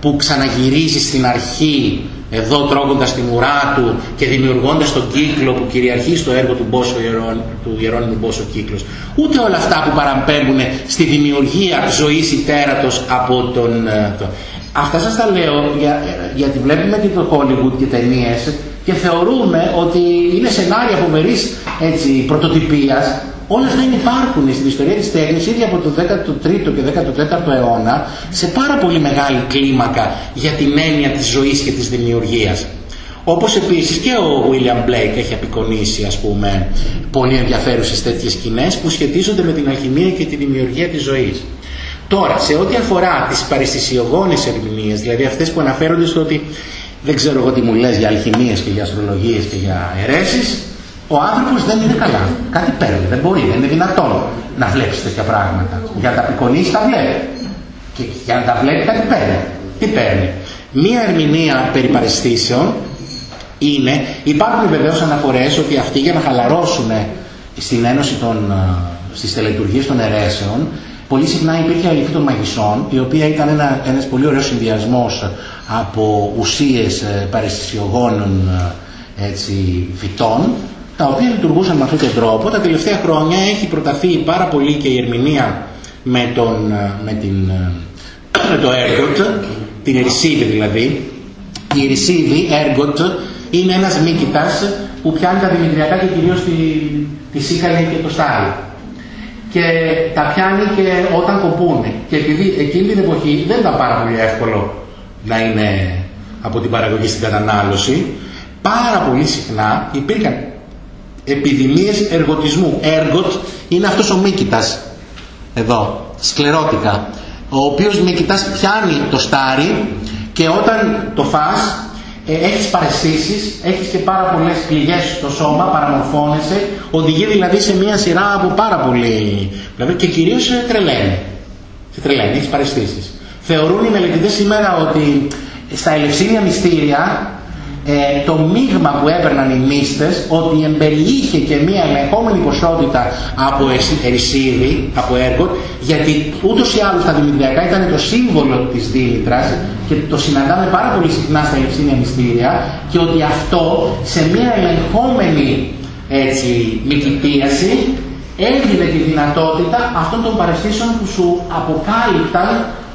που ξαναγυρίζει στην αρχή εδώ τρώγοντας την ουρά του και δημιουργώντας τον κύκλο που κυριαρχεί στο έργο του, Μπόσο, του Ιερώνυμου Μπόσο κύκλος. Ούτε όλα αυτά που παραμπέμπουν στη δημιουργία ζωής ιτέρατος από τον... Ε, το... Αυτά σας τα λέω για, ε, γιατί βλέπουμε και το Hollywood και ταινίε και θεωρούμε ότι είναι σενάρια φοβερής έτσι, πρωτοτυπίας Όλα αυτά υπάρχουν στην ιστορία της τέχνης ήδη από το 13ο και 14ο αιώνα σε πάρα πολύ μεγάλη κλίμακα για την έννοια της ζωής και της δημιουργίας. Όπως επίσης και ο William Blake έχει απεικονίσει ας πούμε πολύ ενδιαφέρουσες τέτοιες σκηνές που σχετίζονται με την αλχημία και τη δημιουργία της ζωής. Τώρα, σε ό,τι αφορά τις παριστησιογόνες ερμηνείες, δηλαδή αυτές που αναφέρονται στο ότι δεν ξέρω εγώ τι μου λες για αλχημίες και για αστρολογίες και για αιρέσεις, ο άνθρωπος δεν είναι καλά. Κάτι παίρνει, δεν μπορεί, δεν είναι δυνατόν να βλέπει τέτοια πράγματα. Για να τα απεικονίσεις τα βλέπει. Και για να τα βλέπει κάτι παίρνει. Τι παίρνει. Μία ερμηνεία περί παρεστήσεων είναι, υπάρχουν βεβαίως αναφορές ότι αυτοί για να χαλαρώσουν στην ένωση των, στις τελετουργίες των αιρέσεων πολύ συχνά υπήρχε αλήθεια των μαγισσών η οποία ήταν ένα, ένας πολύ ωραίος συνδυασμός από ουσίες ε, παρεστησιογόνων έτσι, φυτών, τα οποία λειτουργούσαν με αυτόν τον τρόπο. Τα τελευταία χρόνια έχει προταθεί πάρα πολύ και η ερμηνεία με, τον, με, την, με το Ergot, την Ερυσίδη δηλαδή. Η Ερυσίδη, Ergot, είναι ένας μύκητας που πιάνει τα δημητριακά και κυρίως τη, τη σίκαλη και το στάρι. Και τα πιάνει και όταν κοπούνε. Και επειδή εκείνη την εποχή δεν ήταν πάρα πολύ εύκολο να είναι από την παραγωγή στην κατανάλωση, πάρα πολύ συχνά υπήρχαν επιδημίες εργοτισμού. Έργοτ είναι αυτός ο μύκητας, εδώ, σκληρότικα, ο οποίος μύκητας πιάνει το στάρι και όταν το φας ε, έχεις παρεστήσεις, έχεις και πάρα πολλές πληγές στο σώμα, παραμορφώνεσαι, οδηγεί δηλαδή σε μια σειρά από πάρα πολύ, δηλαδή και κυρίως σε τρελαίνει. Σε τρελαίνει, έχεις παρεστήσεις. Θεωρούν οι μελετητές σήμερα ότι στα ελευσίνια μυστήρια ε, το μείγμα που έπαιρναν οι μύστες ότι εμπεριείχε και μία ελεγχόμενη ποσότητα από ερυσίδι, από έργο, γιατί ούτως ή άλλως τα δημητριακά ήταν το σύμβολο της Δήμητρας και το συναντάμε πάρα πολύ συχνά στα ελευσίνια μυστήρια και ότι αυτό σε μία ελεγχόμενη έτσι, μικητίαση έδινε τη δυνατότητα αυτών των παρεστήσεων που σου αποκάλυπταν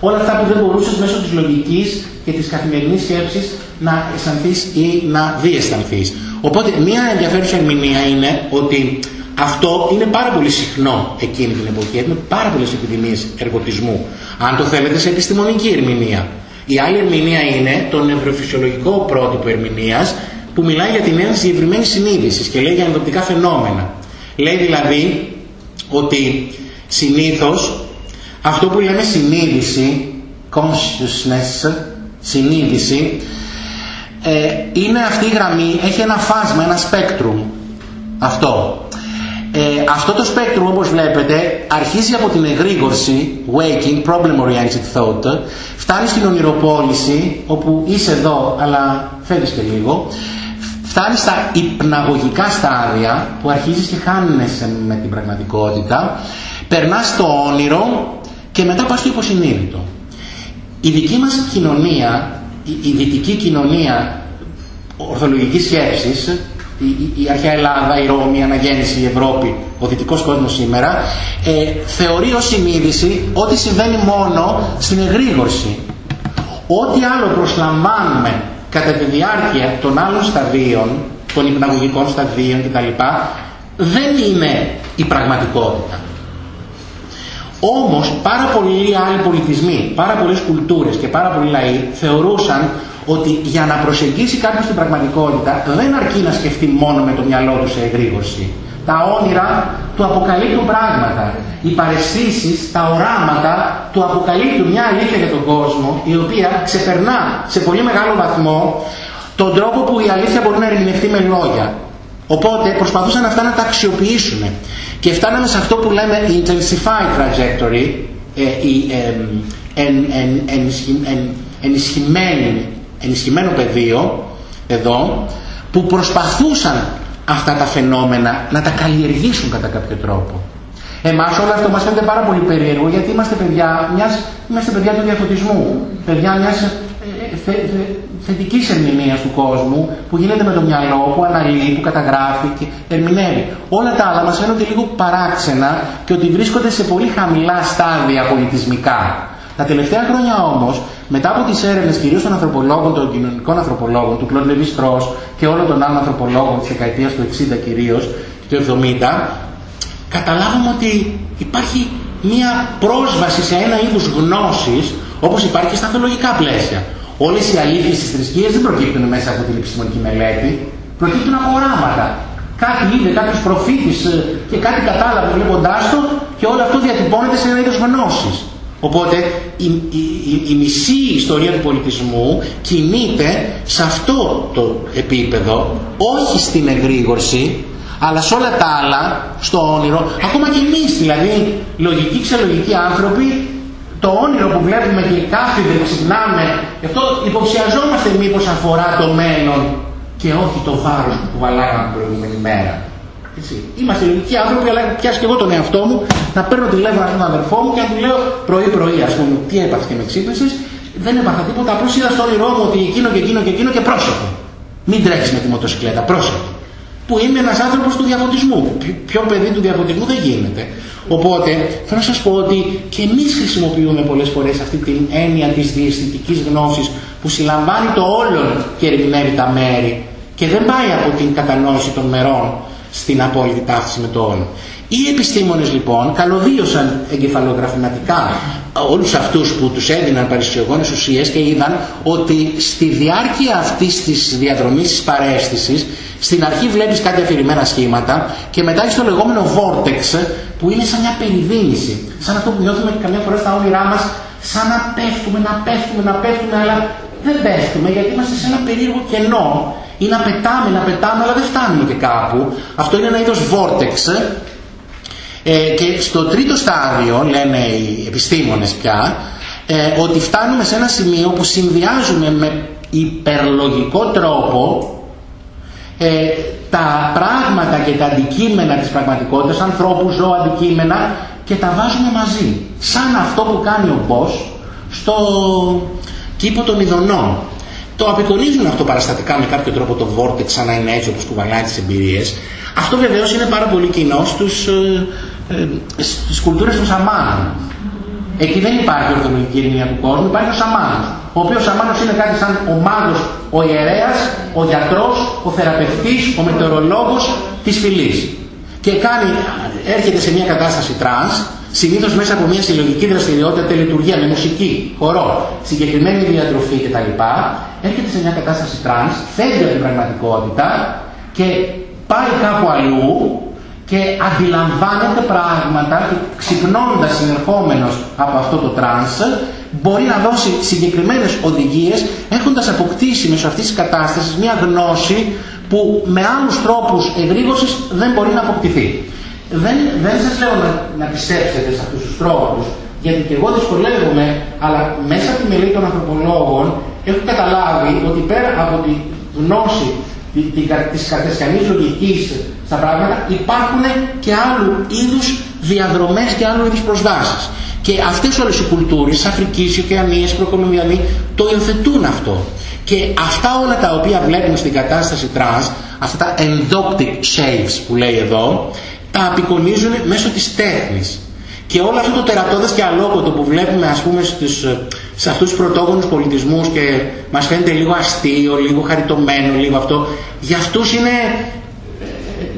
όλα αυτά που δεν μπορούσες μέσω της λογικής και της καθημερινής σκέψης να αισθανθείς ή να διαισθανθείς. Οπότε μια ενδιαφέρουσα ερμηνεία είναι ότι αυτό είναι πάρα πολύ συχνό εκείνη την εποχή. Έχουμε πάρα πολλές επιδημίες εργοτισμού. Αν το θέλετε σε επιστημονική ερμηνεία. Η άλλη ερμηνεία είναι το νευροφυσιολογικό πρότυπο ερμηνείας που μιλάει για την έννοια διευρυμένη συνείδηση και λέει για ενδοπτικά φαινόμενα. Λέει δηλαδή ότι συνήθως αυτό που λέμε συνείδηση, consciousness, συνείδηση, ε, είναι αυτή η γραμμή, έχει ένα φάσμα, ένα spectrum. Αυτό. Ε, αυτό το spectrum όπως βλέπετε αρχίζει από την εγρήγορση, waking, problem oriented thought, φτάνει στην ονειροπόληση, όπου είσαι εδώ αλλά φεύγεις και λίγο, φτάνει στα υπναγωγικά στάδια που αρχίζεις και χάνεσαι με την πραγματικότητα, περνάς στο όνειρο και μετά πας στο υποσυνείδητο. Η δική μας κοινωνία η, η δυτική κοινωνία ορθολογικής σκέψης, η, η, η αρχαία Ελλάδα, η Ρώμη, η Αναγέννηση, η Ευρώπη, ο δυτικός κόσμος σήμερα, ε, θεωρεί ως συνείδηση ότι συμβαίνει μόνο στην εγρήγορση. Ό,τι άλλο προσλαμβάνουμε κατά τη διάρκεια των άλλων σταδίων, των υπναγωγικών σταδίων κτλ, δεν είναι η πραγματικότητα. Όμως πάρα πολλοί άλλοι πολιτισμοί, πάρα πολλές κουλτούρες και πάρα πολλοί λαοί θεωρούσαν ότι για να προσεγγίσει κάποιος την πραγματικότητα δεν αρκεί να σκεφτεί μόνο με το μυαλό του σε εγρήγορση. Τα όνειρα του αποκαλύπτουν πράγματα. Οι παρεστήσεις, τα οράματα του αποκαλύπτουν μια αλήθεια για τον κόσμο η οποία ξεπερνά σε πολύ μεγάλο βαθμό τον τρόπο που η αλήθεια μπορεί να ερμηνευτεί με λόγια. Οπότε προσπαθούσαν αυτά να τα αξιοποιήσουν. Και φτάναμε σε αυτό που λέμε intensified trajectory, ε, η, ε, εν, εν, εν, ενισχυμένη, ενισχυμένο πεδίο, εδώ, που προσπαθούσαν αυτά τα φαινόμενα να τα καλλιεργήσουν κατά κάποιο τρόπο. Εμάς όλο αυτό μας φαίνεται πάρα πολύ περίεργο γιατί είμαστε παιδιά, μιας, είμαστε παιδιά του διαφωτισμού, παιδιά μιας θε, θε, θετικής ερμηνείας του κόσμου που γίνεται με το μυαλό, που αναλύει, που καταγράφει και ερμηνεύει. Όλα τα άλλα μας φαίνονται λίγο παράξενα και ότι βρίσκονται σε πολύ χαμηλά στάδια πολιτισμικά. Τα τελευταία χρόνια όμως, μετά από τις έρευνες κυρίως των ανθρωπολόγων, των κοινωνικών ανθρωπολόγων, του Κλοντ Λεβί και όλων των άλλων ανθρωπολόγων της δεκαετίας του 60 κυρίως και του 70, καταλάβαμε ότι υπάρχει μία πρόσβαση σε ένα είδους γνώσης όπως υπάρχει στα θεολογικά πλαίσια. Όλες οι αλήθειες της θρησκείας δεν προκύπτουν μέσα από την επιστημονική μελέτη, προκύπτουν από οράματα. Κάτι είδε, κάποιος προφήτης ε, και κάτι κατάλαβε βλέποντάς το και όλο αυτό διατυπώνεται σε ένα είδος γνώσης. Οπότε η, η, η, η, μισή ιστορία του πολιτισμού κινείται σε αυτό το επίπεδο, όχι στην εγρήγορση, αλλά σε όλα τα άλλα, στο όνειρο, ακόμα και εμείς δηλαδή, λογικοί, ξελογικοί άνθρωποι, το όνειρο που βλέπουμε και κάθε δεν ξυπνάμε, γι' αυτό υποψιαζόμαστε μήπως αφορά το μέλλον και όχι το βάρος που βαλάγαμε την προηγούμενη μέρα. Έτσι. Είμαστε λογικοί άνθρωποι, αλλά πιάσει και εγώ τον εαυτό μου να παίρνω τηλέφωνο στον αδερφό μου και να του λέω πρωί-πρωί, ας πούμε, τι έπαθες και με ξύπνησες; Δεν έπαθα τίποτα, απλώς είδα στο όνειρό μου ότι εκείνο και εκείνο και εκείνο και πρόσεχε. Μην τρέχεις με τη μοτοσυκλέτα, πρόσεχε. Που είμαι ένας άνθρωπος του διαφωτισμού. Πιο παιδί του διαφωτισμού δεν γίνεται. Οπότε θέλω να σας πω ότι και εμείς χρησιμοποιούμε πολλές φορές αυτή την έννοια της διαισθητικής γνώσης που συλλαμβάνει το όλον και ερμηνεύει τα μέρη και δεν πάει από την κατανόηση των μερών στην απόλυτη ταύτιση με το όλον. Οι επιστήμονες λοιπόν καλωδίωσαν εγκεφαλογραφηματικά όλους αυτούς που τους έδιναν παρησιογόνες ουσίες και είδαν ότι στη διάρκεια αυτής της διαδρομής της παρέστησης στην αρχή βλέπεις κάτι αφηρημένα σχήματα και μετά έχεις το λεγόμενο vortex που είναι σαν μια περιδίνηση. Σαν αυτό που νιώθουμε καμιά φορά στα όνειρά μας σαν να πέφτουμε, να πέφτουμε, να πέφτουμε αλλά δεν πέφτουμε γιατί είμαστε σε ένα περίεργο κενό ή να πετάμε, να πετάμε αλλά δεν φτάνουμε και κάπου. Αυτό είναι ένα είδος vortex ε, και στο τρίτο στάδιο, λένε οι επιστήμονες πια, ε, ότι φτάνουμε σε ένα σημείο που συνδυάζουμε με υπερλογικό τρόπο ε, τα πράγματα και τα αντικείμενα της πραγματικότητας, ανθρώπους, ζώα, αντικείμενα και τα βάζουμε μαζί. Σαν αυτό που κάνει ο Μπός στο κήπο των ειδονών. Το απεικονίζουν αυτό παραστατικά με κάποιο τρόπο το vortex σαν να είναι έτσι όπως κουβαλάει τις εμπειρίες. Αυτό βεβαίως είναι πάρα πολύ κοινό στους ε, ε, στις κουλτούρες των Σαμάνων. Εκεί δεν υπάρχει ορθολογική ερμηνεία του κόσμου, υπάρχει ο Σαμάνος. Ο οποίος Σαμάνος είναι κάτι σαν ο μάγος, ο ιερέας, ο γιατρός, ο θεραπευτής, ο μετεωρολόγος της φυλής. Και κάνει, έρχεται σε μια κατάσταση trance, συνήθως μέσα από μια συλλογική δραστηριότητα, τελετουργία με μουσική, χορό, συγκεκριμένη διατροφή κτλ. Έρχεται σε μια κατάσταση trance, φεύγει από την πραγματικότητα και πάει κάπου αλλού και αντιλαμβάνεται πράγματα και ξυπνώντας συνερχόμενος από αυτό το trance μπορεί να δώσει συγκεκριμένες οδηγίες έχοντας αποκτήσει μέσω αυτής της κατάστασης μια γνώση που με άλλους τρόπους εγρήγορσης δεν μπορεί να αποκτηθεί. Δεν, δεν σας λέω να, να πιστέψετε σε αυτούς τους τρόπους γιατί και εγώ δυσκολεύομαι αλλά μέσα από τη μελέτη των ανθρωπολόγων έχω καταλάβει ότι πέρα από τη γνώση της καρτεσιανής λογικής στα πράγματα υπάρχουν και άλλου είδους διαδρομές και άλλου είδους προσβάσεις. Και αυτές όλες οι κουλτούρες, Αφρικής, Οκεανίας, Προκολομβιανή, το υιοθετούν αυτό. Και αυτά όλα τα οποία βλέπουμε στην κατάσταση trance, αυτά τα entoptic shapes που λέει εδώ, τα απεικονίζουν μέσω της τέχνης. Και όλο αυτό το τερατώδες και αλλόκοτο που βλέπουμε ας πούμε στους, σε αυτούς τους πρωτόγονους πολιτισμούς και μας φαίνεται λίγο αστείο, λίγο χαριτωμένο, λίγο αυτό, για αυτούς είναι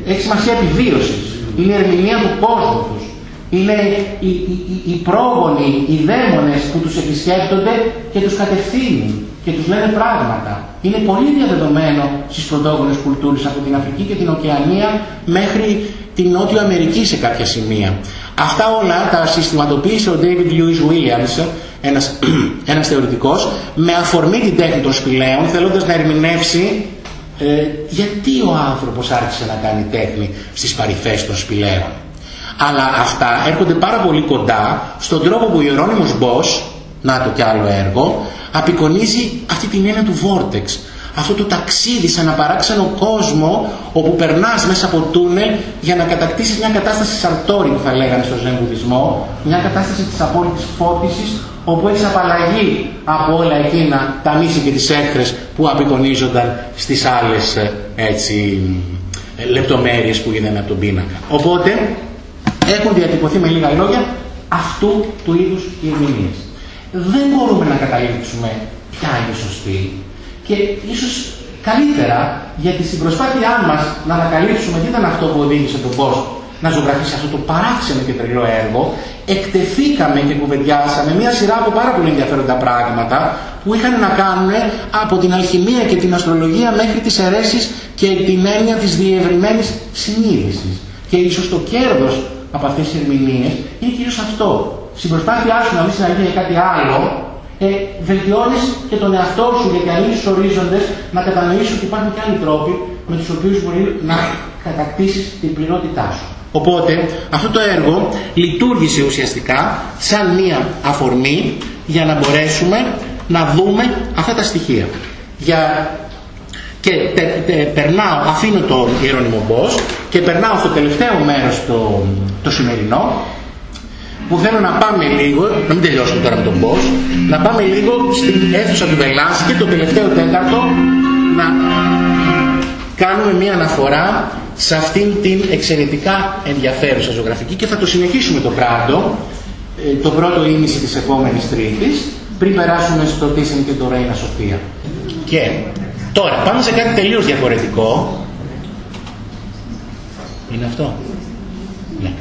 έχει σημασία επιβίωση. Είναι η ερμηνεία του κόσμου τους. Είναι οι, οι, οι, πρόγονοι, οι δαίμονες που τους επισκέπτονται και τους κατευθύνουν και τους λένε πράγματα. Είναι πολύ διαδεδομένο στις πρωτόγονες κουλτούρες από την Αφρική και την Οκεανία μέχρι την Νότιο Αμερική σε κάποια σημεία. Αυτά όλα τα συστηματοποίησε ο David Lewis Williams, ένας, ένας θεωρητικός, με αφορμή την τέχνη των σπηλαίων, θέλοντας να ερμηνεύσει ε, γιατί ο άνθρωπος άρχισε να κάνει τέχνη στις παρυφές των σπηλαίων. Αλλά αυτά έρχονται πάρα πολύ κοντά στον τρόπο που ο Ιερώνυμος Μπός, να το κι άλλο έργο, απεικονίζει αυτή την έννοια του βόρτεξ. Αυτό το ταξίδι σε ένα παράξενο κόσμο όπου περνάς μέσα από τούνελ για να κατακτήσεις μια κατάσταση σαρτόρι που θα λέγανε στο Ζεν Βουδισμό, μια κατάσταση της απόλυτης φώτισης όπου έχεις απαλλαγή από όλα εκείνα τα μίση και τις έχθρες που απεικονίζονταν στις άλλες ε, έτσι, ε, λεπτομέρειες που γίνανε από τον πίνακα. Οπότε έχουν διατυπωθεί με λίγα λόγια αυτού του είδους οι ερμηνείες. Δεν μπορούμε να καταλήξουμε ποια είναι σωστή και ίσως καλύτερα γιατί στην προσπάθειά μας να ανακαλύψουμε τι ήταν αυτό που οδήγησε τον κόσμο να ζωγραφίσει αυτό το παράξενο και τρελό έργο, εκτεθήκαμε και κουβεντιάσαμε μια σειρά από πάρα πολύ ενδιαφέροντα πράγματα που είχαν να κάνουν από την αλχημία και την αστρολογία μέχρι τις αιρέσεις και την έννοια της διευρυμένης συνείδησης. Και ίσως το κέρδος από αυτές τις ερμηνείες είναι κυρίως αυτό. Στην προσπάθειά σου να μην συναγεί για κάτι άλλο, ε, βελτιώνεις και τον εαυτό σου γιατί ανοίγεις τους ορίζοντες να κατανοήσεις ότι υπάρχουν και άλλοι τρόποι με τους οποίους μπορεί να κατακτήσεις την πληρότητά σου. Οπότε αυτό το έργο λειτουργήσε ουσιαστικά σαν μία αφορμή για να μπορέσουμε να δούμε αυτά τα στοιχεία. Για... Και τε, τε, περνάω, αφήνω το Ιερώνυμο Μπός και περνάω στο τελευταίο μέρος το, το σημερινό που θέλω να πάμε λίγο, να μην τελειώσουμε τώρα με τον Μπός, να πάμε λίγο στην αίθουσα του και το τελευταίο τέταρτο να κάνουμε μία αναφορά σε αυτήν την εξαιρετικά ενδιαφέρουσα ζωγραφική και θα το συνεχίσουμε το πράγμα ε, το πρώτο ήμιση της επόμενης Τρίτης πριν περάσουμε στο Τίσεν και το Ρέινα Σοφία. Και τώρα πάμε σε κάτι τελείως διαφορετικό. Είναι αυτό. Ναι.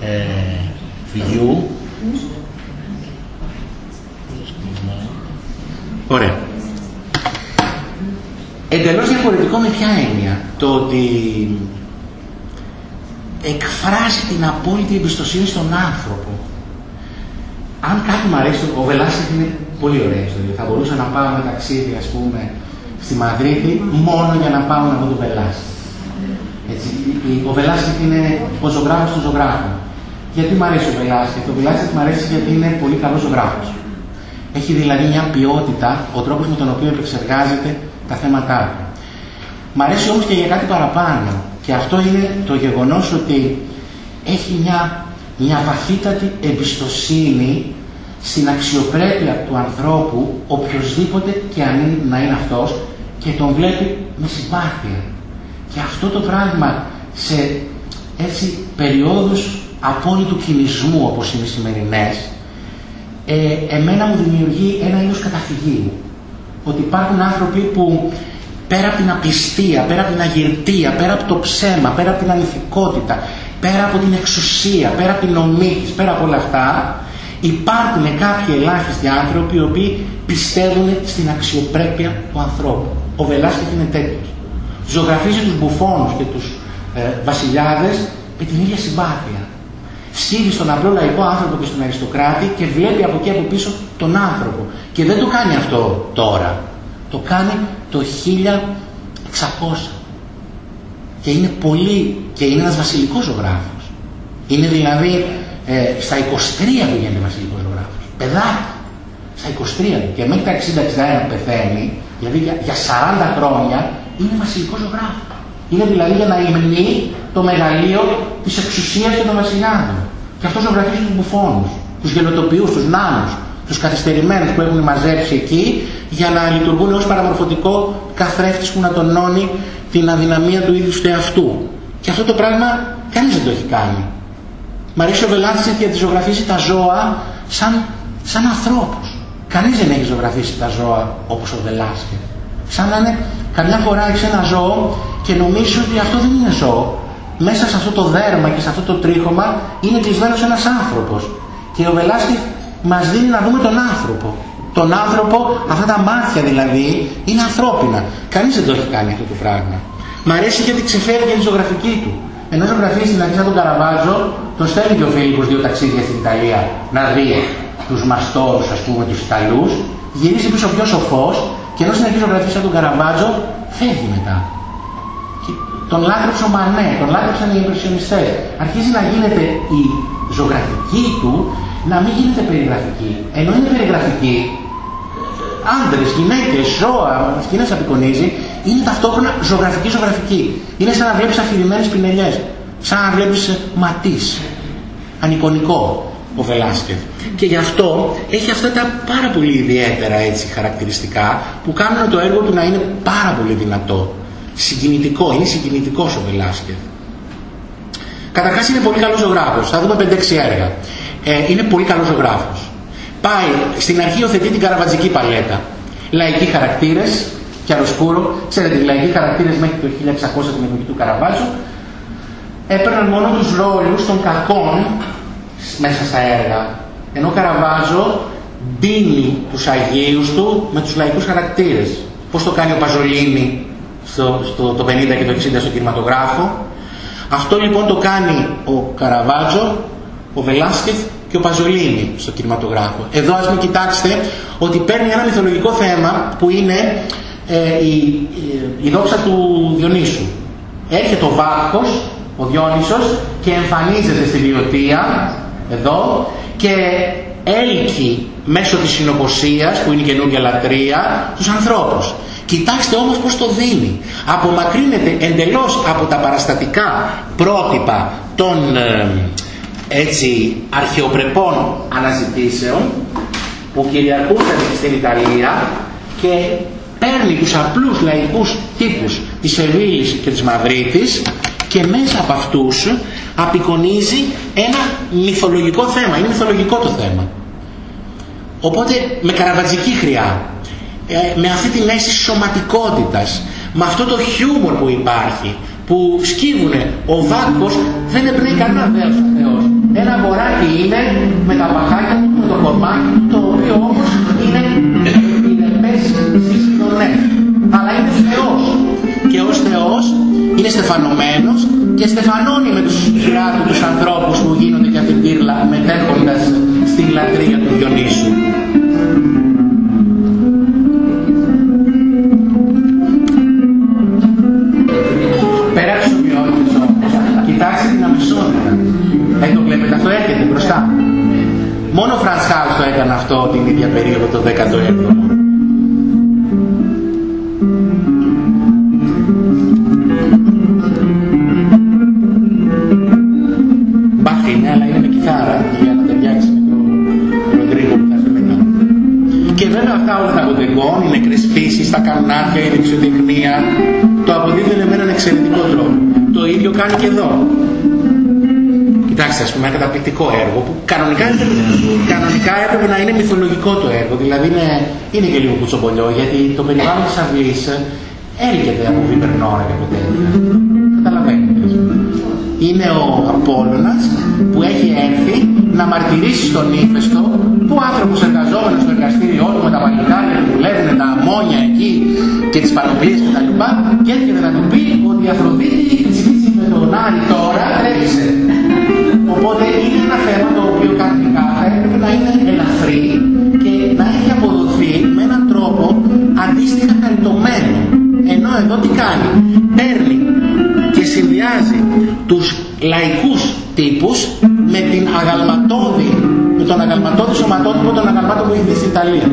Ε, view. Ωραία. Εντελώς διαφορετικό με ποια έννοια. Το ότι εκφράζει την απόλυτη εμπιστοσύνη στον άνθρωπο. Αν κάτι μου αρέσει, ο Βελάσκεθ είναι πολύ ωραίος. Δηλαδή θα μπορούσα να πάω με ταξίδι, ας πούμε, στη Μαδρίτη μόνο για να πάω να δω τον Βελάσκεθ. Έτσι, ο Βελάσκεθ είναι ο ζωγράφος του ζωγράφου. Γιατί μου αρέσει ο Βελάσκεθ. Ο Βελάσκεθ μου αρέσει γιατί είναι πολύ καλός ζωγράφος. Έχει δηλαδή μια ποιότητα, ο τρόπος με τον οποίο επεξεργάζεται τα θέματά του. Μ' αρέσει όμως και για κάτι παραπάνω. Και αυτό είναι το γεγονός ότι έχει μια, μια βαθύτατη εμπιστοσύνη στην αξιοπρέπεια του ανθρώπου, οποιοδήποτε και αν είναι, να είναι αυτός, και τον βλέπει με συμπάθεια. Και αυτό το πράγμα σε έτσι περιόδους απόλυτου κινησμού όπως είναι οι σημερινές, ε, εμένα μου δημιουργεί ένα είδος καταφυγίου. Ότι υπάρχουν άνθρωποι που πέρα από την απιστία, πέρα από την αγυρτία, πέρα από το ψέμα, πέρα από την ανηθικότητα, πέρα από την εξουσία, πέρα από την ομή της, πέρα από όλα αυτά, υπάρχουν κάποιοι ελάχιστοι άνθρωποι οι οποίοι πιστεύουν στην αξιοπρέπεια του ανθρώπου. Ο Βελάσκεφ είναι τέτοιος. Ζωγραφίζει τους μπουφόνους και τους ε, βασιλιάδες με την ίδια συμπάθεια. Στείλει στον απλό λαϊκό άνθρωπο και στον αριστοκράτη και βλέπει από εκεί από πίσω τον άνθρωπο. Και δεν το κάνει αυτό τώρα. Το κάνει το 1600. Και είναι πολύ, και είναι ένας βασιλικός ζωγράφος. Είναι δηλαδή ε, στα 23 που γίνεται βασιλικός ζωγράφος. Παιδάκι. Στα 23 και μέχρι τα 60-61 πεθαίνει, δηλαδή για, για 40 χρόνια είναι βασιλικός ζωγράφος. Είναι δηλαδή για να υμνεί το μεγαλείο της εξουσίας και των βασιλιάδων. Και αυτός ζωγραφίζει τους μπουφόνους, τους γελοτοποιούς, τους νάνους, τους καθυστερημένους που έχουν μαζέψει εκεί για να λειτουργούν ως παραμορφωτικό καθρέφτης που να τονώνει την αδυναμία του ίδιου του εαυτού. Και αυτό το πράγμα κανείς δεν το έχει κάνει. Μ' αρέσει ο Βελάθης γιατί ζωγραφίζει τα ζώα σαν, σαν ανθρώπους. Κανείς δεν έχει ζωγραφίσει τα ζώα όπως ο Βελάσκε. Σαν να είναι καμιά φορά έχεις ένα ζώο και νομίζεις ότι αυτό δεν είναι ζώο. Μέσα σε αυτό το δέρμα και σε αυτό το τρίχωμα είναι κλεισμένος ένας άνθρωπος. Και ο Βελάσκε μας δίνει να δούμε τον άνθρωπο. Τον άνθρωπο, αυτά τα μάτια δηλαδή, είναι ανθρώπινα. Κανείς δεν το έχει κάνει αυτό το πράγμα. Μ' αρέσει γιατί ξεφέρει και τη ζωγραφική του. Ενώ ζωγραφίζει στην αρχή τον Καραβάζο, τον στέλνει και ο Φίλιππος δύο ταξίδια στην Ιταλία να δει τους μαστόρους, ας πούμε, τους Ιταλούς, γυρίζει πίσω πιο σοφός και ενώ στην αρχή ζωγραφίζει τον Καραβάζο, φεύγει μετά. Και τον λάτρεψε ο Μανέ, τον λάτρεψαν οι υπερσιονιστές. Αρχίζει να γίνεται η ζωγραφική του να μην γίνεται περιγραφική. Ενώ είναι περιγραφική, άντρες, γυναίκες, ζώα, σκηνές απεικονίζει, είναι ταυτόχρονα ζωγραφική ζωγραφική. Είναι σαν να βλέπεις αφηρημένες πινελιές, σαν να βλέπεις ματής, ανικονικό ο Βελάσκεφ. Και γι' αυτό έχει αυτά τα πάρα πολύ ιδιαίτερα έτσι χαρακτηριστικά που κάνουν το έργο του να είναι πάρα πολύ δυνατό. Συγκινητικό, είναι συγκινητικός ο Βελάσκεφ. Καταρχάς είναι πολύ καλός ζωγράφος. Θα δούμε 5-6 έργα ε, είναι πολύ καλός ζωγράφος. Πάει, στην αρχή υιοθετεί την καραβατζική παλέτα. Λαϊκοί χαρακτήρες, αροσκούρο. Ξέρετε, οι λαϊκοί χαρακτήρες μέχρι το 1600 την εποχή του Καραβάτσου έπαιρναν μόνο τους ρόλους των κακών μέσα στα έργα. Ενώ ο Καραβάζο δίνει τους Αγίους του με τους λαϊκούς χαρακτήρες. Πώς το κάνει ο Παζολίνη στο, στο, το 50 και το 60 στο κινηματογράφο. Αυτό λοιπόν το κάνει ο Καραβάζο ο Βελάσκεθ και ο Παζολίνη στο κινηματογράφο. Εδώ ας μην κοιτάξετε ότι παίρνει ένα μυθολογικό θέμα που είναι ε, η, η, δόξα του Διονύσου. Έρχεται ο Βάκχος, ο Διόνυσος και εμφανίζεται στη βιωτεία εδώ και έλκει μέσω της συνοποσίας που είναι η καινούργια λατρεία τους ανθρώπους. Κοιτάξτε όμως πώς το δίνει. Απομακρύνεται εντελώς από τα παραστατικά πρότυπα των ε, έτσι αρχαιοπρεπών αναζητήσεων που κυριαρχούσαν στην Ιταλία και παίρνει τους απλούς λαϊκούς τύπους της Σεβίλης και της Μαδρίτης και μέσα από αυτούς απεικονίζει ένα μυθολογικό θέμα. Είναι μυθολογικό το θέμα. Οπότε με καραβατζική χρειά, ε, με αυτή την αίσθηση σωματικότητας, με αυτό το χιούμορ που υπάρχει, που σκύβουνε. Ο Βάκος δεν εμπνέει κανένα δέος ο Θεός. Ένα αγοράκι είναι με τα παχάκια του, με το κορμάκι του, το οποίο όμως είναι ηρεμές στις κοινωνές. Αλλά είναι Θεός. Και ως Θεός είναι στεφανωμένος και στεφανώνει με τους του τους ανθρώπους που γίνονται για την πύρλα μετέχοντας στην λατρεία του Διονύσου. Δεν το βλέπετε, αυτό έρχεται μπροστά. Μόνο ο Φραντς Χάους το έκανε αυτό την ίδια περίοδο το 17ο. Νεκρές φύσεις, τα κανάκια, η δεξιοτεχνία, το αποδίδουν με έναν εξαιρετικό τρόπο. Το ίδιο κάνει και εδώ. Κοιτάξτε, ας πούμε, ένα καταπληκτικό έργο που κανονικά, κανονικά έπρεπε να είναι μυθολογικό το έργο. Δηλαδή είναι, είναι και λίγο κουτσομπολιό γιατί το περιβάλλον της αυλής έρχεται από βιπερνόρα και από τέτοια. Καταλαβαίνετε. Είναι ο Απόλλωνας που έχει έρθει να μαρτυρήσει στον ύφεστο που άνθρωπος εργαζόμενος στο εργαστήριό του με τα παλικάρια που δουλεύουν τα αμμόνια εκεί και τις πανοπλίες και τα λοιπά και έρχεται να του πει ότι η Αφροδίτη ψηφίσει με τον Άρη τώρα τρέχισε. Οπότε είναι ένα θέμα το οποίο κανονικά θα έπρεπε να είναι ελαφρύ και να έχει αποδοθεί με έναν τρόπο αντίστοιχα χαριτωμένο. Ενώ εδώ τι κάνει. Παίρνει και συνδυάζει τους λαϊκούς τύπους με την αγαλματώδη, με τον αγαλματώδη σωματότυπο των αγαλμάτων που έχει στην Ιταλία.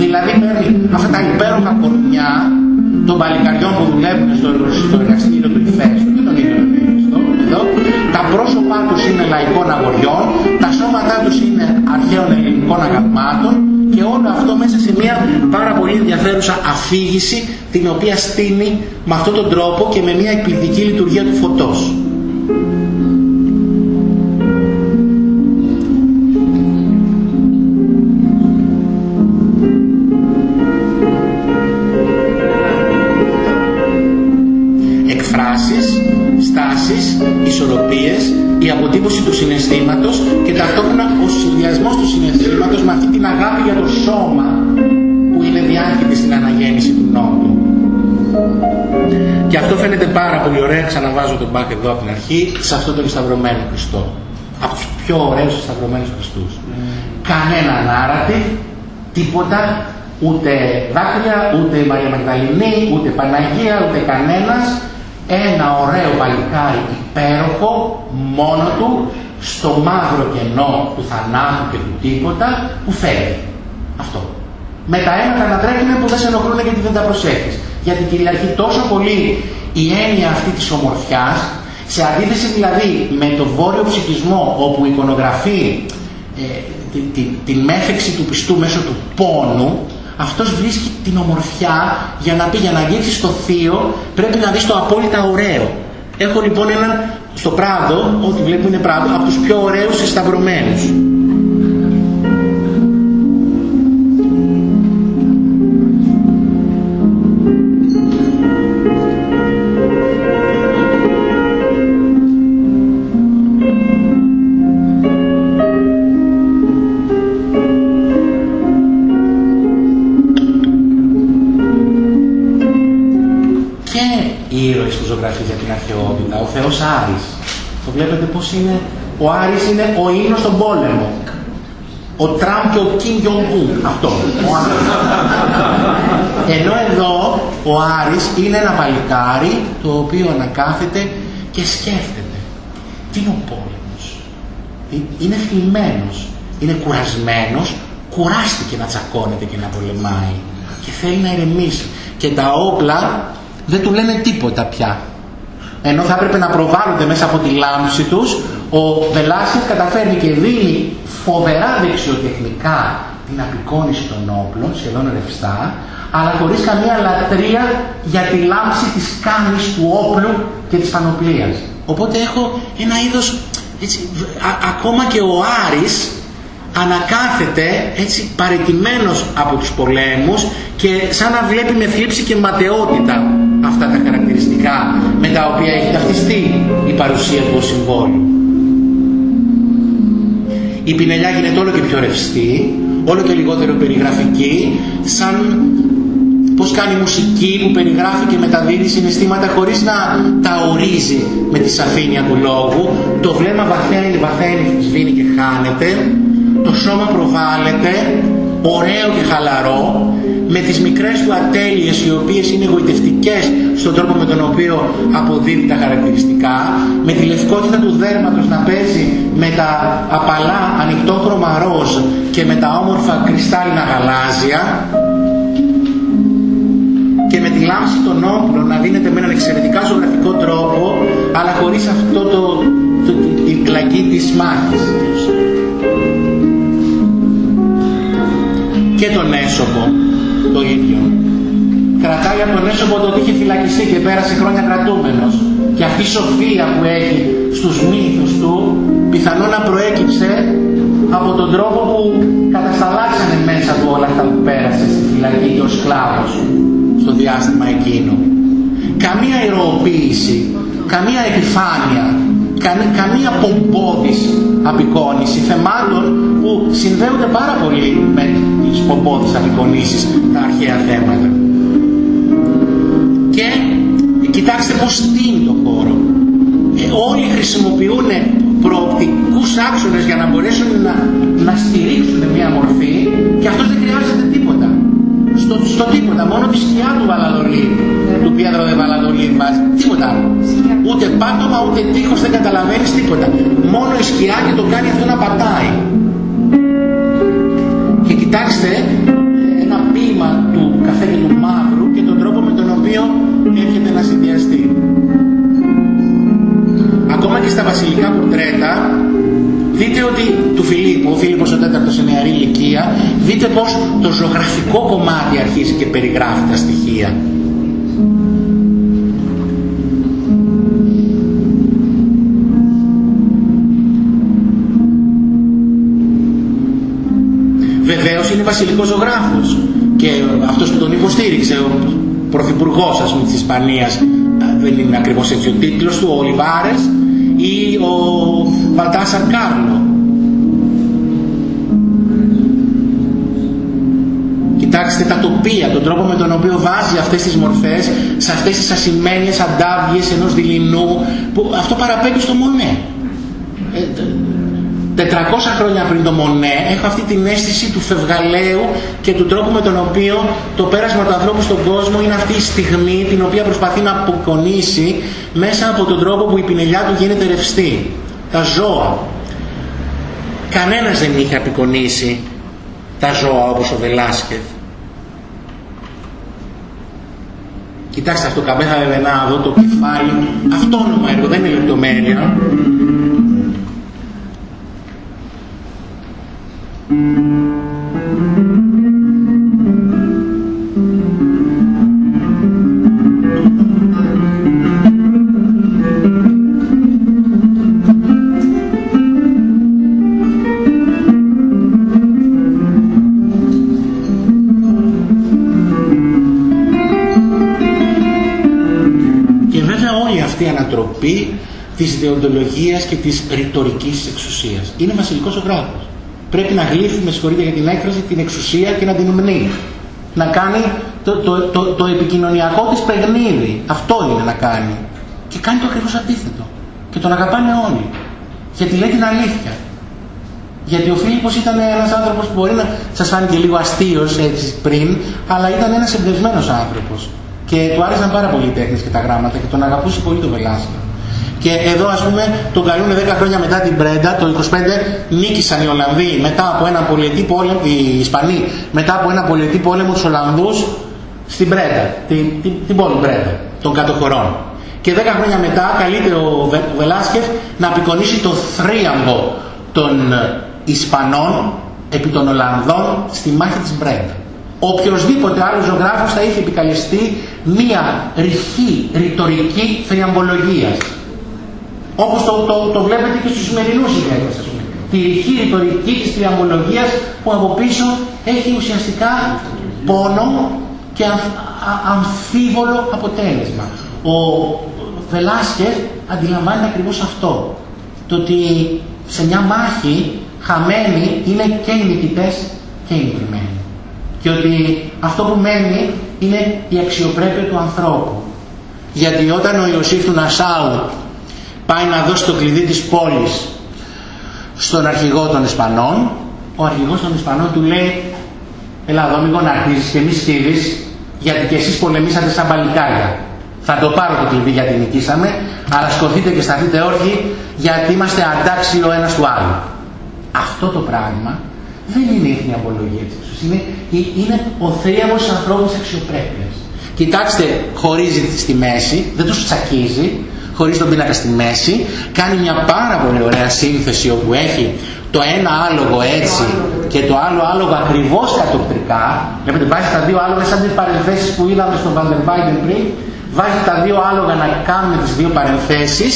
Δηλαδή παίρνει αυτά τα υπέροχα κορμιά των παλικαριών που δουλεύουν στο, στο εργαστήριο του Ιφέστου και τον ίδιο τον εδώ, τα πρόσωπά τους είναι λαϊκών αγοριών, τα σώματά τους είναι αρχαίων ελληνικών αγαλμάτων και όλο αυτό μέσα σε μια πάρα πολύ ενδιαφέρουσα αφήγηση την οποία στείνει με αυτόν τον τρόπο και με μια εκπληκτική λειτουργία του φωτός. Συναισθήματος και ταυτόχρονα ο συνδυασμός του συναισθήματος με αυτή την αγάπη για το σώμα που είναι διάχυτη στην αναγέννηση του νόμου. Και αυτό φαίνεται πάρα πολύ ωραία, ξαναβάζω τον μπακ εδώ από την αρχή, σε αυτό τον Σταυρωμένο Χριστό. Από τους πιο ωραίους Σταυρωμένους Χριστούς. Κανένα νάρατη, τίποτα, ούτε δάκρυα, ούτε Μαρία Μαγδαληνή, ούτε Παναγία, ούτε κανένας, ένα ωραίο παλικάρι υπέροχο μόνο του στο μαύρο κενό του θανάτου και του τίποτα που φεύγει. Αυτό. Με τα αίματα να τρέχουν που δεν σε ενοχλούν γιατί δεν τα προσέχεις. Γιατί κυριαρχεί τόσο πολύ η έννοια αυτή της ομορφιάς σε αντίθεση δηλαδή με το βόρειο ψυχισμό όπου εικονογραφεί ε, την, την, την μέθεξη του πιστού μέσω του πόνου αυτός βρίσκει την ομορφιά για να πει για να αγγίξεις στο θείο πρέπει να δεις το απόλυτα ωραίο. Έχω λοιπόν έναν στο Πράδο, ό,τι βλέπουμε είναι Πράδο, από τους πιο ωραίους εσταυρωμένους. Βλέπετε πως είναι, ο Άρης είναι ο ίνος στον πόλεμο. Ο Τραμπ και ο Κιν Γιονγκούν. Αυτό. Ο Ενώ εδώ ο Άρης είναι ένα παλικάρι το οποίο ανακάθεται και σκέφτεται. Τι είναι ο πόλεμος; Ε, είναι θλιμμένος. Είναι κουρασμένος. Κουράστηκε να τσακώνεται και να πολεμάει. Και θέλει να ηρεμήσει. Και τα όπλα δεν του λένε τίποτα πια ενώ θα έπρεπε να προβάλλονται μέσα από τη λάμψη τους, ο Βελάσιος καταφέρνει και δίνει φοβερά δεξιοτεχνικά την απεικόνηση των όπλων, σχεδόν ρευστά, αλλά χωρίς καμία λατρεία για τη λάμψη της κάνης του όπλου και της πανοπλίας. Οπότε έχω ένα είδος, έτσι, α- ακόμα και ο Άρης ανακάθεται έτσι παρετημένος από τους πολέμους και σαν να βλέπει με θλίψη και ματαιότητα αυτά τα χαρακτηριστικά με τα οποία έχει ταυτιστεί η παρουσία του ως συμβόλου. Η πινελιά γίνεται όλο και πιο ρευστή, όλο και λιγότερο περιγραφική, σαν πως κάνει μουσική που περιγράφει και μεταδίδει συναισθήματα χωρίς να τα ορίζει με τη σαφήνεια του λόγου. Το βλέμμα βαθαίνει, βαθαίνει, σβήνει και χάνεται. Το σώμα προβάλλεται, ωραίο και χαλαρό, με τις μικρές του ατέλειες οι οποίες είναι εγωιτευτικές στον τρόπο με τον οποίο αποδίδει τα χαρακτηριστικά, με τη λευκότητα του δέρματος να παίζει με τα απαλά ανοιχτόχρωμα ροζ και με τα όμορφα κρυστάλλινα γαλάζια, και με τη λάμψη των όπλων να δίνεται με έναν εξαιρετικά ζωγραφικό τρόπο αλλά χωρίς αυτό το, το, το η πλακή της μάχης και τον έσωπο το ίδιο κρατάει από τον έσωπο το ότι είχε φυλακιστεί και πέρασε χρόνια κρατούμενος και αυτή η σοφία που έχει στους μύθους του πιθανόν να προέκυψε από τον τρόπο που κατασταλάξανε μέσα του όλα αυτά που πέρασε στη φυλακή και ως σκλάβος στο διάστημα εκείνο. Καμία ηρωοποίηση, καμία επιφάνεια, καμία, καμία πομπόδης απεικόνηση θεμάτων που συνδέονται πάρα πολύ με τις πομπόδεις απεικονίσεις τα αρχαία θέματα. Και κοιτάξτε πώς στείνει το χώρο. Ε, όλοι χρησιμοποιούν προοπτικούς άξονες για να μπορέσουν να, να στηρίξουν μια μορφή και αυτός δεν χρειάζεται τίποτα στο, στο τίποτα, μόνο τη σκιά του Βαλαδολίδ, του Πιέτρο δε Βαλαδολίδ βάζει, τίποτα άλλο. Ούτε πάτωμα, ούτε τείχος, δεν καταλαβαίνεις τίποτα. Μόνο η σκιά και το κάνει αυτό να πατάει. Και κοιτάξτε ένα ποίημα του καφέ και του μαύρου και τον τρόπο με τον οποίο έρχεται να συνδυαστεί. Ακόμα και στα βασιλικά πορτρέτα δείτε ότι του Φιλίππου, ο Φίλιππος ο τέταρτος σε νεαρή ηλικία, δείτε πως το ζωγραφικό κομμάτι αρχίζει και περιγράφει τα στοιχεία. Βεβαίως είναι βασιλικός ζωγράφος και αυτός που τον υποστήριξε, ο πρωθυπουργός ας πούμε της Ισπανίας, δεν είναι ακριβώς έτσι ο τίτλος του, ο Ολιβάρες, ή ο Βαλτάσαρ Κάρλο. Κοιτάξτε τα τοπία, τον τρόπο με τον οποίο βάζει αυτές τις μορφές σε αυτές τις ασημένιες αντάβιες ενός δειλινού που αυτό παραπέμπει στο Μονέ. Ε, 400 χρόνια πριν το Μονέ έχω αυτή την αίσθηση του φευγαλαίου και του τρόπου με τον οποίο το πέρασμα του ανθρώπου στον κόσμο είναι αυτή η στιγμή την οποία προσπαθεί να αποκονίσει μέσα από τον τρόπο που η πινελιά του γίνεται ρευστή. Τα ζώα. Κανένας δεν είχε απεικονίσει τα ζώα όπως ο Βελάσκεφ. Κοιτάξτε αυτό καμπέθα εδώ το κεφάλι, αυτόνομο έργο, δεν είναι λεπτομέρεια. Της ιδεοντολογίας και της ρητορικής εξουσίας. Είναι βασιλικός ζωγράφος. Πρέπει να γλύφει, με συγχωρείτε για την έκφραση, την εξουσία και να την μνεί. Να κάνει το, το, το, το επικοινωνιακό της παιχνίδι. Αυτό είναι να κάνει. Και κάνει το ακριβώς αντίθετο. Και τον αγαπάνε όλοι. Γιατί λέει την αλήθεια. Γιατί ο Φίλιππος ήταν ένας άνθρωπος που μπορεί να σας φάνηκε λίγο αστείος έτσι πριν, αλλά ήταν ένας εμπνευσμένος άνθρωπος. Και του άρεσαν πάρα πολύ οι τέχνες και τα γράμματα και τον αγαπούσε πολύ το Βελάσκιο. Και εδώ ας πούμε τον καλούν 10 χρόνια μετά την Πρέντα, το 25 νίκησαν οι Ολλανδοί μετά από ένα πολιετή πόλεμο, οι Ισπανοί μετά από ένα πολιετή πόλεμο τους Ολλανδούς στην Πρέντα, την, την, την πόλη Πρέντα, των κατοχωρών. Και 10 χρόνια μετά καλείται ο Βε, Βελάσκεφ να απεικονίσει το θρίαμβο των Ισπανών επί των Ολλανδών στη μάχη της Μπρέντα. οποιοδήποτε άλλος ζωγράφος θα είχε επικαλεστεί μία ρηχή ρητορική θριαμβολογίας. Όπως το, το, το βλέπετε και στους σημερινούς ηγέτες, ας πούμε. Τη ρηχή ρητορική της θριαμβολογίας που από πίσω έχει ουσιαστικά πόνο και αμφίβολο αποτέλεσμα. Ο Βελάσκεφ αντιλαμβάνεται ακριβώς αυτό. Το ότι σε μια μάχη χαμένοι είναι και οι νικητές και οι νικημένοι. Και ότι αυτό που μένει είναι η αξιοπρέπεια του ανθρώπου. Γιατί όταν ο Ιωσήφ του Νασάου πάει να δώσει το κλειδί της πόλης στον αρχηγό των Ισπανών, ο αρχηγός των Ισπανών του λέει «Έλα εδώ μην γονατίζεις και μη σκύβεις, γιατί και εσείς πολεμήσατε σαν παλικάρια. Θα το πάρω το κλειδί γιατί νικήσαμε, αλλά σκοθείτε και σταθείτε όρθιοι γιατί είμαστε αντάξιοι ο ένας του άλλου». Αυτό το πράγμα δεν είναι η απολογία της είναι, είναι ο θρίαμος της ανθρώπινης αξιοπρέπειας. Κοιτάξτε, χωρίζει στη μέση, δεν τους τσακίζει, χωρίζει τον πίνακα στη μέση, κάνει μια πάρα πολύ ωραία σύνθεση όπου έχει το ένα άλογο έτσι και το άλλο άλογο ακριβώς κατοπτρικά. Βλέπετε, βάζει τα δύο άλογα σαν τις παρενθέσεις που είδαμε στον Βάιντεν πριν, βάζει τα δύο άλογα να κάνουν τις δύο παρενθέσεις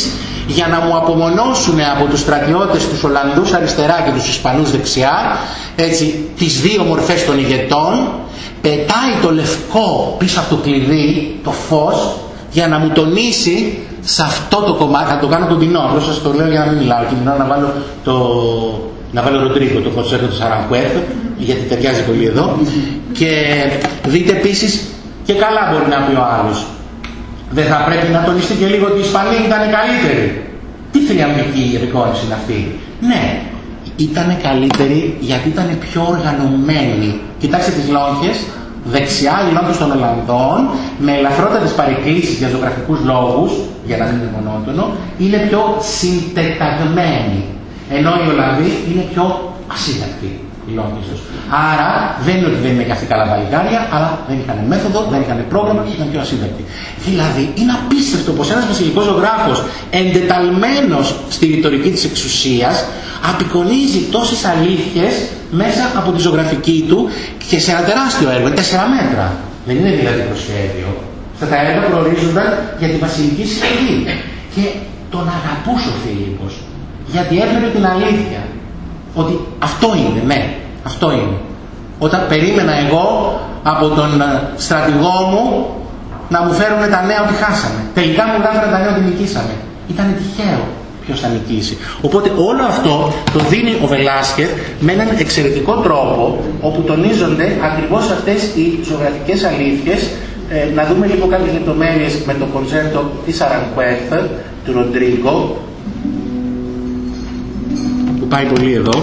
για να μου απομονώσουν από τους στρατιώτες τους Ολλανδούς αριστερά και τους Ισπανούς δεξιά έτσι, τις δύο μορφές των ηγετών πετάει το λευκό πίσω από το κλειδί το φως για να μου τονίσει σε αυτό το κομμάτι θα το κάνω κοντινό απλώς σας το λέω για να μην μιλάω και να βάλω το να βάλω Ροντρίγκο το κονσέρτο του Σαραγκουέφ γιατί ταιριάζει πολύ εδώ και δείτε επίσης και καλά μπορεί να πει ο άλλος δεν θα πρέπει να τονιστεί και λίγο ότι οι Ισπανοί ήταν καλύτεροι. Τι θριαμβική επικόνηση είναι αυτή. Ναι, ήταν καλύτεροι γιατί ήταν πιο οργανωμένοι. Κοιτάξτε τις λόγχες, δεξιάς οι λόγχες των Ολλανδών, με ελαφρότατες παρεκκλήσεις για ζωγραφικούς λόγους, για να μην είναι μονότονο, είναι πιο συντεταγμένοι. Ενώ οι Ολλανδοί είναι πιο ασύντακτοι. Άρα δεν είναι ότι δεν είναι και αυτοί καλά παλικάρια, αλλά δεν είχαν μέθοδο, δεν είχαν πρόγραμμα και ήταν πιο ασύντακτοι. Δηλαδή είναι απίστευτο πως ένας βασιλικός ζωγράφος εντεταλμένος στη ρητορική της εξουσίας απεικονίζει τόσες αλήθειες μέσα από τη ζωγραφική του και σε ένα τεράστιο έργο, τέσσερα μέτρα. Δεν είναι δηλαδή προσχέδιο. Αυτά τα έργα προορίζονταν για τη βασιλική συλλογή. Και τον αγαπούσε ο Φίλιππος, γιατί έβλεπε την αλήθεια. Ότι αυτό είναι, ναι, αυτό είναι. Όταν περίμενα εγώ από τον ε, στρατηγό μου να μου φέρουν τα νέα ότι χάσαμε. Τελικά μου γράφανε τα νέα ότι νικήσαμε. Ήταν τυχαίο ποιος θα νικήσει. Οπότε όλο αυτό το δίνει ο Βελάσκεφ με έναν εξαιρετικό τρόπο όπου τονίζονται ακριβώς αυτές οι ζωγραφικές αλήθειες ε, να δούμε λίγο κάποιες λεπτομέρειες με το κονσέρτο της Αραγκουέφ του Ροντρίγκο που πάει πολύ εδώ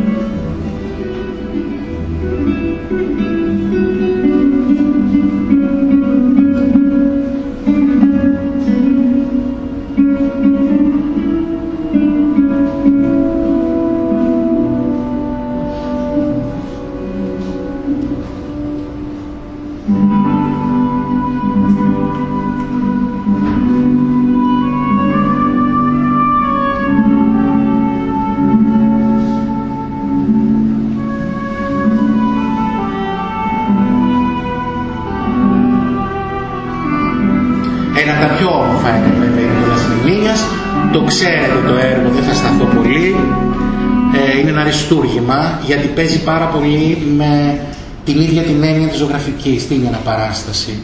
γιατί παίζει πάρα πολύ με την ίδια την έννοια της ζωγραφικής, την αναπαράσταση.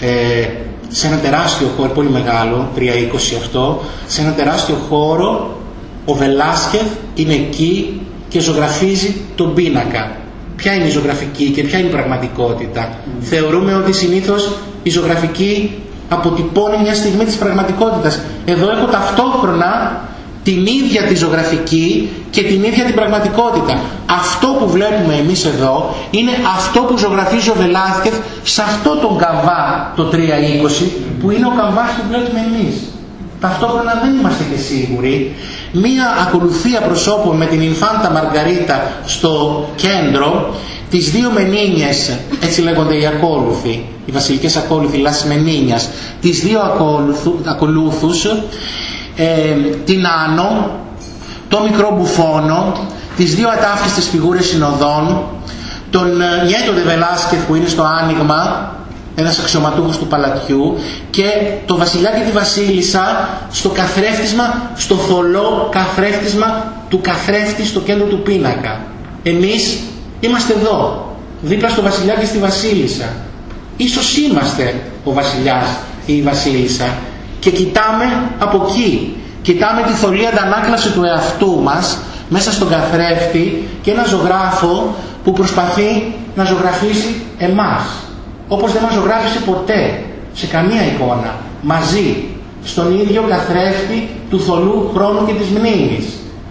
Ε, σε ένα τεράστιο χώρο, πολύ μεγάλο, 320 αυτό, σε ένα τεράστιο χώρο ο Βελάσκεφ είναι εκεί και ζωγραφίζει τον πίνακα. Ποια είναι η ζωγραφική και ποια είναι η πραγματικότητα. Θεωρούμε ότι συνήθως η ζωγραφική αποτυπώνει μια στιγμή της πραγματικότητας. Εδώ έχω ταυτόχρονα την ίδια τη ζωγραφική και την ίδια την πραγματικότητα. Αυτό που βλέπουμε εμείς εδώ είναι αυτό που ζωγραφίζει ο Βελάθκεφ σε αυτό τον καβά το 320 που είναι ο καβάς που βλέπουμε εμείς. Ταυτόχρονα δεν είμαστε και σίγουροι. Μία ακολουθία προσώπων με την Ινφάντα Μαργαρίτα στο κέντρο, τις δύο Μενίνιες, έτσι λέγονται οι ακόλουθοι, οι βασιλικές ακόλουθοι Λας Μενίνιας, τις δύο ακόλουθου, ακολούθους, ε, την Άνω, το μικρό μπουφόνο, τις δύο ατάφιστες φιγούρες συνοδών, τον Νιέτο Δεβελάσκεφ που είναι στο άνοιγμα, ένας αξιωματούχος του παλατιού και το βασιλιά και τη βασίλισσα στο καθρέφτισμα, στο θολό καθρέφτισμα του καθρέφτη στο κέντρο του πίνακα. Εμείς είμαστε εδώ, δίπλα στο βασιλιά και στη βασίλισσα. Ίσως είμαστε ο βασιλιάς ή η βασίλισσα και κοιτάμε από εκεί. Κοιτάμε τη θολή αντανάκλαση του εαυτού μας μέσα στον καθρέφτη και ένα ζωγράφο που προσπαθεί να ζωγραφίσει εμάς. Όπως δεν μας ζωγράφισε ποτέ σε καμία εικόνα. Μαζί. Στον ίδιο καθρέφτη του θολού χρόνου και της μνήμης.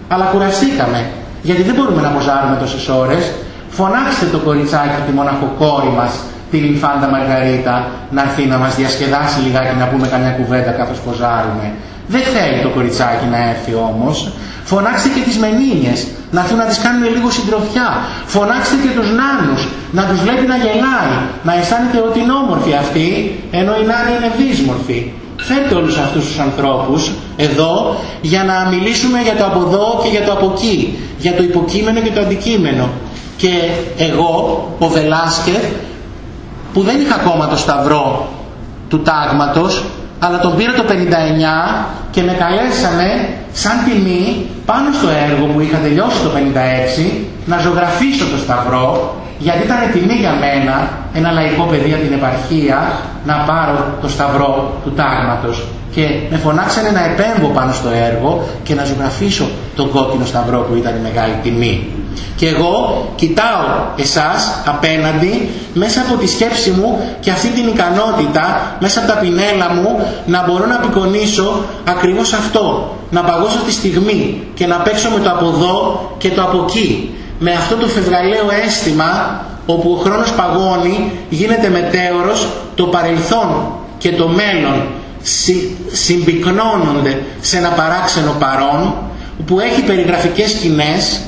Αλλά κουραστήκαμε. Γιατί δεν μπορούμε να ποζάρουμε τόσες ώρες. Φωνάξτε το κοριτσάκι τη μοναχοκόρη μας την Ινφάντα Μαργαρίτα να έρθει να μας διασκεδάσει λιγάκι να πούμε καμιά κουβέντα καθώς ποζάρουμε. Δεν θέλει το κοριτσάκι να έρθει όμως. Φωνάξτε και τις μενίνιες να έρθουν να τις κάνουν λίγο συντροφιά. Φωνάξτε και τους νάνους να τους βλέπει να γελάει, να αισθάνεται ότι είναι όμορφη αυτή ενώ η νάνη είναι δύσμορφη. Φέρτε όλους αυτούς τους ανθρώπους εδώ για να μιλήσουμε για το από εδώ και για το από εκεί, για το υποκείμενο και το αντικείμενο. Και εγώ, ο Βελάσκεφ, που δεν είχα ακόμα το σταυρό του τάγματος αλλά τον πήρα το 59 και με καλέσανε σαν τιμή πάνω στο έργο που είχα τελειώσει το 56 να ζωγραφίσω το σταυρό γιατί ήταν τιμή για μένα ένα λαϊκό παιδί από την επαρχία να πάρω το σταυρό του τάγματος και με φωνάξανε να επέμβω πάνω στο έργο και να ζωγραφίσω τον κόκκινο σταυρό που ήταν η μεγάλη τιμή. Και εγώ κοιτάω εσάς απέναντι μέσα από τη σκέψη μου και αυτή την ικανότητα μέσα από τα πινέλα μου να μπορώ να απεικονίσω ακριβώς αυτό. Να παγώσω τη στιγμή και να παίξω με το από εδώ και το από εκεί. Με αυτό το φευγαλαίο αίσθημα όπου ο χρόνος παγώνει γίνεται μετέωρος το παρελθόν και το μέλλον συμπυκνώνονται σε ένα παράξενο παρόν που έχει περιγραφικές σκηνές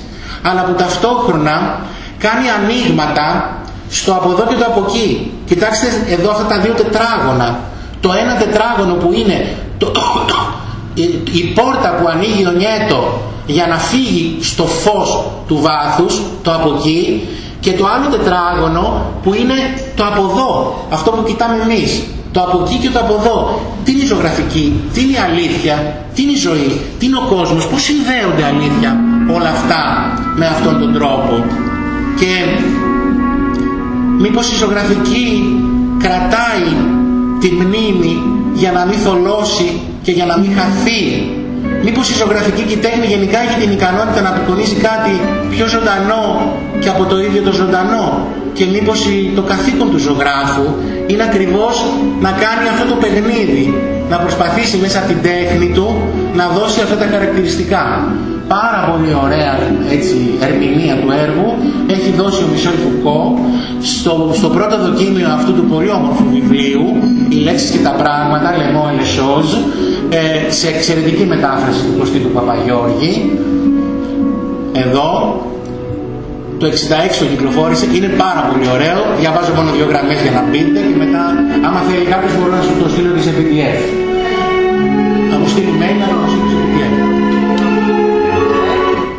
αλλά που ταυτόχρονα κάνει ανοίγματα στο από εδώ και το από εκεί. Κοιτάξτε εδώ αυτά τα δύο τετράγωνα. Το ένα τετράγωνο που είναι το, η πόρτα που ανοίγει ο Νιέτο για να φύγει στο φως του βάθους, το από εκεί, και το άλλο τετράγωνο που είναι το από εδώ, αυτό που κοιτάμε εμείς. Το από εκεί και το από εδώ. Τι είναι η ζωγραφική, τι είναι η αλήθεια, τι είναι η ζωή, τι είναι ο κόσμος, πώς συνδέονται αλήθεια όλα αυτά με αυτόν τον τρόπο. Και μήπως η ζωγραφική κρατάει τη μνήμη για να μην θολώσει και για να μην χαθεί. Μήπως η ζωγραφική και η τέχνη γενικά έχει την ικανότητα να απεικονίσει κάτι πιο ζωντανό και από το ίδιο το ζωντανό. Και μήπως το καθήκον του ζωγράφου είναι ακριβώς να κάνει αυτό το παιχνίδι, να προσπαθήσει μέσα από την τέχνη του να δώσει αυτά τα χαρακτηριστικά πάρα πολύ ωραία έτσι, ερμηνεία του έργου έχει δώσει ο Μισελ Φουκώ στο, στο πρώτο δοκίμιο αυτού του πολύ όμορφου βιβλίου «Οι λέξεις και τα πράγματα», «Le mots et les choses», ε, σε εξαιρετική μετάφραση του Κωστή Παπαγιώργη. Εδώ το 66 το κυκλοφόρησε, είναι πάρα πολύ ωραίο. Διαβάζω μόνο δύο γραμμές για να μπείτε και μετά, άμα θέλει κάποιος μπορεί να σου το στείλω και σε PDF. Θα μου στείλει mail να το στείλω σε PDF.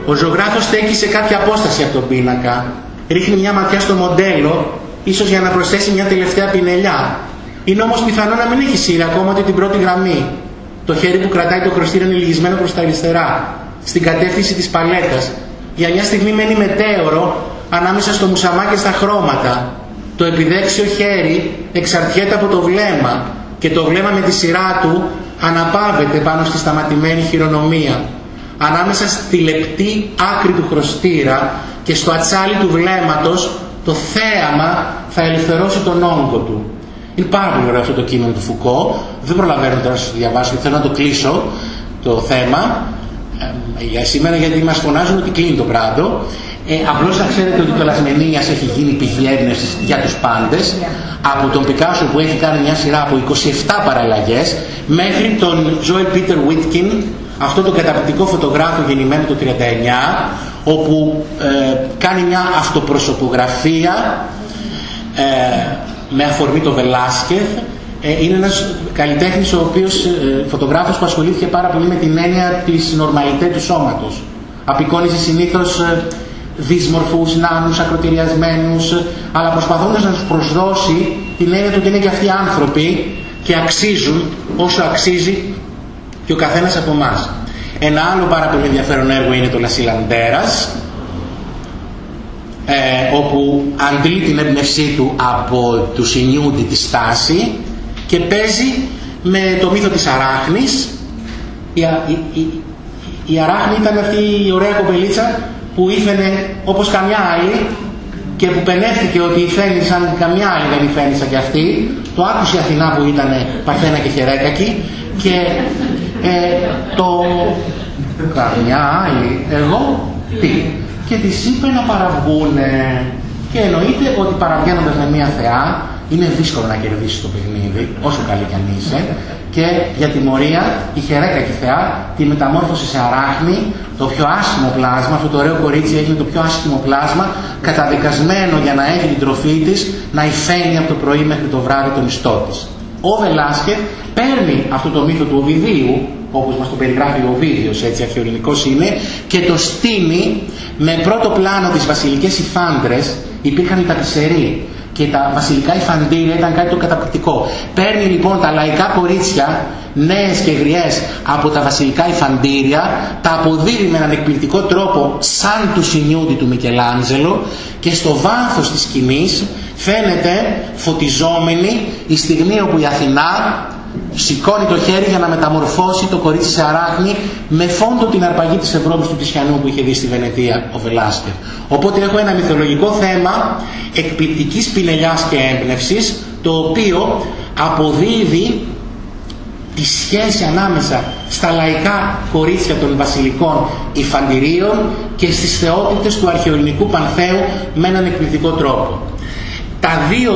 Ο ζωγράφος στέκει σε κάποια απόσταση από τον πίνακα, ρίχνει μια ματιά στο μοντέλο, ίσως για να προσθέσει μια τελευταία πινελιά. Είναι όμως πιθανό να μην έχει σύρει ακόμα την πρώτη γραμμή. Το χέρι που κρατάει το χρωστήριο είναι λυγισμένο προς τα αριστερά, στην κατεύθυνση της παλέτας. Για μια στιγμή μένει μετέωρο ανάμεσα στο μουσαμά και στα χρώματα. Το επιδέξιο χέρι εξαρτιέται από το βλέμμα και το βλέμμα με τη σειρά του αναπαύεται πάνω στη σταματημένη χειρονομία. Ανάμεσα στη λεπτή άκρη του χρωστήρα και στο ατσάλι του βλέμματος το θέαμα θα ελευθερώσει τον όγκο του. Είναι πάρα πολύ ωραίο αυτό το κείμενο του Φουκώ. Δεν προλαβαίνω τώρα να σας το διαβάσω θέλω να το κλείσω το θέμα ε, για σήμερα γιατί μας φωνάζουν ότι κλείνει το πράγμα. Ε, απλώς να ξέρετε ότι το Λασμενίας έχει γίνει πηγή έμπνευσης για τους πάντες από τον Πικάσο που έχει κάνει μια σειρά από 27 παραλλαγές μέχρι τον Joel Peter Whitkin αυτό το καταπληκτικό φωτογράφο γεννημένο το 39 όπου ε, κάνει μια αυτοπροσωπογραφία ε, με αφορμή το Βελάσκεθ ε, είναι ένας καλλιτέχνης ο οποίος ε, φωτογράφος που ασχολήθηκε πάρα πολύ με την έννοια της νορμαλιτέ του σώματος. Απεικόνιζε συνήθως ε, δύσμορφους, νάνους, ακροτηριασμένους αλλά προσπαθώντας να τους προσδώσει την έννοια του ότι είναι και αυτοί άνθρωποι και αξίζουν όσο αξίζει και ο καθένας από εμάς. Ένα άλλο πάρα πολύ ενδιαφέρον έργο είναι το Λασιλαντέρας ε, όπου αντλεί την έμπνευσή του από του Σινιούντι της στάση και παίζει με το μύθο της Αράχνης η, η, η, η Αράχνη ήταν αυτή η ωραία κοπελίτσα που ήθελε όπως καμιά άλλη και που πενεύτηκε ότι η σαν καμιά άλλη δεν η σαν κι αυτή το άκουσε η Αθηνά που ήταν παρθένα και χερέκακη και ε, το καμιά άλλη εγώ τι και της είπε να παραβγούνε και εννοείται ότι παραβγαίνοντας με μια θεά είναι δύσκολο να κερδίσει το παιχνίδι, όσο καλή κι αν είσαι. Και για τιμωρία η Χερέκα και η Θεά τη μεταμόρφωσε σε αράχνη, το πιο άσχημο πλάσμα. Αυτό το ωραίο κορίτσι έγινε το πιο άσχημο πλάσμα, καταδικασμένο για να έχει την τροφή της να υφαίνει από το πρωί μέχρι το βράδυ τον ιστό της. Ο Βελάσκε παίρνει αυτό το μύθο του Οβιδίου, όπως μας το περιγράφει ο Βίδιος, έτσι αρχαιολινικός είναι, και το στείνει με πρώτο πλάνο τις βασιλικές υφάντρες, υπήρχαν οι ταπισεροί, και τα βασιλικά υφαντήρια ήταν κάτι το καταπληκτικό. Παίρνει λοιπόν τα λαϊκά κορίτσια, νέες και γριές από τα βασιλικά υφαντήρια, τα αποδίδει με έναν εκπληκτικό τρόπο σαν του Σινιούτη του Μικελάντζελο και στο βάθος της σκηνής φαίνεται φωτιζόμενη η στιγμή όπου η Αθηνά σηκώνει το χέρι για να μεταμορφώσει το κορίτσι σε αράχνη με φόντο την αρπαγή της Ευρώπης του Τισιανού που είχε δει στη Βενετία ο Βελάσκεφ. Οπότε έχω ένα μυθολογικό θέμα εκπληκτικής πινελιάς και έμπνευσης το οποίο αποδίδει τη σχέση ανάμεσα στα λαϊκά κορίτσια των βασιλικών υφαντηρίων και στις θεότητες του αρχαιοελληνικού πανθέου με έναν εκπληκτικό τρόπο. Τα δύο,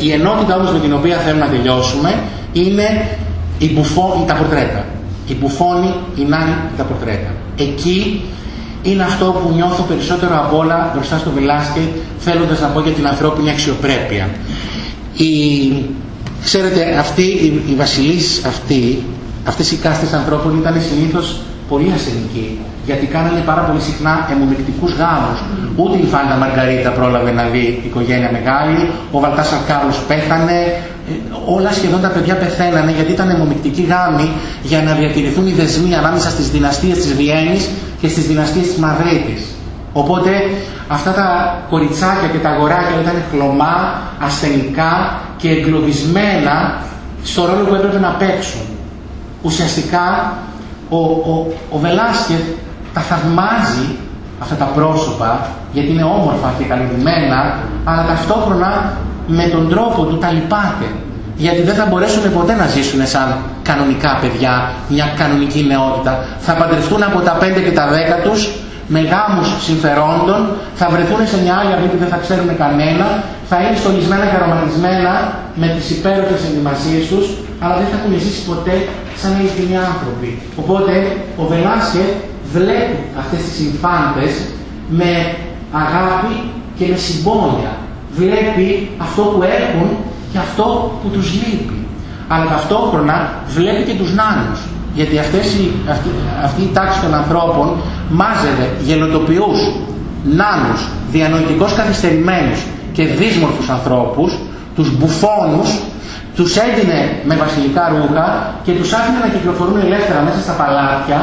ε, η ενότητα όμως με την οποία θέλουμε να τελειώσουμε είναι η μπουφόνη, τα πορτρέτα. Η μπουφόνη, η νάνη, τα πορτρέτα. Εκεί είναι αυτό που νιώθω περισσότερο από όλα μπροστά στο Βελάσκε θέλοντας να πω για την ανθρώπινη αξιοπρέπεια. Η, ξέρετε, αυτοί οι, οι βασιλείς αυτοί, αυτές οι κάστες ανθρώπων ήταν συνήθως πολύ ασθενικοί γιατί κάνανε πάρα πολύ συχνά αιμομυκτικούς γάμους. Ούτε η Φάντα Μαργαρίτα πρόλαβε να δει οικογένεια μεγάλη, ο Βαλτάσαρ Κάρλος πέθανε, ε, όλα σχεδόν τα παιδιά πεθαίνανε γιατί ήταν αιμομυκτικοί γάμοι για να διατηρηθούν οι δεσμοί ανάμεσα στις δυναστείες της Βιέννης και στις δυναστείες της Μαδρίτης. Οπότε αυτά τα κοριτσάκια και τα αγοράκια ήταν χλωμά, ασθενικά και εγκλωβισμένα στο ρόλο που έπρεπε να παίξουν. Ουσιαστικά ο, ο, ο Βελάσκεφ τα θαυμάζει αυτά τα πρόσωπα γιατί είναι όμορφα και καλυμμένα αλλά ταυτόχρονα με τον τρόπο του τα λυπάται γιατί δεν θα μπορέσουν ποτέ να ζήσουν σαν κανονικά παιδιά, μια κανονική νεότητα. Θα παντρευτούν από τα 5 και τα 10 τους με γάμους συμφερόντων, θα βρεθούν σε μια άλλη αυγή που δεν θα ξέρουν κανένα, θα είναι στολισμένα και αρωματισμένα με τις υπέροχες ενδυμασίες τους, αλλά δεν θα έχουν ζήσει ποτέ σαν αληθινοί άνθρωποι. Οπότε ο Βελάσκε βλέπει αυτές τις συμφάντες με αγάπη και με συμπόνια. Βλέπει αυτό που έχουν και αυτό που τους λείπει. Αλλά ταυτόχρονα βλέπει και τους νάνους. Γιατί αυτές οι, αυτή, αυτή η τάξη των ανθρώπων μάζευε γελοτοποιούς, νάνους, διανοητικώς καθυστερημένους και δύσμορφους ανθρώπους, τους μπουφόνους, τους έδινε με βασιλικά ρούχα και τους άφηνε να κυκλοφορούν ελεύθερα μέσα στα παλάτια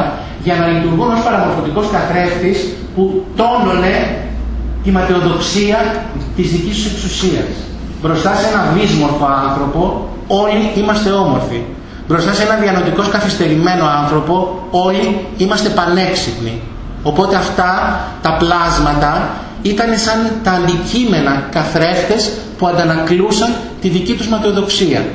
για να λειτουργούν ως παραμορφωτικός καθρέφτης που τόνωνε τη ματαιοδοξία της δικής τους εξουσίας. Μπροστά σε ένα δύσμορφο άνθρωπο όλοι είμαστε όμορφοι. Μπροστά σε ένα διανοτικός καθυστερημένο άνθρωπο όλοι είμαστε πανέξυπνοι. Οπότε αυτά τα πλάσματα ήταν σαν τα αντικείμενα καθρέφτες που αντανακλούσαν τη δική τους ματαιοδοξία.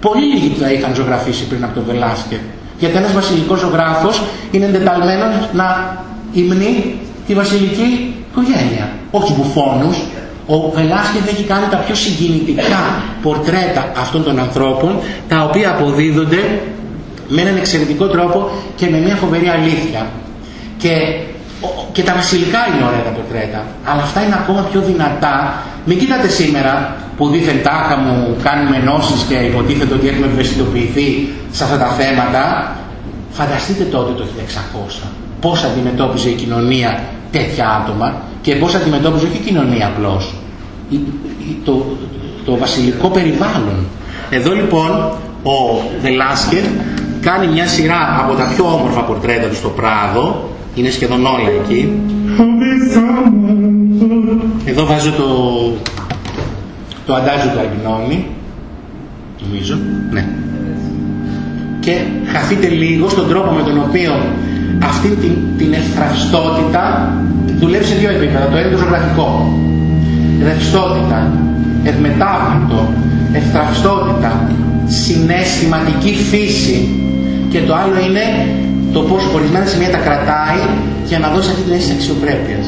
Πολύ λίγοι τα είχαν ζωγραφίσει πριν από τον Βελάσκετ. Γιατί ένας βασιλικός ζωγράφος είναι εντεταλμένος να υμνεί τη βασιλική οικογένεια. Όχι τους μπουφόνους. Ο Βελάσκετ έχει κάνει τα πιο συγκινητικά πορτρέτα αυτών των ανθρώπων, τα οποία αποδίδονται με έναν εξαιρετικό τρόπο και με μια φοβερή αλήθεια. Και, και τα βασιλικά είναι ωραία τα πορτρέτα, αλλά αυτά είναι ακόμα πιο δυνατά. Μην κοιτάτε σήμερα που δίθεν τάχα μου κάνουμε ενώσεις και υποτίθεται ότι έχουμε ευαισθητοποιηθεί σε αυτά τα θέματα. Φανταστείτε τότε το 1600 πώς αντιμετώπιζε η κοινωνία τέτοια άτομα και πώς αντιμετώπιζε όχι η κοινωνία απλώς, το, το βασιλικό περιβάλλον. Εδώ λοιπόν ο Βελάσκεφ κάνει μια σειρά από τα πιο όμορφα πορτρέτα του στο Πράδο, είναι σχεδόν όλα εκεί. Εδώ βάζω το, το αντάζιο του Αργινόνη, νομίζω, ναι. Και χαθείτε λίγο στον τρόπο με τον οποίο αυτή την, την ευθραυστότητα δουλεύει σε δύο επίπεδα. Το ένα είναι το ζωγραφικό. Ρευστότητα, ευμετάβλητο, ευθραυστότητα, συναισθηματική φύση και το άλλο είναι το πώς ορισμένα σημεία τα κρατάει για να δώσει αυτή την αίσθηση αξιοπρέπειας.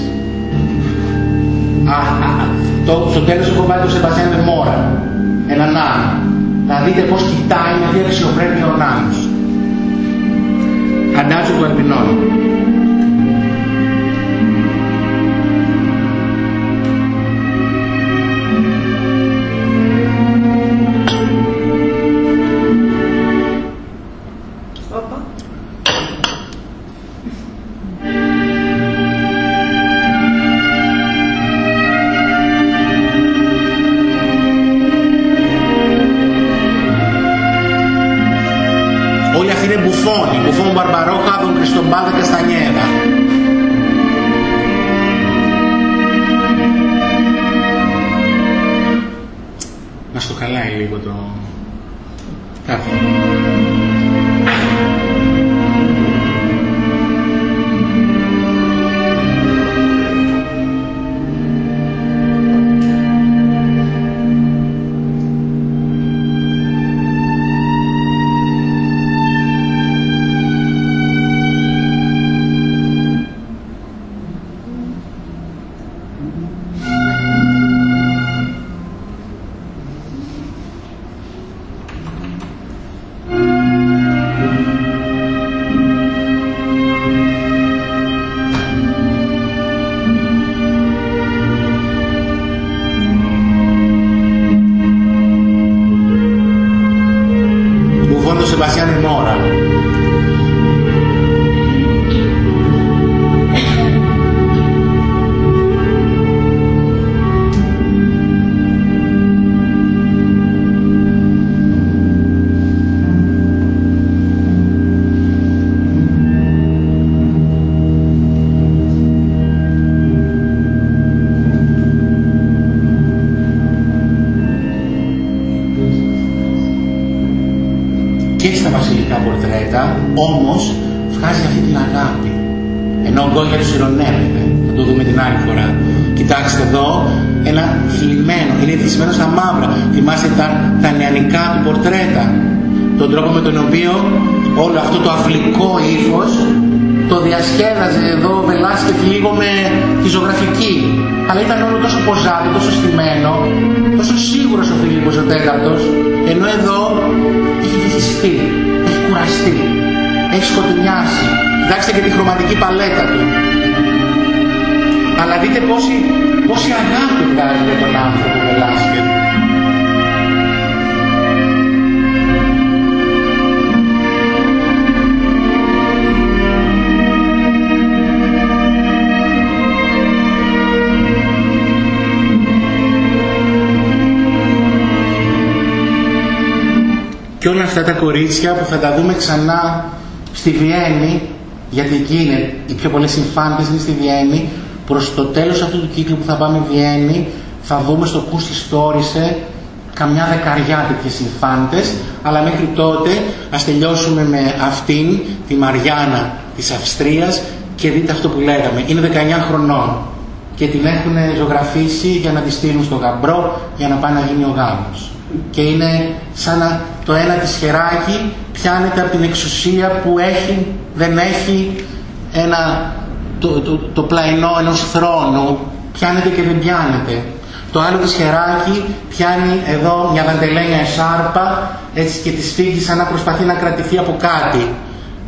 Α, α, το, στο τέλος έχω βάλει το Σεμπασιάν Μόρα, έναν άνω. Να δείτε πώς κοιτάει με αυτή αξιοπρέπεια ο νάνος. Αντάζω του Αλπινών. Όλοι Τον τρόπο με τον οποίο όλο αυτό το αφλικό ύφος το διασκέδαζε εδώ ο Βελάσκεφ λίγο με τη ζωγραφική. Αλλά ήταν όλο τόσο ποζάδι, τόσο στημένο, τόσο σίγουρος ο Φίλιππος ο τέταρτος, ενώ εδώ έχει βυθιστεί, έχει κουραστεί, έχει σκοτεινιάσει. Κοιτάξτε και τη χρωματική παλέτα του. Αλλά δείτε πόση, πόση αγάπη βγάζει για τον άνθρωπο και όλα αυτά τα κορίτσια που θα τα δούμε ξανά στη Βιέννη, γιατί εκεί είναι οι πιο πολλές συμφάντες είναι στη Βιέννη, προς το τέλος αυτού του κύκλου που θα πάμε Βιέννη, θα δούμε στο Κούστη Στόρισε καμιά δεκαριά τέτοιες συμφάντες, αλλά μέχρι τότε ας τελειώσουμε με αυτήν, τη Μαριάννα της Αυστρίας και δείτε αυτό που λέγαμε. Είναι 19 χρονών και την έχουν ζωγραφίσει για να τη στείλουν στο γαμπρό για να πάει να γίνει ο γάμος. Και είναι σαν να το ένα της χεράκι πιάνεται από την εξουσία που έχει, δεν έχει ένα, το, το, το πλαϊνό ενός θρόνου, πιάνεται και δεν πιάνεται. Το άλλο της χεράκι πιάνει εδώ μια δαντελένια εσάρπα έτσι και τη σφίγγει σαν να προσπαθεί να κρατηθεί από κάτι.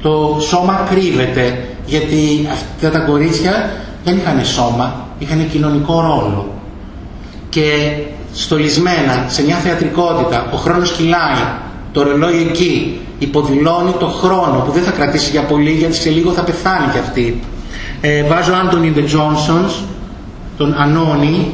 Το σώμα κρύβεται γιατί αυτά τα κορίτσια δεν είχαν σώμα, είχαν κοινωνικό ρόλο. Και στολισμένα σε μια θεατρικότητα, ο χρόνος κυλάει, το ρολόι εκεί, υποδηλώνει το χρόνο που δεν θα κρατήσει για πολύ γιατί σε λίγο θα πεθάνει κι αυτή. Ε, βάζω Άντωνι Δε Τζόνσονς, τον Ανώνη,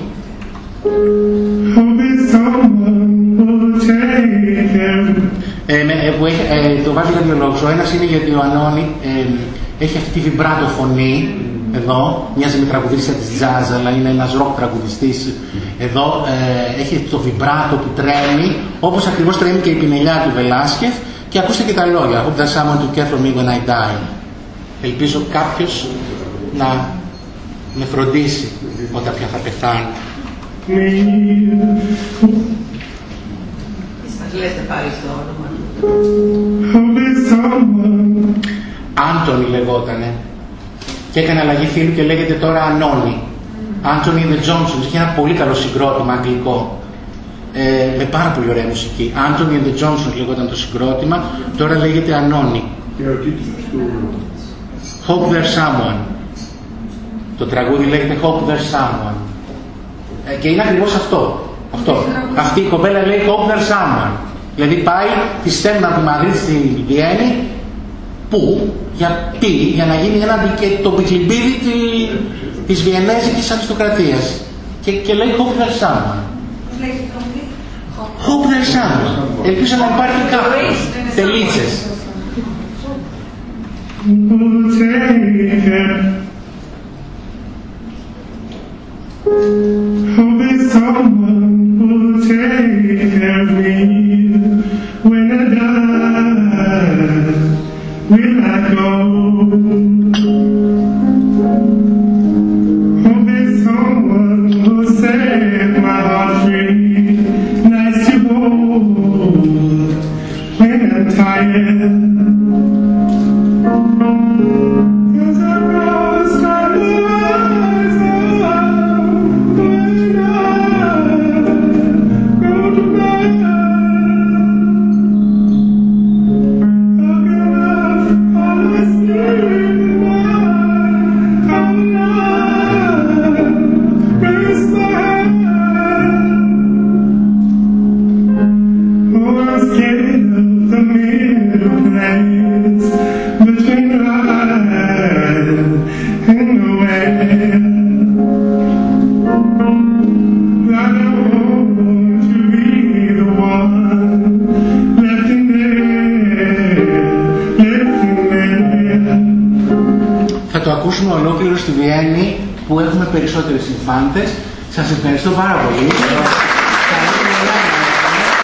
ε, με, ε, που έχει, ε, το βάζω για δύο λόγους. Ο ένας είναι γιατί ο Ανώνη ε, έχει αυτή τη βιμπράτο φωνή εδώ, μοιάζει με τραγουδίστρια της jazz, αλλά είναι ένας ροκ τραγουδιστής εδώ, ε, έχει το βιμπράτο που τρέμει, όπως ακριβώς τρέμει και η πινελιά του Βελάσκεφ και ακούστε και τα λόγια. Hope there's someone to care for me when I die. Ελπίζω κάποιος να με φροντίσει όταν πια θα πεθάνει. Σας λέτε πάλι στο όνομα του. Άντωνη λεγότανε και έκανε αλλαγή φίλου και λέγεται τώρα Ανώνη. Άντωνη The Johnson, είχε ένα πολύ καλό συγκρότημα αγγλικό ε, με πάρα πολύ ωραία μουσική. Άντωνη and the Johnson λεγόταν το συγκρότημα, τώρα λέγεται Ανώνη. Και ο τίτλος του Hope There's Someone. Το τραγούδι λέγεται Hope There's Someone. Ε, και είναι ακριβώς αυτό. αυτό. Αυτή η κοπέλα λέει Hope There's Someone. Δηλαδή πάει, τη στέλνουν από τη Μαδρίτη στη Βιέννη, πού, γιατί, για να γίνει ένα και το πικλιμπίδι τη, της Βιενέζικης αριστοκρατίας. Και, και λέει Hope There's Someone. Hope There's Someone. Ελπίζω να υπάρχει κάποιος. Τελίτσες. Hope there's someone